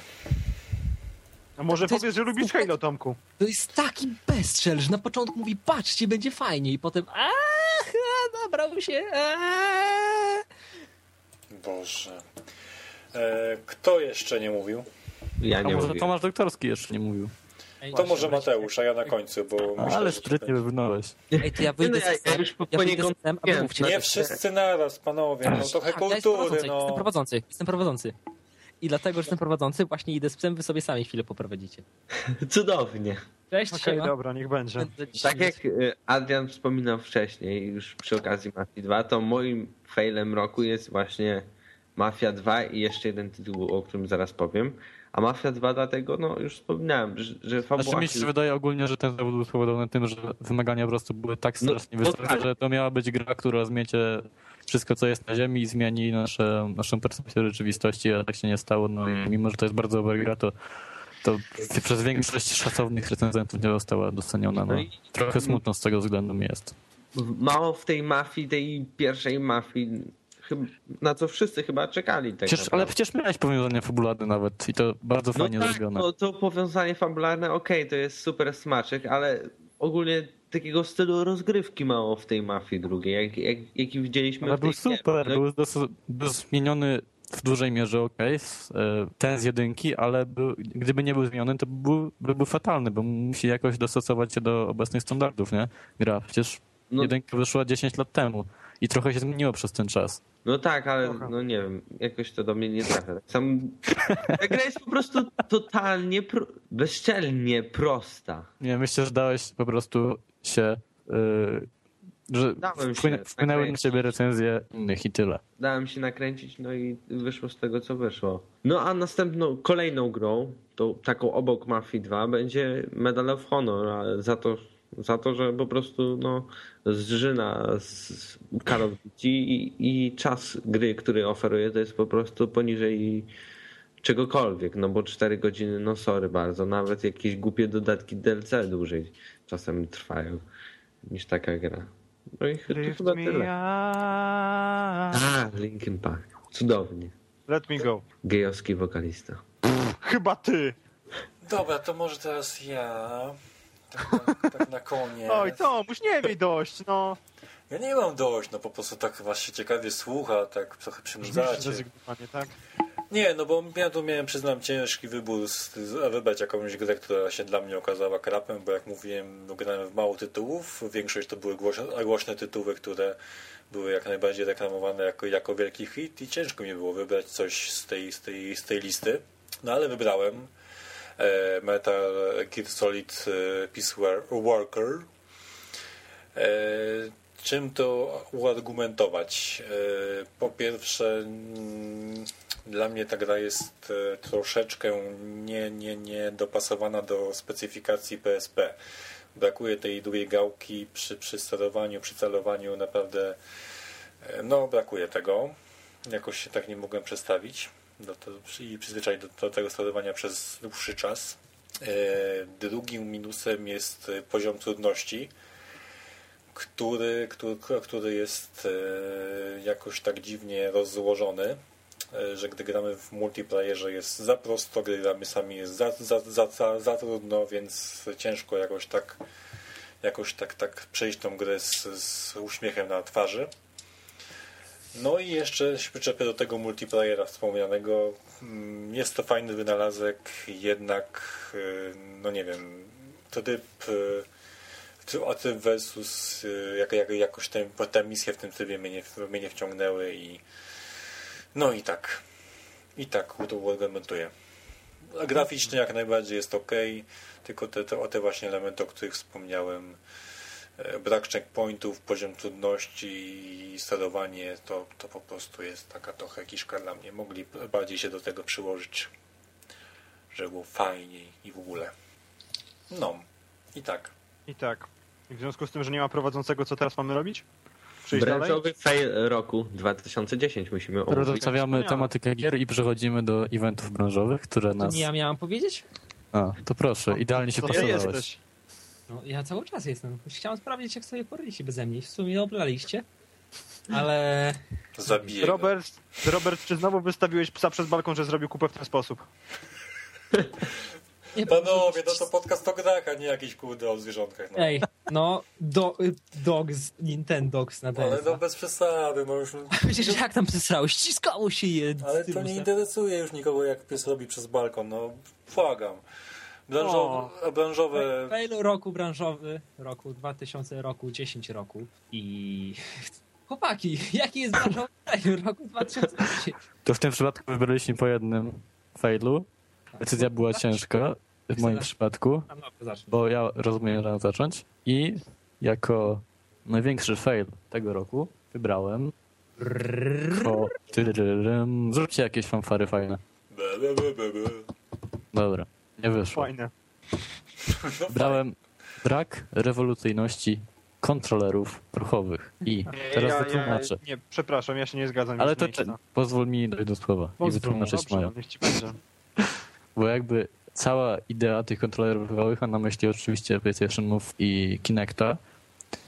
A może To jest- powiedz, że lubisz Halo, Tomku? To jest taki bezstrzel, że na początku mówi patrzcie, będzie fajnie i potem aaa, nabrał się, aaa. Boże. E, kto jeszcze nie mówił? Ja A nie może mówię. Tomasz Doktorski jeszcze nie mówił. Ej, To może właśnie, Mateusz, a ja na końcu, bo myślę, Ale sprytnie wywinąłeś. Ej, to ja Nie, wyjdę no, ja, z ja już po, ja wyjdę poniekąd z tem, a wiem, wy mówcie. Nie wszyscy naraz, panowie, no trochę Tak, ja jestem kultury, prowadzący, Jestem no. prowadzący, jestem prowadzący. I dlatego, że jestem prowadzący, właśnie idę z psem, wy sobie sami chwilę poprowadzicie. [LAUGHS] Cudownie. Cześć, Okej, siema. dobra, niech będzie. Tak jak y, Adrian wspominał wcześniej, już przy okazji Mafii 2, to moim failem roku jest właśnie Mafia 2 i jeszcze jeden tytuł, o którym zaraz powiem. A Mafia 2 dlatego, no już wspominałem, że, że fabuła Znaczy mi się wydaje ogólnie, że ten zawód był spowodowany tym, że wymagania po prostu były tak No, strasznie no wysokie, tak. że to miała być gra, która zmiecie wszystko, co jest na ziemi i zmieni nasze, naszą percepcję rzeczywistości, a tak się nie stało. No i mimo, że to jest bardzo dobra gra, to, to przez większość szacownych recenzentów nie została doceniona. No. No Trochę smutno z tego względu mi jest. mało w tej mafii, tej pierwszej mafii, na co wszyscy chyba czekali. Tak Przecież, ale przecież miałeś powiązanie fabularne nawet i to bardzo fajnie no tak, zrobione. no, to powiązanie fabularne, okej, to jest super smaczek, ale ogólnie takiego stylu rozgrywki mało w tej mafii drugiej, jak, jak, jaki widzieliśmy Ale w tej był super, No, był, dos- był zmieniony w dużej mierze ok, ten z jedynki, ale był, gdyby nie był zmieniony, to był, by był fatalny, bo musi jakoś dostosować się do obecnych standardów, nie? Gra. Przecież No- jedynka wyszła 10 lat temu i trochę się zmieniło przez ten czas. No tak, ale no nie wiem, jakoś to do mnie nie trafia. Tak Sam... Ta [LAUGHS] gra jest po prostu totalnie, pro... bezczelnie prosta. Nie, myślę, że dałeś po prostu się, yy, że Dałem się wpłynę, wpłynęły na ciebie recenzje innych i tyle. Dałem się nakręcić, no i wyszło z tego, co wyszło. No a następną, kolejną grą, tą taką obok Mafii 2, będzie Medal of Honor, ale za to, za to że po prostu no, zżyna z Call of Duty i, i czas gry, który oferuje, to jest po prostu poniżej czegokolwiek, no bo 4 godziny, no sorry bardzo, nawet jakieś głupie dodatki DLC dłużej czasem trwają niż taka gra. No i to chyba tyle. A, Linkin Park. Cudownie. Let me go. Gejowski wokalista. Chyba ty. Dobra, to może teraz ja. Tak na, tak na koniec. [LAUGHS] Oj, Tomuś, nie miej dość, no. Ja nie mam dość, no po prostu tak was się ciekawie słucha, tak trochę przynudzacie. tak? Nie, no bo ja tu miałem, przyznam, ciężki wybór, z, z, wybrać jakąś grę, która się dla mnie okazała krapem, bo jak mówiłem, no, grałem w mało tytułów, większość to były głośne, głośne tytuły, które były jak najbardziej reklamowane jako, jako wielki hit i ciężko mi było wybrać coś z tej, z tej, z tej listy. No ale wybrałem Metal Gear Solid e, Peace Worker. E, czym to uargumentować? E, po pierwsze, mm, dla mnie ta gra jest e, troszeczkę nie, nie, nie dopasowana do specyfikacji PSP. Brakuje tej drugiej gałki przy, przy sterowaniu, przy celowaniu, naprawdę e, no brakuje tego. Jakoś się tak nie mogłem przestawić do i przyzwyczaić do, do tego sterowania przez dłuższy czas. E, Drugim minusem jest e, poziom trudności który, który, który jest e, jakoś tak dziwnie rozłożony, że gdy gramy w multiplayerze jest za prosto, gdy gramy sami jest za, za, za, za, za trudno, więc ciężko jakoś tak jakoś tak, tak przejść tą grę z, z uśmiechem na twarzy. No i jeszcze się przyczepię do tego multiplayera wspomnianego. Mm, Jest to fajny wynalazek, jednak e, no nie wiem, tryb e, ty- a ty versus y, jak, jak, jakoś te, te misje w tym trybie mnie nie, mnie nie wciągnęły i no i tak i tak to argumentuję graficznie jak najbardziej jest ok tylko te, te, o te właśnie elementy, o których wspomniałem brak checkpointów, poziom trudności i sterowanie to, to po prostu jest taka trochę kiszka dla mnie mogli bardziej się do tego przyłożyć żeby było fajniej i w ogóle no i tak I tak. I w związku z tym, że nie ma prowadzącego, co teraz mamy robić? Branżowy fail roku 2010 musimy omówić. zostawiamy tematykę gier i przechodzimy do eventów branżowych, które To nas... nie ja miałam powiedzieć? A, to proszę, idealnie się pasowałeś. No, ja cały czas jestem. Chciałem sprawdzić, jak sobie poradziliście beze mnie. W sumie oblaliście. Ale zabiję go. Robert, Robert, czy znowu wystawiłeś psa przez balkon, że zrobił kupę w ten sposób? [LAUGHS] Nie, Panowie, no to podcast o grach, a nie jakiś kurde o zwierzątkach. No. Ej, no, do, Dogs, Nintendogs na Ale DS. no bez przesady, no już... [LAUGHS] Przecież jak tam przesrało? Ściskało się je. Ale to nie interesuje już nikogo, jak pies robi przez balkon, no błagam. Branżowe, branżowe Fail roku branżowy, roku 2000, roku 10 roku i... [LAUGHS] Chłopaki, jaki jest branżowy fail roku 2010? To w tym przypadku wybraliśmy po jednym failu. Decyzja była ciężka w moim przypadku, bo ja rozumiem, że mam zacząć. I jako największy fail tego roku wybrałem. Ko... Zróbcie jakieś fanfary fajne. Dobra, nie wyszło. Fajne. No Brałem brak rewolucyjności kontrolerów ruchowych. I teraz ja, wytłumaczę. Ja, nie, przepraszam, ja się nie zgadzam. Ale to czy, pozwól mi dojść do słowa i Pozwól, wytłumaczyć Dobrze, moją. no. [LAUGHS] Bo jakby cała idea tych kontrolerów ruchowych, a na myśli oczywiście PlayStation Move i Kinecta,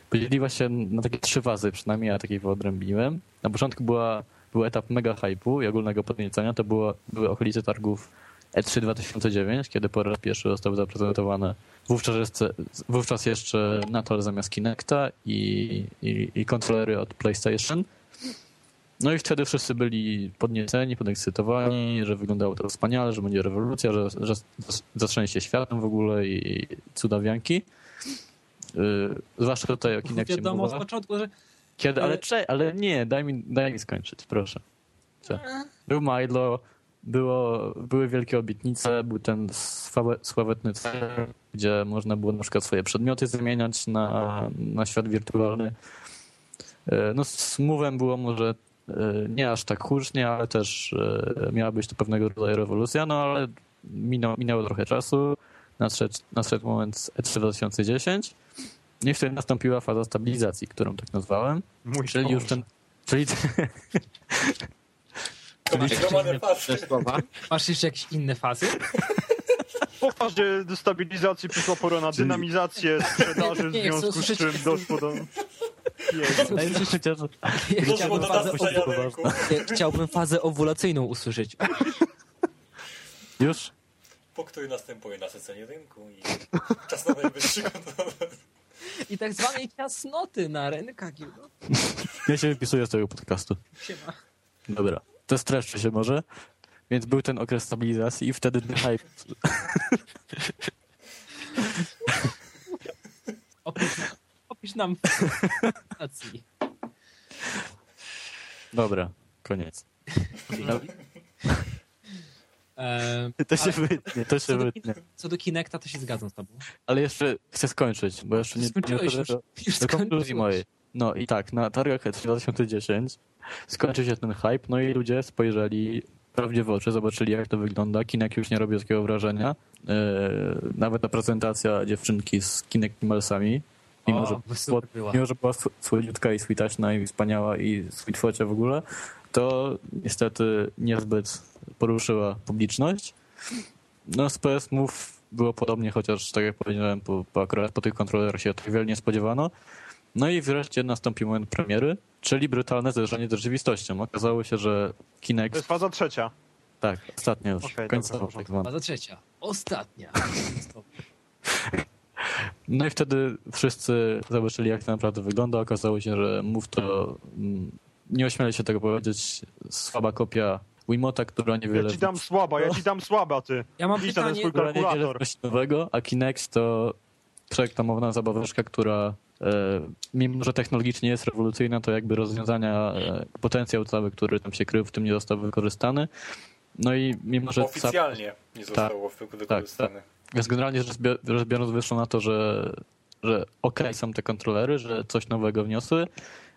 podzieliła się na takie trzy fazy, przynajmniej ja takiej wyodrębniłem. Na początku była, był etap mega hype'u i ogólnego podniecenia, to było, były okolice targów E3 2009, kiedy po raz pierwszy zostały zaprezentowane wówczas jeszcze, wówczas jeszcze Natal zamiast Kinecta i, i, i kontrolery od PlayStation. No i wtedy wszyscy byli podnieceni, podekscytowani, że wyglądało to wspaniale, że będzie rewolucja, że, że zacznie się światem w ogóle i cudawianki. Yy, zwłaszcza tutaj o Kinectie Wiadomo z mowa. początku, że Kiedy, ale, cze, ale nie, daj mi, daj mi skończyć, proszę. Co? Był Milo, było, były wielkie obietnice, był ten sławe, sławetny cel, gdzie można było na przykład swoje przedmioty zmieniać na, na świat wirtualny. E, No z Move'em było może e, nie aż tak hucznie, ale też e, miała być to pewnego rodzaju rewolucja, no ale minęło, minęło trochę czasu, nadszedł, nadszedł moment z E3 2010 no i wtedy nastąpiła faza stabilizacji, którą tak nazwałem. Mój Czyli już ten. Czyli, [LAUGHS] Fasy. słowa. masz jeszcze jakieś inne fazy? Po fazie stabilizacji przyszła pora na dynamizację sprzedaży, w związku z usłyszeć- czym doszło do... Chciałbym, do fazę, nastrzenia rynku. Ja chciałbym fazę owulacyjną usłyszeć. [LAUGHS] już Po której następuje nasycenie rynku i czas na najwyższy. I tak zwanej ciasnoty na rynkach. Ja się wypisuję z tego podcastu. siema. Dobra, to streszczę się może. Więc był ten okres stabilizacji i wtedy ten hype. [LAUGHS] Opisz, nam- opisz nam. Dobra, koniec. E, [LAUGHS] to się wytnie, to się co, do wytnie. Kine- co do Kinecta, to się zgadzam z tobą. Ale jeszcze chcę skończyć, bo jeszcze nie, nie już. do konkluzji mojej. No i tak, na targach E3 2010 skończył się ten hype, no i ludzie spojrzeli prawdzie w oczy, zobaczyli jak to wygląda. Kinek już nie robi takiego wrażenia. Yy, nawet ta prezentacja dziewczynki z Kinek Malsami, mimo, O, że, mimo że była sł- słodziutka i switaśna i wspaniała i sweetfocie w ogóle, to niestety niezbyt poruszyła publiczność. No z PS Move było podobnie, chociaż tak jak powiedziałem, po, po akurat po tych kontrolerach się tak wiele nie spodziewano. No i wreszcie nastąpił moment premiery, czyli brutalne zderzenie z rzeczywistością. Okazało się, że To Kinect, jest faza trzecia. tak, ostatnia już, Okej, końcowa dobra, tak zwana. Faza trzecia. Ostatnia. [LAUGHS] No i wtedy wszyscy zobaczyli, jak to naprawdę wygląda. Okazało się, że Move to, mm, nie ośmielę się tego powiedzieć, słaba kopia Wimota, która niewiele... Ja ci dam słaba, ja ci dam słaba, ty. Ja mam ten pytanie, swój niewiele kalkulator. wnosi nowego, a Kinect to przereklamowana zabaweczka, która mimo, że technologicznie jest rewolucyjna, to jakby rozwiązania, e, potencjał cały, który tam się krył, w tym nie został wykorzystany. No i mimo, że... ca- Oficjalnie nie zostało wykorzystane. Więc generalnie rzecz biorąc wyszło na to, że, że okej są te kontrolery, że coś nowego wniosły,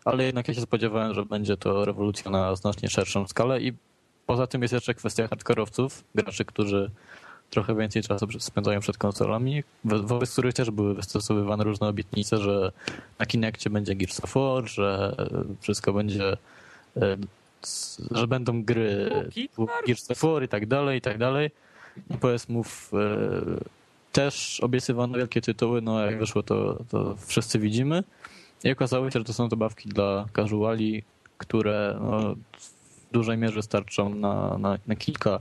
ale jednak ja się spodziewałem, że będzie to rewolucja na znacznie szerszą skalę i poza tym jest jeszcze kwestia hardkorowców, graczy, którzy trochę więcej czasu spędzają przed konsolami, wo- wobec których też były wystosowywane różne obietnice, że na Kinectie będzie Gears of War, że e, wszystko będzie e, że będą gry Gears of War i tak dalej, i tak dalej. I PS Move też obiecywano wielkie tytuły, no jak wyszło to, to wszyscy widzimy. I okazało się, że to są zabawki dla casuali, które no, w dużej mierze starczą na, na, na kilka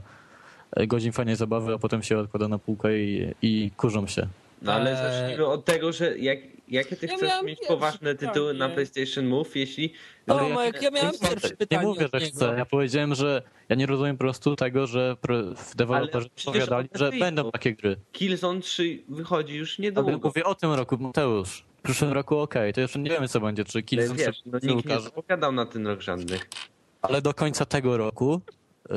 godzin fajnej zabawy, a potem się odkłada na półkę i, i kurzą się. No ale zacznijmy od tego, że jak, jakie ty Ja chcesz mieć poważne tytuły na. PlayStation Move, jeśli... O, Ale ja- Majek, ja miałem Nie pierwsze Nie pytanie mówię, od że chcę. Ja powiedziałem, że ja nie rozumiem po prostu tego, że w deweloperzy powiadali, że będą takie gry. Killzone 3 wychodzi już Ale niedługo. mówię o tym roku, Mateusz. W przyszłym roku okej, to jeszcze nie wiemy co będzie, czy Ale Killzone wiesz, no, się nikt nie zapowiadał na ten rok żadnych. Ale do końca tego roku, y,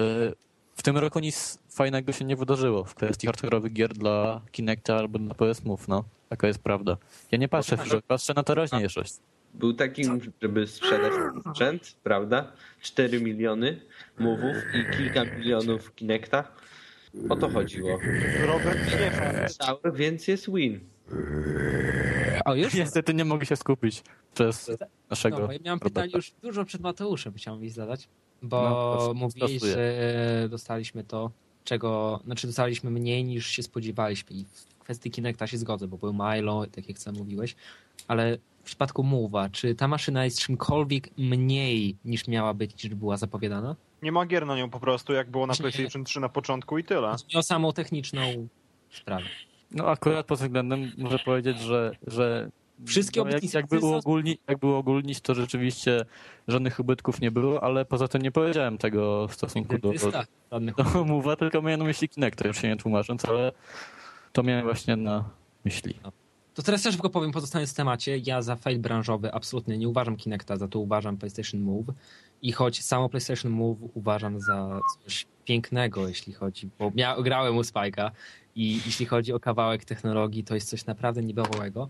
w tym roku nic fajnego się nie wydarzyło w kwestii hardkorowych gier dla Kinecta albo dla PS Move, no. Taka jest prawda. Ja nie patrzę w przyszłość, patrzę na teraźniejszość. Był taki, żeby sprzedać sprzęt, prawda? 4 miliony mówów i kilka milionów Kinecta. O to chodziło. Robert nie więc jest win. O, już? Niestety nie mogę się skupić przez naszego... No, ja miałem Roberta. pytanie już dużo przed Mateuszem, chciałem mi zadać, bo No, stosuję. że dostaliśmy to, czego, znaczy dostaliśmy mniej niż się spodziewaliśmy i w kwestii Kinecta się zgodzę, bo był Milo, tak jak sam mówiłeś, ale w przypadku Move'a, czy ta maszyna jest czymkolwiek mniej niż miała być, niż była zapowiadana? Nie ma gier na nią po prostu, jak było na Nie. PlayStation 3 na początku i tyle. Chodzi o samą techniczną sprawę. No akurat pod tym względem muszę powiedzieć, że, że Wszystkie no, jak, obietnice jakby, są- uogólni, jakby uogólnić, to rzeczywiście żadnych ubytków nie było, ale poza tym nie powiedziałem tego w stosunku do, tak, żadnych do Move'a, tylko miałem na myśli Kinecta, już się nie tłumacząc, ale to miałem właśnie na myśli. To teraz też szybko powiem, pozostając w temacie. Ja za fail branżowy absolutnie nie uważam Kinecta, za to uważam PlayStation Move. I choć samo PlayStation Move uważam za coś pięknego, jeśli chodzi, bo ja grałem u Spike'a i jeśli chodzi o kawałek technologii, to jest coś naprawdę niebywałego.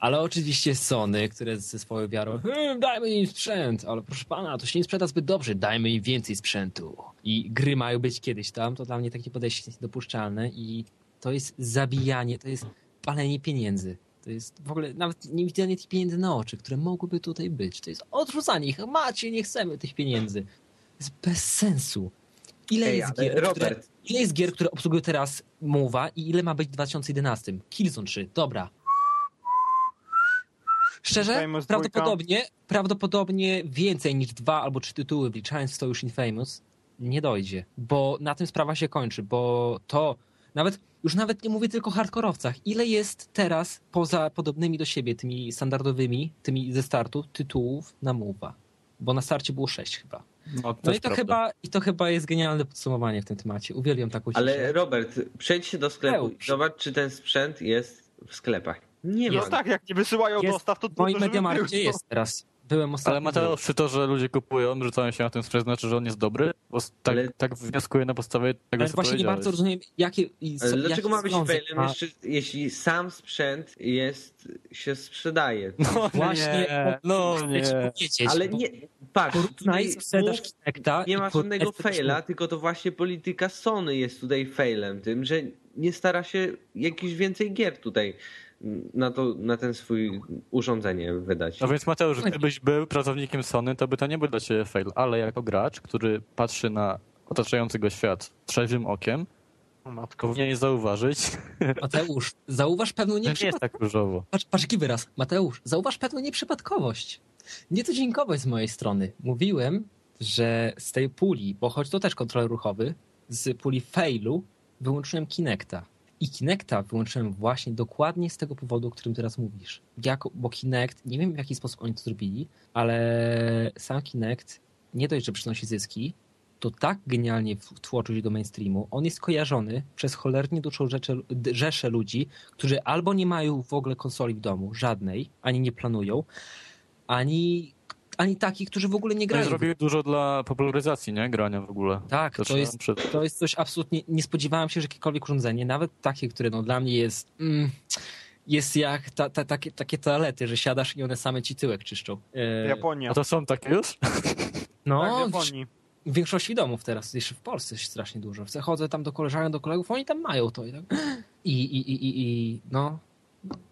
Ale oczywiście Sony, które ze swoją wiarą, "Hmm, dajmy im sprzęt, ale proszę pana, to się nie sprzeda zbyt dobrze, dajmy im więcej sprzętu. I gry mają być kiedyś tam, to dla mnie takie podejście jest niedopuszczalne i to jest zabijanie, to jest palenie pieniędzy. To jest w ogóle nawet nie widzenie tych pieniędzy na oczy, które mogłyby tutaj być. To jest odrzucanie ich. Macie, nie chcemy tych pieniędzy. To jest bez sensu. Ile Ej, jest gier, które, Robert, ile jest gier, które obsługują teraz Mowa i ile ma być w 2011? Killzone 3, dobra. Szczerze, prawdopodobnie, prawdopodobnie więcej niż dwa albo trzy tytuły, wliczając w to już Infamous, nie dojdzie, bo na tym sprawa się kończy, bo to nawet, już nawet nie mówię tylko o hardkorowcach, ile jest teraz poza podobnymi do siebie, tymi standardowymi, tymi ze startu, tytułów na Mowa? Bo na starcie było sześć chyba. No, No i to, prawda. chyba, i to chyba jest genialne podsumowanie w tym temacie. Uwielbiam taką ciszę. ale Robert, przejdź się do sklepu i zobacz, czy ten sprzęt jest w sklepach. Nie No ma. tak, jak nie wysyłają Jest dostaw, to W moim Mediamarkcie jest teraz. Byłem ostatnio. Ale Mateusz, czy to, że ludzie kupują, rzucają się na ten sprzęt, znaczy, że on jest dobry? Bo tak, Ale- tak wnioskuję na podstawie tego, Ale co właśnie nie bardzo rozumiem, jakie. co- dlaczego ma być failem, jeszcze, jeśli sam sprzęt jest, się sprzedaje? No Właśnie. nie, no nie. powiedzieć, Ale nie, patrz, Porównaj tutaj sprzedaż Kinecta nie ma żadnego faila, tylko to właśnie polityka Sony jest tutaj failem tym, że nie stara się jakiś więcej gier tutaj na, to, na ten swój urządzenie wydać. No więc Mateusz, gdybyś był pracownikiem Sony, to by to nie był dla ciebie fail, ale jako gracz, który patrzy na otaczający go świat trzeźwym okiem, matko. powinien zauważyć, [LAUGHS] Mateusz, zauważ pewną że nie jest nieprzypadkowość. tak różowo. Patrz, patrz jaki wyraz. Mateusz, zauważ pewną nieprzypadkowość. Niecodzienkowość z mojej strony. Mówiłem, że z tej puli, bo choć to też kontroler ruchowy, z puli failu wyłączyłem Kinecta. I Kinecta wyłączyłem właśnie dokładnie z tego powodu, o którym teraz mówisz. Jako, bo Kinect, nie wiem w jaki sposób oni to zrobili, ale sam Kinect nie dość, że przynosi zyski, to tak genialnie wtłoczył się do mainstreamu. On jest kojarzony przez cholernie dużą rzeczę, d- rzeszę ludzi, którzy albo nie mają w ogóle konsoli w domu, żadnej, ani nie planują, ani, ani takich, którzy w ogóle nie No grają. zrobił dużo dla popularyzacji, nie? Grania w ogóle. Tak, to jest, przed- to jest coś absolutnie. Nie spodziewałem się, że jakiekolwiek urządzenie, nawet takie, które no, dla mnie jest. Mm, jest jak ta, ta, takie, takie toalety, że siadasz i one same ci tyłek czyszczą. E, Japonia. A to są takie już? [LAUGHS] no, tak, w Japonii. w większości domów teraz, jeszcze w Polsce jest strasznie dużo. Chodzę tam do koleżanek, do kolegów, oni tam mają to. I, tak, i, i, i, i, i no.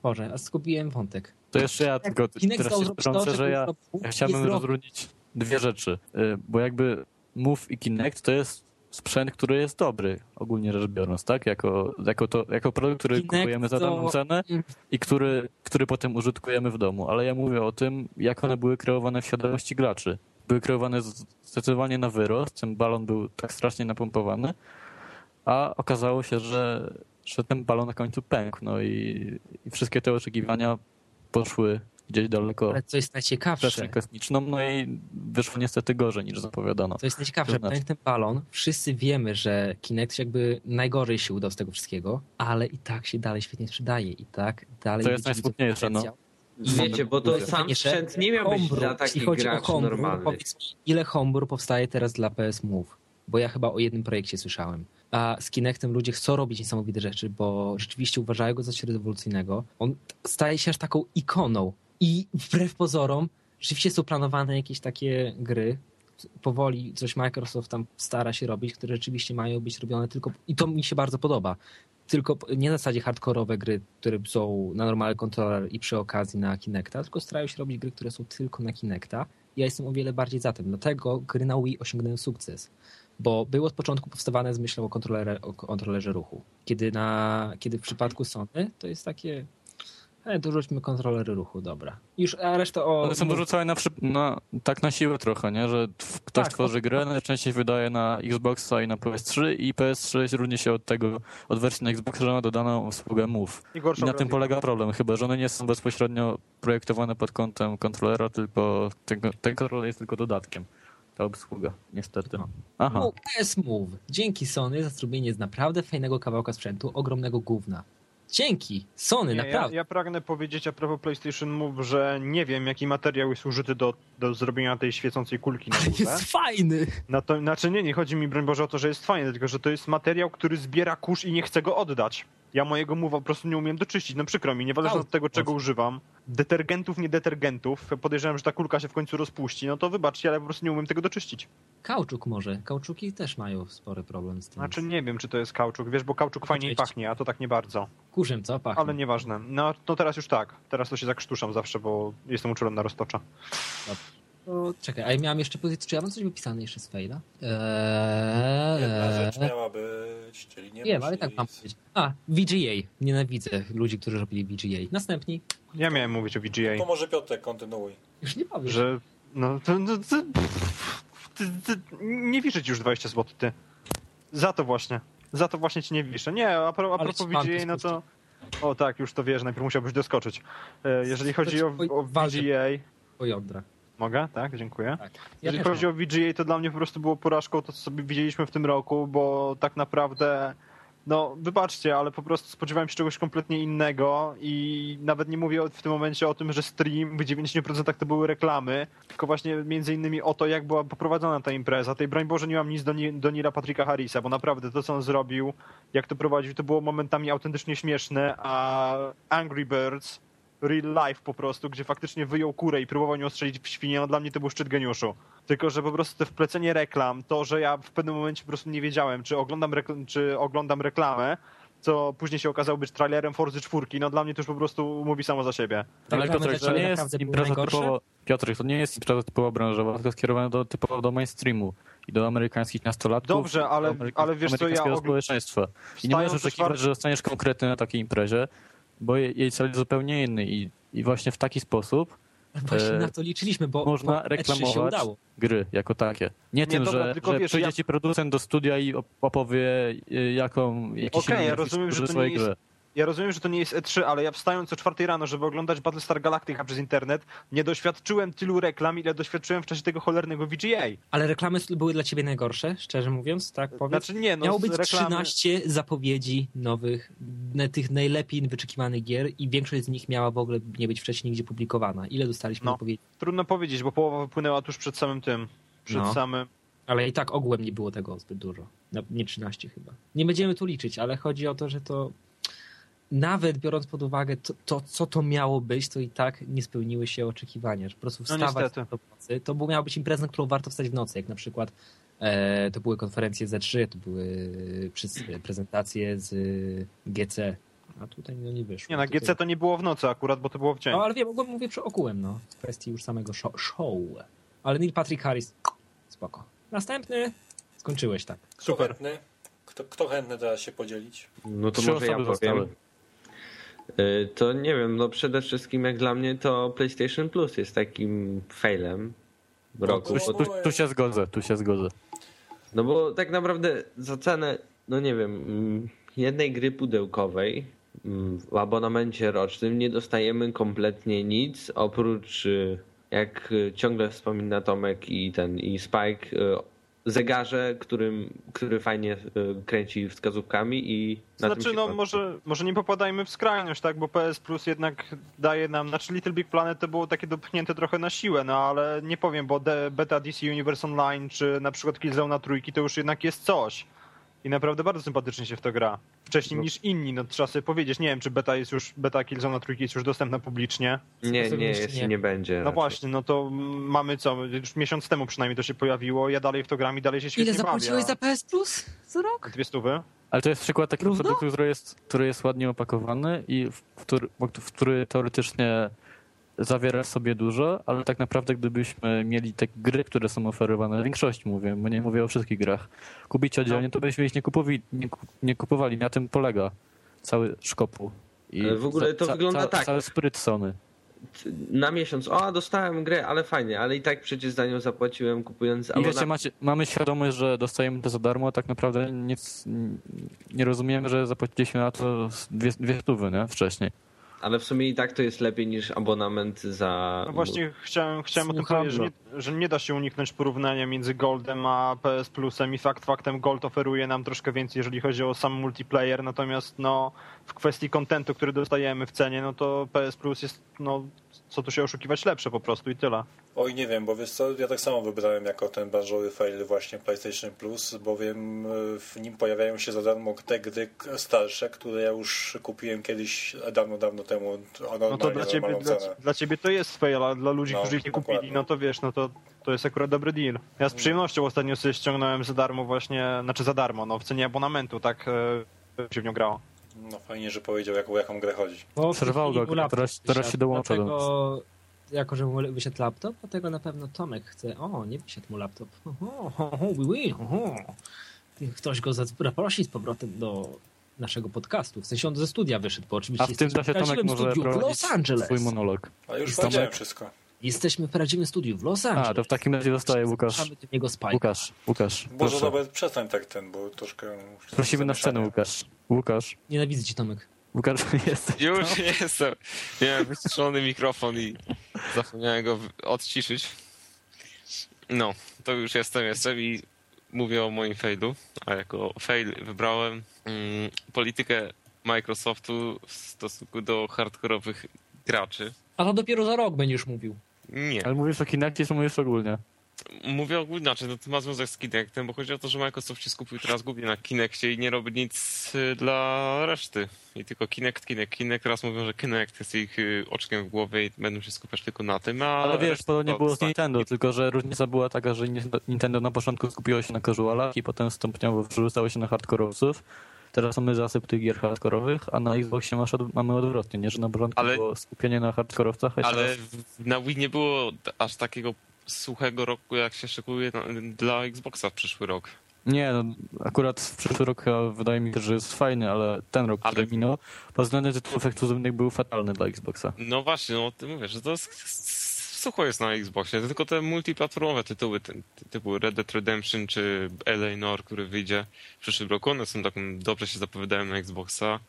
Boże, a zgubiłem wątek. To jeszcze ja tylko teraz się wtrącę, że ja, chciałbym rozróżnić dwie rzeczy, y, bo jakby Move i Kinect to jest sprzęt, który jest dobry, ogólnie rzecz biorąc, tak? Jako, jako, to, jako produkt, który Kinect kupujemy za daną cenę Mm. i który, który potem użytkujemy w domu. Ale ja mówię o tym, jak one były kreowane w świadomości graczy. Były kreowane zdecydowanie na wyrost, ten balon był tak strasznie napompowany, a okazało się, że, że ten balon na końcu pękł. No i, i wszystkie te oczekiwania poszły gdzieś daleko Ale co jest najciekawsze, przestrzeń kosmiczną, no i wyszło niestety gorzej niż zapowiadano. co jest najciekawsze, To znaczy- ten balon, wszyscy wiemy, że Kinect jakby najgorzej się udał z tego wszystkiego, ale i tak się dalej świetnie sprzedaje i tak dalej... To jest najsmutniejsze, no. potencjał. Wiecie, bo to sam sprzęt nie miał być dla takich chodzi o graczy homebrew, normalnych. Powiedz mi, ile homebrew powstaje teraz dla PS Move? Bo ja chyba o jednym projekcie słyszałem. A z Kinectem ludzie chcą robić niesamowite rzeczy, bo rzeczywiście uważają go za coś rewolucyjnego. On staje się aż taką ikoną. I wbrew pozorom, rzeczywiście są planowane jakieś takie gry. Powoli coś Microsoft tam stara się robić, które rzeczywiście mają być robione tylko. I to mi się bardzo podoba. Tylko nie na zasadzie hardkorowe gry, które są na normalny kontroler i przy okazji na Kinecta, tylko starają się robić gry, które są tylko na Kinecta. Ja jestem o wiele bardziej za tym. Dlatego gry na Wii osiągnęły sukces. Bo były od początku powstawane z myślą o, kontrolerze, o kontrolerze ruchu. Kiedy, na, kiedy w przypadku Sony to jest takie. E, dorzućmy kontrolery ruchu, dobra. Już, a reszta o. One są dorzucane na, na, tak na siłę trochę, nie? że tw- ktoś Tak, tworzy grę, najczęściej wydaje na Xboxa i na PS3 i PS3 różni się od tego, od wersji na Xboxa, że ma dodaną usługę Move. I I na tym polega problem, chyba że one nie są bezpośrednio projektowane pod kątem kontrolera, tylko ten, ten kontroler jest tylko dodatkiem. Ta obsługa, niestety. No. Aha. Move, PS Move. Dzięki Sony za zrobienie z naprawdę fajnego kawałka sprzętu, ogromnego gówna. Dzięki Sony, Nie, ja, naprawdę. ja pragnę powiedzieć a propos PlayStation Move, że nie wiem, jaki materiał jest użyty do, do zrobienia tej świecącej kulki na górze. Jest fajny. Na to, znaczy nie, nie chodzi mi, broń Boże, o to, że jest fajny, tylko że to jest materiał, który zbiera kurz i nie chce go oddać. Ja mojego mowa po prostu nie umiem doczyścić, no przykro mi, niezależnie od tego, czego używam. Detergentów, nie detergentów, podejrzewam, że ta kulka się w końcu rozpuści, no to wybaczcie, ale po prostu nie umiem tego doczyścić. Kauczuk może. Kauczuki też mają spory problem z tym. Znaczy nie wiem, czy to jest kauczuk, wiesz, bo kauczuk fajniej Oczywiście. pachnie, a to tak nie bardzo. Kurzem, co? Pachnie. Ale nieważne. No to teraz już tak, teraz to się zakrztuszam zawsze, bo jestem uczulony na roztocza. To, czekaj, a ja miałem jeszcze powiedzieć, czy ja mam coś wypisane jeszcze z Fejla? Jedna Eee, rzecz miała być, czyli nie wiem, ale tak mam powiedzieć. A, VGA. Nienawidzę ludzi, którzy robili VGA. Następni. Ja miałem mówić o VGA, To może Piotrek, kontynuuj. Już nie powiem. że no to, to, to, ty, ty, nie wiszę ci już 20 zł, ty. Za to właśnie. Za to właśnie ci nie wiszę. Nie, a, pro, a propos VGA, no to... O tak, już to wiesz, najpierw musiałbyś doskoczyć. E, Jeżeli chodzi o, o. VGA... O jądra. Mogę? Tak, dziękuję. Tak. Ja Jeżeli chodzi mam. o VGA, to dla mnie po prostu było porażką to, co sobie widzieliśmy w tym roku, bo tak naprawdę, no wybaczcie, ale po prostu spodziewałem się czegoś kompletnie innego i nawet nie mówię w tym momencie o tym, że stream w 90% to były reklamy, tylko właśnie między innymi o to, jak była poprowadzona ta impreza. Tej broń Boże nie mam nic do, Ni- do Nila Patricka Harrisa, bo naprawdę to, co on zrobił, jak to prowadził, to było momentami autentycznie śmieszne, a Angry Birds real life po prostu, gdzie faktycznie wyjął kurę i próbował nią strzelić w świnię, no dla mnie to był szczyt geniuszu. Tylko, że po prostu te wplecenie reklam, to, że ja w pewnym momencie po prostu nie wiedziałem, czy oglądam, rekl- czy oglądam reklamę, co później się okazało być trailerem Forzy 4, no dla mnie to już po prostu mówi samo za siebie. Ale Piotrek, to nie jest impreza typowo... Piotrek, to nie jest impreza typowo branżowa, tylko skierowana do, typowo do mainstreamu i do amerykańskich nastolatków. Dobrze, ale- ale wiesz co, ja społeczeństwa. I nie możesz oczekiwać, że zostaniesz konkretny na takiej imprezie, bo je- jej cel jest zupełnie inny i, i właśnie w taki sposób Właśnie e, na to liczyliśmy, bo można bo E3 się reklamować udało. gry jako takie. Nie, tym, dobra, że, tylko że wiesz, przyjdzie ja- ci producent do studia i op- opowie y, jaką, jakiś Okej, inny ja rozumiem, że to swojej nie jest- grze. Ja rozumiem, że to nie jest E3, ale ja wstając o czwartej rano, żeby oglądać Battlestar Galactica przez internet, nie doświadczyłem tylu reklam, ile doświadczyłem w czasie tego cholernego VGA. Ale reklamy były dla ciebie najgorsze, szczerze mówiąc, tak powiedz? Znaczy nie, no Miało być reklamy... 13 zapowiedzi nowych, tych najlepiej wyczekiwanych gier i większość z nich miała w ogóle nie być wcześniej nigdzie publikowana. Ile dostaliśmy No. zapowiedzi? Trudno powiedzieć, bo połowa wypłynęła tuż przed samym tym. Przed No. samym. Ale i tak ogółem nie było tego zbyt dużo. No, nie 13 chyba. Nie będziemy tu liczyć, ale chodzi o to, że to nawet biorąc pod uwagę to, to co to miało być, to i tak nie spełniły się oczekiwania. Że po prostu No wstawać niestety. do nocy. To miała być impreza, na którą warto wstać w nocy, jak na przykład e, to były konferencje Z3, to były przez, prezentacje z GC. A tutaj no nie wyszło. Nie, na Tutaj- GC to nie było w nocy akurat, bo to było w dzień. No ale wiem, ogółem mówię przy okułem, no. W kwestii już samego show. show. Ale Neil Patrick Harris, spoko. Następny, skończyłeś tak. Kto Super. chętny? Kto, kto chętny teraz się podzielić? No to Trzy może ja powiem. zostały. Y, To nie wiem, no przede wszystkim jak dla mnie to PlayStation Plus jest takim failem roku. No, bo- Tu, tu się zgodzę, tu się zgodzę. No bo tak naprawdę za cenę no nie wiem, mm, jednej gry pudełkowej mm, w abonamencie rocznym nie dostajemy kompletnie nic, oprócz y, jak y, ciągle wspomina Tomek i ten i Spike zegarze, którym, który fajnie y, kręci wskazówkami i na Znaczy, no może, może nie popadajmy w skrajność, tak, bo PS Plus jednak daje nam, znaczy Little Big Planet to było takie dopchnięte trochę na siłę, no ale nie powiem, bo de, beta DC Universe Online, czy na przykład Killzone trójki, to już jednak jest coś. I naprawdę bardzo sympatycznie się w to gra. Wcześniej niż inni, no trzeba sobie powiedzieć, nie wiem, czy beta jest już, beta Killzone trójki jest już dostępna publicznie. Nie, nie, jeszcze nie. nie będzie. No raczej. właśnie, no to mamy co, już miesiąc temu przynajmniej to się pojawiło, ja dalej w to gram i dalej się świetnie Ile zapłaciłeś za PS Plus za rok? Dwie stówy? Ale to jest przykład takiego Równo? produktu, który jest, który jest ładnie opakowany i w który, w który teoretycznie zawiera w sobie dużo, ale tak naprawdę gdybyśmy mieli te gry, które są oferowane, w większości mówię, bo nie mówię o wszystkich grach, kupić oddzielnie, to byśmy ich nie, kupowi, nie, nie kupowali. Na tym polega cały szkopu. I Ale w ogóle to wygląda tak. Cały spryt Sony. Na miesiąc, o, dostałem grę, ale fajnie, ale i tak przecież za nią zapłaciłem kupując I wiecie, abonament. macie, mamy świadomość, że dostajemy to za darmo, a tak naprawdę nic, nie rozumiemy, że zapłaciliśmy na to dwie, dwie stówy, nie? Wcześniej. Ale w sumie i tak to jest lepiej niż abonament za... No właśnie chciałem, chciałem o tym powiedzieć, że nie, że nie da się uniknąć porównania między Goldem a PS Plusem i fakt faktem Gold oferuje nam troszkę więcej, jeżeli chodzi o sam multiplayer, natomiast no w kwestii kontentu, który dostajemy w cenie, no to PS Plus jest, no co tu się oszukiwać, lepsze po prostu i tyle. Oj, nie wiem, bo wiesz co, ja tak samo wybrałem jako ten branżowy fail właśnie PlayStation Plus, bowiem y, w nim pojawiają się za darmo te gry starsze, które ja już kupiłem kiedyś dawno, dawno temu No to dla ciebie, dla, dla ciebie to jest fail, a dla ludzi, No, którzy ich nie dokładnie. kupili, no to wiesz, no to, to jest akurat dobry deal. Ja z przyjemnością ostatnio sobie ściągnąłem za darmo właśnie, znaczy za darmo, no w cenie abonamentu, tak e, się w nią grało. No fajnie, że powiedział, jak, o jaką grę chodzi. W Przerwał go, teraz- teraz wysiadł, się dołącza do Dlatego, jako że mu wysiadł laptop, dlatego na pewno Tomek chce... O, nie wysiadł mu laptop. Oho, ho, ho, oui, oui, oho. Ktoś go zaprosi z powrotem do naszego podcastu. W sensie on ze studia wyszedł, bo oczywiście A w tym czasie Tomek może w prowadzić Los Angeles. swój monolog. A już powiedziałem wszystko. Jesteśmy w prawdziwym studiu w Los Angeles. A, to w takim razie zostaje Łukasz. Do niego. Łukasz, Łukasz, Boże, proszę. Robert, przestań tak ten, bo troszkę... Prosimy na scenę. Łukasz. Łukasz, Nienawidzę cię, Tomek. Łukasz, [LAUGHS] jesteś. Już jestem. Miałem wyciszony mikrofon i zapomniałem go odciszyć. No, to już jestem, jestem i mówię o moim failu. A jako fail wybrałem mm, politykę Microsoftu w stosunku do hardkorowych graczy. A to dopiero za rok będziesz mówił. Nie. Ale mówisz o Kinectie, czy mówisz ogólnie? Mówię ogólnie, znaczy, no to ma związek z Kinectem, bo chodzi o to, że Microsoft się skupił teraz głównie na Kinectie i nie robi nic y, dla reszty. I tylko Kinect, Kinect, Kinect. Teraz mówią, że Kinect jest ich y, oczkiem w głowie i będą się skupiać tylko na tym, a Ale wiesz, podobnie było z. Nintendo, tylko że różnica była taka, że Nintendo na początku skupiło się na casualach i potem stopniowo przerzucało się na hardkorowców. Teraz mamy zasyp tych gier hardkorowych, a na Xboxie masz od, mamy odwrotnie, nie? Że na początku Ale- było skupienie na hardkorowcach, a Ale teraz... na Wii nie było aż takiego suchego roku, jak się szykuje dla Xboxa w przyszły rok. Nie, no, akurat w przyszły rok wydaje mi się, że jest fajny, ale ten rok, Ale- który minął, pod względem tytułów ekskluzywnych był fatalny dla Xboxa. No właśnie, no ty mówię, że to jest, sucho jest na Xboxie, tylko te multiplatformowe tytuły ty- typu Red Dead Redemption czy LA Noir, który wyjdzie w przyszłym roku, one są taką, dobrze się zapowiadają na Xboxa.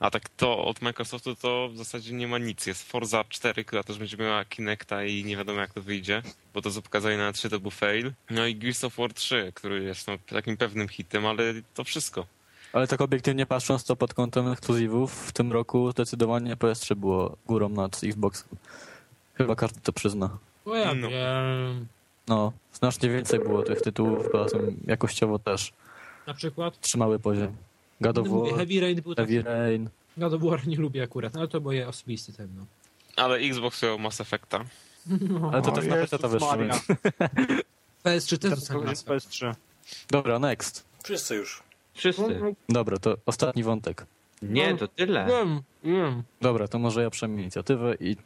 A tak to od Microsoftu to w zasadzie nie ma nic. Jest Forza 4, która też będzie miała Kinecta i nie wiadomo jak to wyjdzie, bo to co pokazali na 3 to był fail. No i Gears of War 3, który jest no, takim pewnym hitem, ale to wszystko. Ale tak obiektywnie patrząc, to pod kątem ekskluzywów w tym roku zdecydowanie PS3 było górą nad Xboxem. Chyba każdy to przyzna. No ja No. wiem. No, znacznie więcej było tych tytułów, poza tym jakościowo też Na przykład trzymały poziom. God of no War, Heavy Rain był taki. Heavy Rain. God of War nie lubię akurat, ale to moje osobiste ten, no. Ale Xbox miał Mass Effecta. Ale to O też na PC to wyszło. Maria. więc- [LAUGHS] PS3 też Teraz zostanie powiedzieć PS3. Dobra, next. Wszyscy już. Wszyscy. Dobra, to ostatni wątek. Nie, to tyle. Wiem, wiem. Dobra, to może ja przejmę inicjatywę i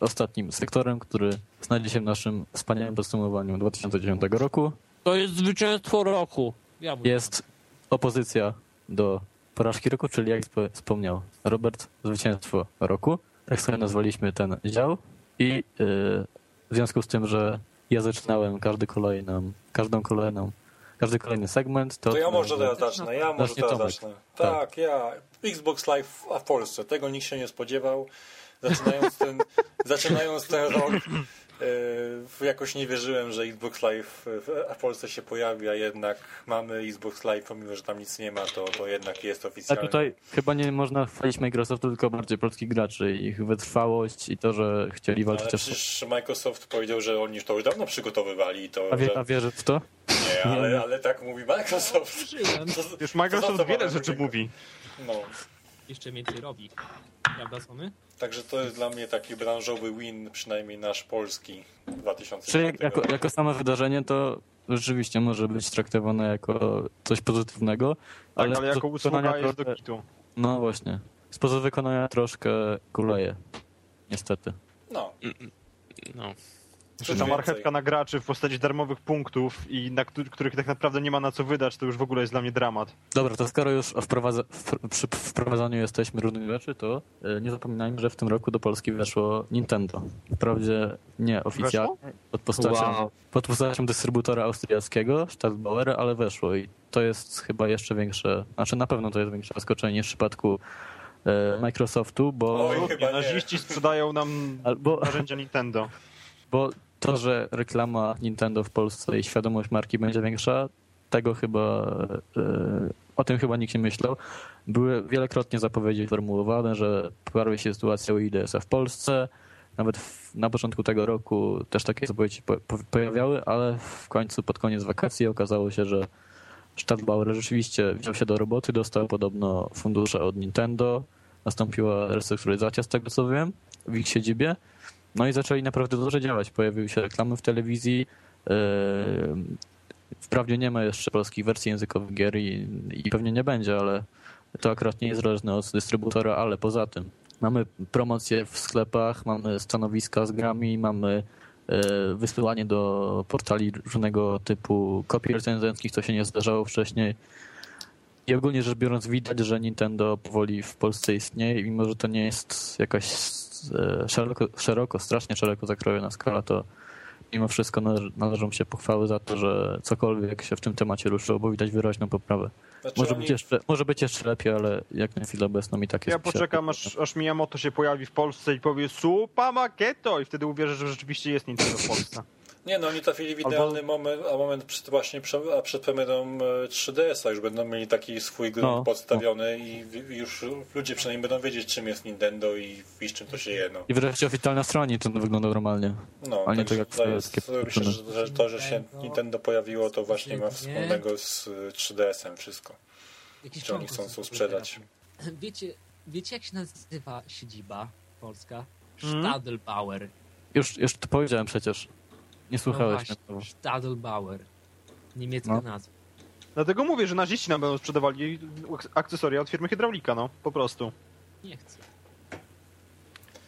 ostatnim sektorem, który znajdzie się w naszym wspaniałym podsumowaniu 2009 roku, To jest zwycięstwo roku. Ja jest opozycja do porażki roku, czyli jak spo- wspomniał Robert, zwycięstwo roku. Tak sobie nazwaliśmy ten dział i yy, w związku z tym, że ja zaczynałem każdy kolejną, każdą kolejną każdy kolejny segment, to... To ja może teraz to- zacznę, ja może teraz zacznę. Tak. Tak, ja. Xbox Live a w Polsce. Tego nikt się nie spodziewał. Zaczynając ten, zaczynając ten rok, e, jakoś nie wierzyłem, że Xbox Live w- Polsce się pojawi, a jednak mamy Xbox Live, pomimo, że tam nic nie ma, to, to jednak jest A oficjalnie. tutaj chyba nie można chwalić Microsoftu, tylko bardziej polskich graczy, ich wytrwałość i to, że chcieli walczyć Ale o... przecież Microsoft powiedział, że oni to już dawno przygotowywali. i To, A, wie, że... a wierzysz w to? Nie, ale, ale tak mówi Microsoft. To- Już to Microsoft co wiele rzeczy mówi. No. Jeszcze więcej robi. Prawda, Sony? Także to jest dla mnie taki branżowy win, przynajmniej nasz polski Czy 2010 jak, jako, jako samo wydarzenie to rzeczywiście może być traktowane jako coś pozytywnego, Tak, ale, ale jako usługa jest do trochę- kitu. No właśnie. Sposób wykonania troszkę kuleje. Niestety. No, No. Czy ta więcej. marchetka na graczy w postaci darmowych punktów i na któ- których tak naprawdę nie ma na co wydać, to już w ogóle jest dla mnie dramat. Dobra, to skoro już wprowadza, wpr- przy wprowadzaniu jesteśmy różnych rzeczy, to e, nie zapominajmy, że w tym roku do Polski weszło Nintendo. Wprawdzie nie oficjalnie, pod postacią, Wow. pod postacią dystrybutora austriackiego, Stadtbauer, ale weszło i to jest chyba jeszcze większe, znaczy na pewno to jest większe zaskoczenie niż w przypadku e, Microsoftu, bo, Oj. Naziści sprzedają nam albo, narzędzia Nintendo. bo to, że reklama Nintendo w Polsce i świadomość marki będzie większa, tego chyba, e, o tym chyba nikt nie myślał. Były wielokrotnie zapowiedzi formułowane, że poprawi się sytuacja u IDS-a w Polsce. Nawet na początku tego roku też takie zapowiedzi po, po, pojawiały, ale w końcu pod koniec wakacji okazało się, że Stadtbauer rzeczywiście wziął się do roboty, dostał podobno fundusze od Nintendo, nastąpiła restrukturyzacja z tego co wiem w ich siedzibie. No i zaczęli naprawdę dobrze działać. Pojawiły się reklamy w telewizji. Yy, Wprawdzie nie ma jeszcze polskich wersji językowych gier i, i pewnie nie będzie, ale to akurat nie jest zależne od dystrybutora, ale poza tym mamy promocje w sklepach, mamy stanowiska z grami, mamy yy, wysyłanie do portali różnego typu kopii recenzenckich, co się nie zdarzało wcześniej. I ogólnie rzecz biorąc widać, że Nintendo powoli w Polsce istnieje mimo, że to nie jest jakaś szeroko, szeroko strasznie szeroko zakrojona skala, to mimo wszystko nale- należą się pochwały za to, że cokolwiek się w tym temacie ruszyło, bo widać wyraźną poprawę. Znaczy Może oni- być, jeszcze, może być jeszcze lepiej, ale jak na chwilę obecną i tak jest Ja poczekam, aż, aż Miyamoto się pojawi w Polsce i powie Super Maketo i wtedy uwierzę, że rzeczywiście jest Nintendo w Polsce. Nie, no oni trafili w Albo- idealny moment, a moment przed, właśnie przed, a przed premierą e, 3DS-a już będą mieli taki swój grunt No, podstawiony i w- już ludzie przynajmniej będą wiedzieć, czym jest Nintendo i, i z czym to się je. No, I wreszcie oficjalna strona to wygląda normalnie. no A nie także tak jak jest, jest myślę, że, że to, że się Nintendo pojawiło, to właśnie ma wspólnego z e, 3DS-em wszystko. Jakiś Czy oni chcą to sprzedać? [CLEARS THROAT] Wiecie, wiecie jak się nazywa siedziba polska? Hmm? Stadelbauer. Już, już to powiedziałem przecież. Nie No słuchałeś mnie. właśnie, Stadelbauer. Niemiecka No. nazwa. Dlatego mówię, że naziści nam będą sprzedawali akcesoria od firmy Hydraulika, no, po prostu. Nie chcę.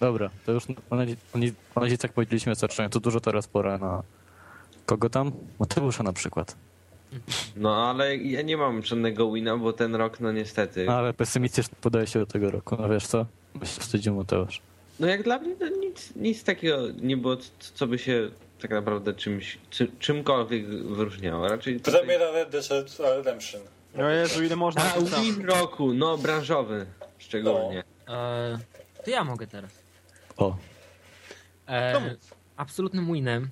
Dobra, to już oni, oni, oni tak powiedzieliśmy zaczynają, to dużo teraz pora na kogo tam? Mateusza na przykład. No ale ja nie mam żadnego wina, bo ten rok, no niestety. No, ale pesymistycznie podaje się do tego roku. No wiesz co? By się wstydził Mateusz. No jak dla mnie to nic, nic takiego nie było, co by się tak naprawdę czymś, czy, czymkolwiek wyróżniało. Raczej to Premiera Red Dead Redemption. No Jezu, ile można... A, win roku, no branżowy szczególnie. E, to ja mogę teraz. O, E, absolutnym winem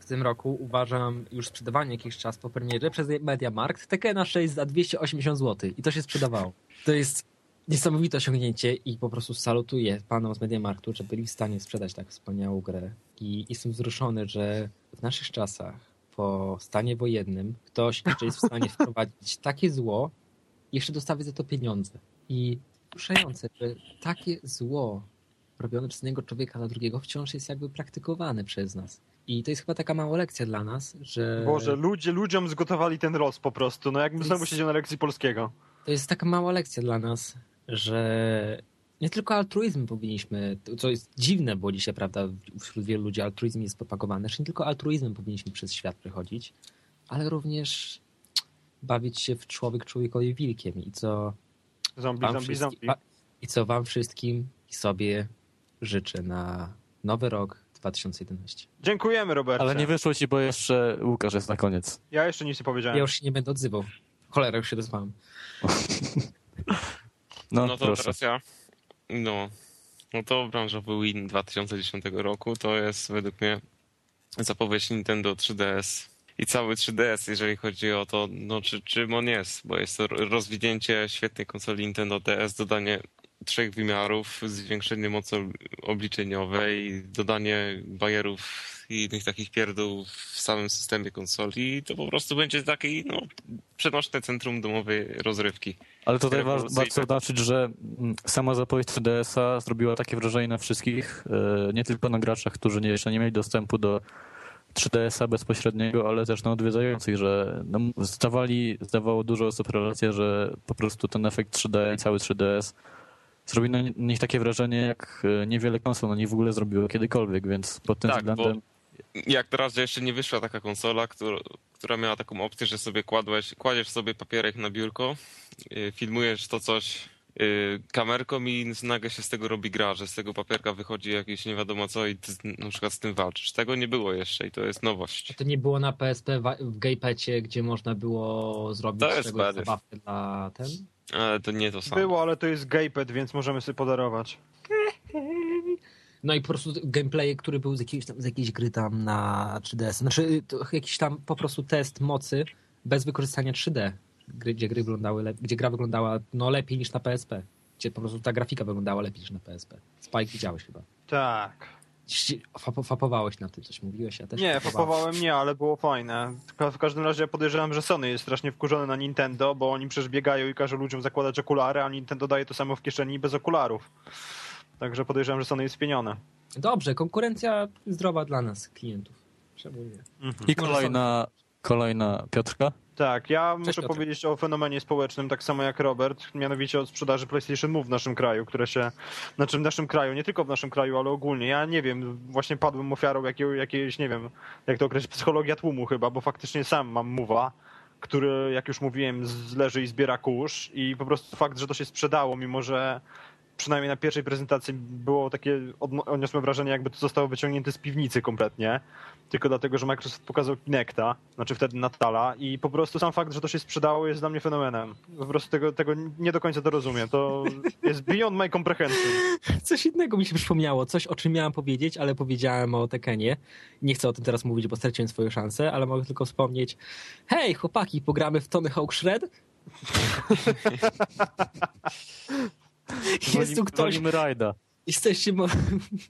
w tym roku uważam już sprzedawanie jakiś czas po premierze przez Mediamarkt Tekena 6 za 280 zł i to się sprzedawało. To jest niesamowite osiągnięcie i po prostu salutuję panom z Mediamarktu, że byli w stanie sprzedać tak wspaniałą grę i jestem wzruszony, że w naszych czasach po stanie wojennym ktoś jeszcze jest w stanie [LAUGHS] wprowadzić takie zło i jeszcze dostawić za to pieniądze. I wzruszające, że takie zło robione przez jednego człowieka na drugiego wciąż jest jakby praktykowane przez nas. I to jest chyba taka mała lekcja dla nas, że Boże, ludzie ludziom zgotowali ten roz po prostu, no jakbym znowu siedział na lekcji polskiego. to jest taka mała lekcja dla nas, że nie tylko altruizm powinniśmy, co jest dziwne, bo dzisiaj, prawda, wśród wielu ludzi altruizm jest propagowany, że nie tylko altruizmem powinniśmy przez świat przechodzić, ale również bawić się w człowiek człowiekowi wilkiem i co Zombie, wam zombie, wszystkim, zombie. i co wam wszystkim i sobie życzę na nowy rok 2011. Dziękujemy, Robercie. Ale nie wyszło ci, bo jeszcze Łukasz jest na koniec. Ja jeszcze nic nie powiedziałem. Ja już się nie będę odzywał. Cholera, już się dozwałem. No, No to proszę. teraz ja. No. No to branżowy win 2010 roku to jest według mnie zapowiedź Nintendo 3DS. I cały 3DS, jeżeli chodzi o to, no czy, czym on jest, bo jest to rozwinięcie świetnej konsoli Nintendo DS, dodanie trzech wymiarów, zwiększenie mocy obliczeniowej, dodanie bajerów i innych takich pierdół w samym systemie konsoli. To po prostu będzie taki, no, przenośne centrum domowej rozrywki. Ale tutaj warto zaznaczyć, że mm, sama zapowiedź 3DS-a zrobiła takie wrażenie na wszystkich, e, nie tylko na graczach, którzy jeszcze nie mieli dostępu do 3DS-a bezpośredniego, ale też na odwiedzających, że no, zdawali, zdawało dużo osób relację, że po prostu ten efekt 3D i cały 3DS zrobi na nich takie wrażenie, jak e, niewiele konsol na nich w ogóle zrobiło kiedykolwiek, więc pod tym Tak, bo- względem jak teraz, że jeszcze nie wyszła taka konsola, która, która miała taką opcję, że sobie kładłeś, kładziesz sobie papierek na biurko, yy, filmujesz to coś yy, kamerką i nagle się z tego robi gra, że z tego papierka wychodzi jakieś nie wiadomo co i ty z- na przykład z tym walczysz. Tego nie było jeszcze i to jest nowość. To nie było na PSP w gamepadzie, gdzie można było zrobić czegoś zabawkę dla ten? Ale to nie to samo. Było, ale to jest gamepad, więc możemy sobie podarować. No i po prostu gameplay, który był z jakiejś, tam, z jakiejś gry tam na 3DS. Znaczy to jakiś tam po prostu test mocy bez wykorzystania 3D. Gry, gdzie, gry wyglądały gdzie gra wyglądała no, lepiej niż na PSP. Gdzie po prostu ta grafika wyglądała lepiej niż na PSP. Spike widziałeś chyba. Tak. Fapowałeś na tym, coś mówiłeś, ja też Nie, fapowałem. nie, ale było fajne. Tylko W każdym razie podejrzewam, że Sony jest strasznie wkurzony na Nintendo, bo oni przecież biegają i każą ludziom zakładać okulary, a Nintendo daje to samo w kieszeni bez okularów. Także podejrzewam, że Sony jest spienione. Dobrze, konkurencja zdrowa dla nas, klientów. Czemu nie? Mhm. i kolejna, kolejna Piotrka. Tak, ja muszę powiedzieć o fenomenie społecznym, tak samo jak Robert, mianowicie o sprzedaży PlayStation Move w naszym kraju, które się, znaczy w naszym kraju, nie tylko w naszym kraju, ale ogólnie. Ja nie wiem, właśnie padłem ofiarą jakiejś, nie wiem, jak to określić, psychologia tłumu chyba, bo faktycznie sam mam Move'a, który, jak już mówiłem, leży i zbiera kurz i po prostu fakt, że to się sprzedało, mimo że przynajmniej na pierwszej prezentacji było takie, odniosłem wrażenie, jakby to zostało wyciągnięte z piwnicy kompletnie, tylko dlatego, że Microsoft pokazał Kinecta, znaczy wtedy Natala i po prostu sam fakt, że to się sprzedało jest dla mnie fenomenem. Po prostu tego, tego nie do końca to rozumiem. To [LAUGHS] jest beyond my comprehension. Coś innego mi się przypomniało, coś o czym miałem powiedzieć, ale powiedziałem o Tekenie. Nie chcę o tym teraz mówić, bo straciłem swoją szansę, ale mogę tylko wspomnieć. Hej, chłopaki, pogramy w Tony Hawk Shred? [LAUGHS] Jest tu ktoś, rajda. jesteście, mo...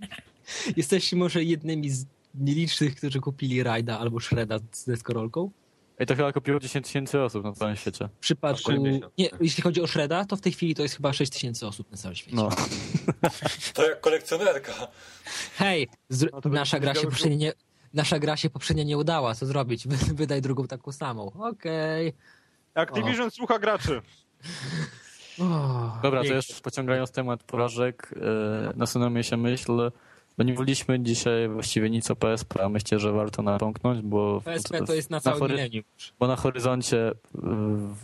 [LAUGHS] jesteście może jednymi z nielicznych, którzy kupili Rajda albo Shreda z deskorolką? Ej, to chyba kupiło 10 tysięcy osób na całym świecie. W przypadku... Nie, jeśli chodzi o Shreda, to w tej chwili to jest chyba 6 tysięcy osób na całym świecie. No. [LAUGHS] To jak kolekcjonerka. Hej, z... No to nasza, gra się poprzednio nie... nasza gra się poprzednio nie udała, co zrobić? Wy- [LAUGHS] Wydaj drugą taką samą. Okej. Activision słucha graczy. Dobra, to jeszcze pociągając temat porażek, yy, nasunęła mi się myśl, bo nie mówiliśmy dzisiaj właściwie nic o PSP, a myślę, że warto napomknąć, bo... w- PSP to jest na na hory-. Bo na horyzoncie y,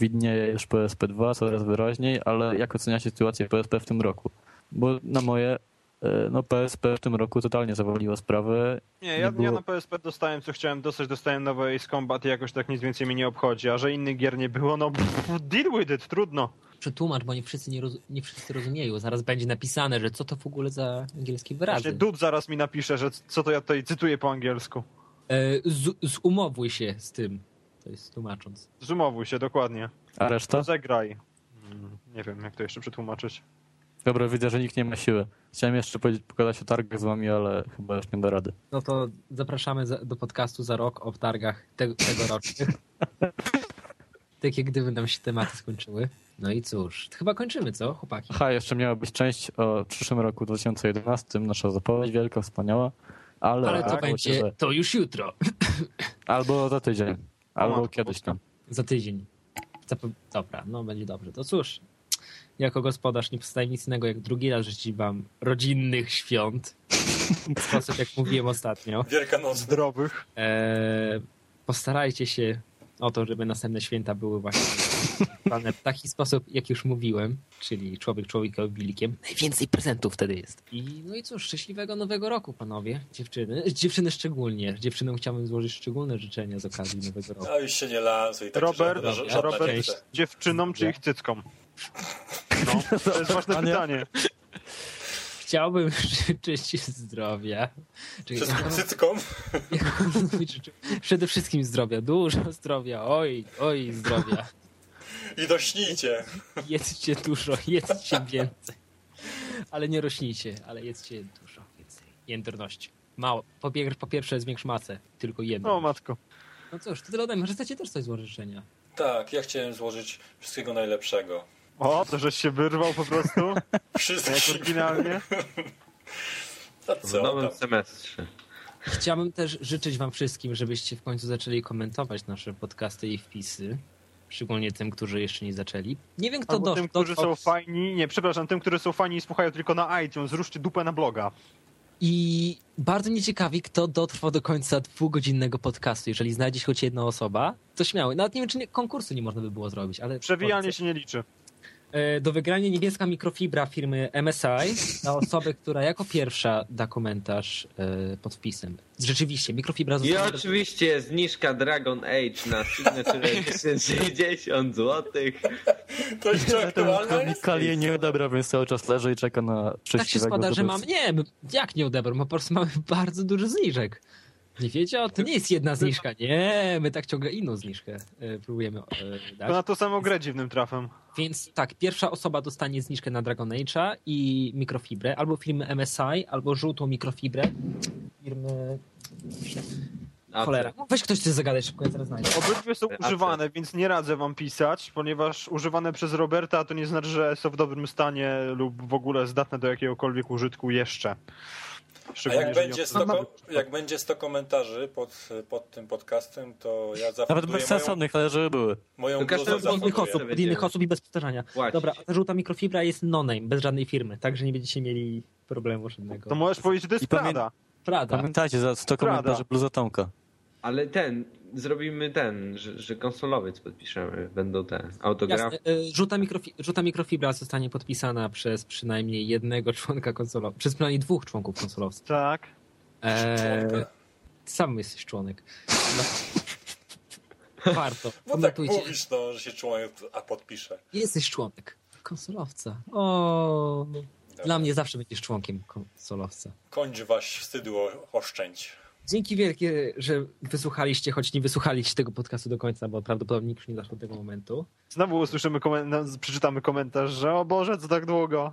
widnieje już PSP 2 coraz wyraźniej, ale jak oceniacie sytuację PSP w tym roku? Bo na moje, y, no PSP w tym roku totalnie zawaliło sprawę. Nie, ja, Nie ja było- na PSP dostałem co chciałem dostać, dostałem nowe Ace Combat i jakoś tak nic więcej mnie nie obchodzi, a że innych gier nie było, no pff, deal with it, trudno. Przetłumacz, bo nie wszyscy, nie, roz... nie wszyscy rozumieją. Zaraz będzie napisane, że co to w ogóle za angielskie wyrazy. Właśnie Dud zaraz mi napisze, że co to ja tutaj cytuję po angielsku. E, z, zumowuj się z tym. To jest tłumacząc. Zumowuj się, dokładnie. A reszta? Zagraj. Mm, Nie wiem, jak to jeszcze przetłumaczyć. Dobra, widzę, że nikt nie ma siły. Chciałem jeszcze powiedzieć, pogadać o targach z wami, ale chyba już nie da rady. No to zapraszamy za, do podcastu za rok o targach te, tegorocznych. [LAUGHS] tak jak gdyby nam się tematy skończyły. No i cóż, chyba kończymy, co, chłopaki? Aha, jeszcze miała być część o przyszłym roku 2011, nasza zapowiedź wielka, wspaniała, ale, Ale to się, będzie, że to już jutro. [COUGHS] albo za tydzień, albo matko kiedyś tam. Za tydzień. Dobra, no będzie dobrze. To cóż, jako gospodarz nie pozostaje nic innego, jak drugi raz życzyć wam rodzinnych świąt. W sposób, jak mówiłem ostatnio. Wielkanoc. Zdrowych. Eee, postarajcie się o to, żeby następne święta były właśnie plane w taki sposób, jak już mówiłem, czyli człowiek człowiekowi bilikiem. Najwięcej prezentów wtedy jest. I no i cóż, szczęśliwego nowego roku, panowie, dziewczyny. Dziewczyny szczególnie. Dziewczynom chciałbym złożyć szczególne życzenia z okazji nowego roku. No już się nie lansuj. Tak Robert, żadna- żadna Robert dziewczynom czy ich cycką? No, to jest ważne pytanie. Chciałbym [LAUGHS] życzyć zdrowia. Czyli, Wszystkim cyckom. [LAUGHS] Przede wszystkim zdrowia, dużo zdrowia, oj, oj zdrowia. I dośnijcie. Jedzcie dużo, jedzcie więcej. Ale nie rośnijcie, ale jedzcie dużo więcej. Jędrność. Mało. Po, pier- po pierwsze zwiększ masę, tylko jedną. O matko. No cóż, to tyle ode mnie. Może chcecie też coś złożyć życzenia? Tak, ja chciałem złożyć wszystkiego najlepszego. O, to żeś się wyrwał po prostu. [LAUGHS] Jak Wszystkim. oryginalnie. A W co nowym tam? semestrze. Chciałbym też życzyć wam wszystkim, żebyście w końcu zaczęli komentować nasze podcasty i wpisy. Szczególnie tym, którzy jeszcze nie zaczęli. Nie wiem, kto Albo do, tym, którzy są fajni, nie, przepraszam, tym, którzy są fajni i słuchają tylko na iTunes, zruszcie dupę na bloga. I bardzo mnie ciekawi, kto dotrwał do końca dwugodzinnego podcastu. Jeżeli znajdzie się choć jedna osoba, to śmiały. Nawet nie wiem, czy nie, konkursu nie można by było zrobić, ale... Przewijanie się nie liczy. E, Do wygrania niebieska mikrofibra firmy MSI dla osoby, która jako pierwsza da komentarz e, pod wpisem. Rzeczywiście, mikrofibra I została... oczywiście zniżka Dragon Age na Signature Edition 60 zł. To jeszcze aktualne jest? Kalię nie odebra, więc cały czas leży i czeka na Tak się składa, że mam... Nie, jak nie odebrał? Po prostu mamy bardzo dużo zniżek. Nie wiedział? To nie jest jedna zniżka. Nie, my tak ciągle inną zniżkę e, próbujemy e, To dać. na to samo grę dziwnym trafem. Więc tak, pierwsza osoba dostanie zniżkę na Dragon Age'a i mikrofibrę, albo firmy MSI, albo żółtą mikrofibrę firmy... A Cholera. No, Weź ktoś coś zagadać szybko, ja zaraz znajdę. Obydwie są używane, więc nie radzę wam pisać, ponieważ używane przez Roberta to nie znaczy, że są w dobrym stanie lub w ogóle zdatne do jakiegokolwiek użytku jeszcze. A Szczególnie, jak jeżeli będzie, on- 100, ko- jak będzie 100 komentarzy pod, pod tym podcastem, to ja Nawet zafunduję moją, bezsensownych, ale żeby były. moją Od innych osób, od innych osób i bez powtarzania. Płacić. Dobra, a ta żółta mikrofibra jest no-name, bez żadnej firmy, także nie będziecie mieli problemu żadnego. To możesz powiedzieć, że to jest I pamię- Prada. Prada. Pamiętajcie, za 100 Prawda. komentarzy Tomka. Ale ten, zrobimy ten, że, że konsolowiec podpiszemy. Będą te autografy. Jasne, y, żółta, mikrofi żółta mikrofibra zostanie podpisana przez przynajmniej jednego członka konsolowca, przez przynajmniej dwóch członków konsolowców. Tak. Eee, Członka. sam jesteś członek. No. [LAUGHS] Warto. Bo tak mówisz, no, że się człowiek a podpisze. Jesteś członek konsolowca. O, dla mnie zawsze będziesz członkiem konsolowca. Kończ waś wstydu oszczędź. Dzięki wielkie, że wysłuchaliście, choć nie wysłuchaliście tego podcastu do końca, bo prawdopodobnie nikt już nie doszło do tego momentu. Znowu usłyszymy, no, przeczytamy komentarz, że o Boże, co tak długo.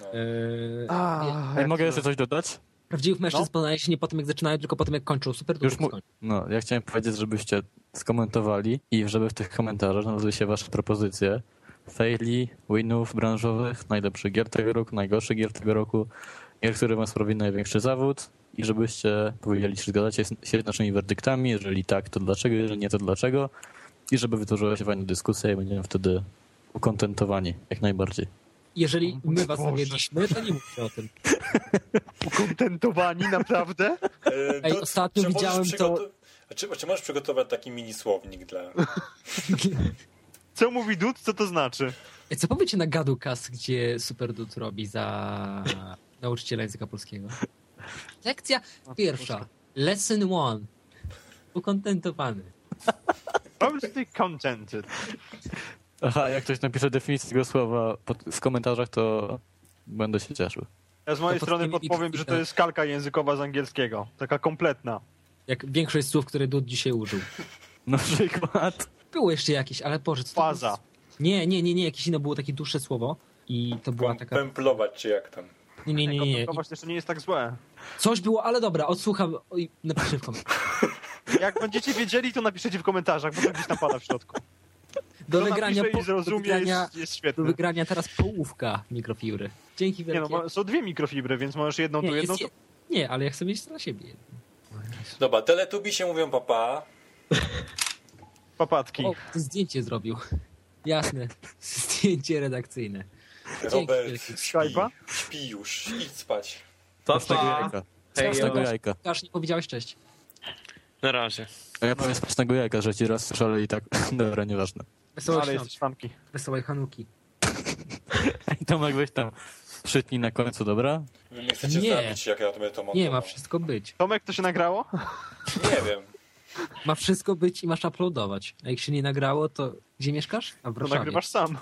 No. Eee, A, Ej, mogę jeszcze coś dodać? Prawdziwych mężczyzn No. poznaje się nie po tym, jak zaczynają, tylko po tym, jak kończą. Super Już dużo mu... No, ja chciałem powiedzieć, żebyście skomentowali i żeby w tych komentarzach znalazły się wasze propozycje. Faili, winów branżowych, najlepszych gier tego roku, najgorszych gier tego roku, gier, które wam sprawi największy zawód i żebyście powiedzieli, czy zgadzacie się z naszymi werdyktami, jeżeli tak, to dlaczego, jeżeli nie, to dlaczego i żeby wytworzyła się fajna dyskusja i będziemy wtedy ukontentowani, jak najbardziej. Jeżeli my was zawiedliśmy, to nie mówcie o tym. [LAUGHS] ukontentowani naprawdę? E, Ej, to- ostatnio widziałem to- A Czy, czy możesz przygotować taki mini słownik dla... [LAUGHS] Co mówi Dud, co to znaczy? Ej, Co powiecie na Gadukas, gdzie Superdut robi za nauczyciela języka polskiego? Lekcja pierwsza. Lesson one. Ukontentowany. Mostly contented. Aha, jak ktoś napisze definicję tego słowa pod, w komentarzach, to będę się cieszył. Ja z mojej To strony podpowiem, że to jest kalka językowa z angielskiego. Taka kompletna. Jak większość słów, które Dud dzisiaj użył. Na przykład. Było jeszcze jakieś, ale Boże, co Faza. Nie, nie, nie, nie, jakieś inne było takie dłuższe słowo i to była taka... Pęplować, czy jak tam. Nie, nie, nie, nie, nie. Komplikować jeszcze nie jest tak złe. Coś było, ale dobra, odsłucham i napiszę w komentarzu. Jak będziecie wiedzieli, to napiszecie w komentarzach, bo to gdzieś tam pada w środku. Do Kto wygrania, po, do wygrania, jest, jest do wygrania teraz połówka mikrofiury. Dzięki Nie wielkie. no, ma- są dwie mikrofibry, więc możesz jedną Nie, tu, jedną jest tu. je- nie, ale ja chcę mieć dla siebie. jedną. Dobra, teletubi się mówią papa. Papatki. O, to zdjęcie zrobił. Jasne, zdjęcie redakcyjne. Robert, śpi, śpi już, idź spać. To Z tego jajka. Hej, Z tego jajka. Aż nie powiedziałeś cześć. Na razie. A ja powiem smacznego jajka, że ci raz ale i tak, [LAUGHS] dobra, nieważne. Wesołe Ale świąt, wesołej Hanuki. Tomek weź tam przytnij na końcu, dobra? Wy mnie chcecie Nie. zabić, jak ja to będę to montował. Nie, ma wszystko być. Tomek, to się nagrało? Nie wiem. Ma wszystko być i masz uploadować. A jak się nie nagrało, to gdzie mieszkasz? A w To Warszawie. nagrywasz sam.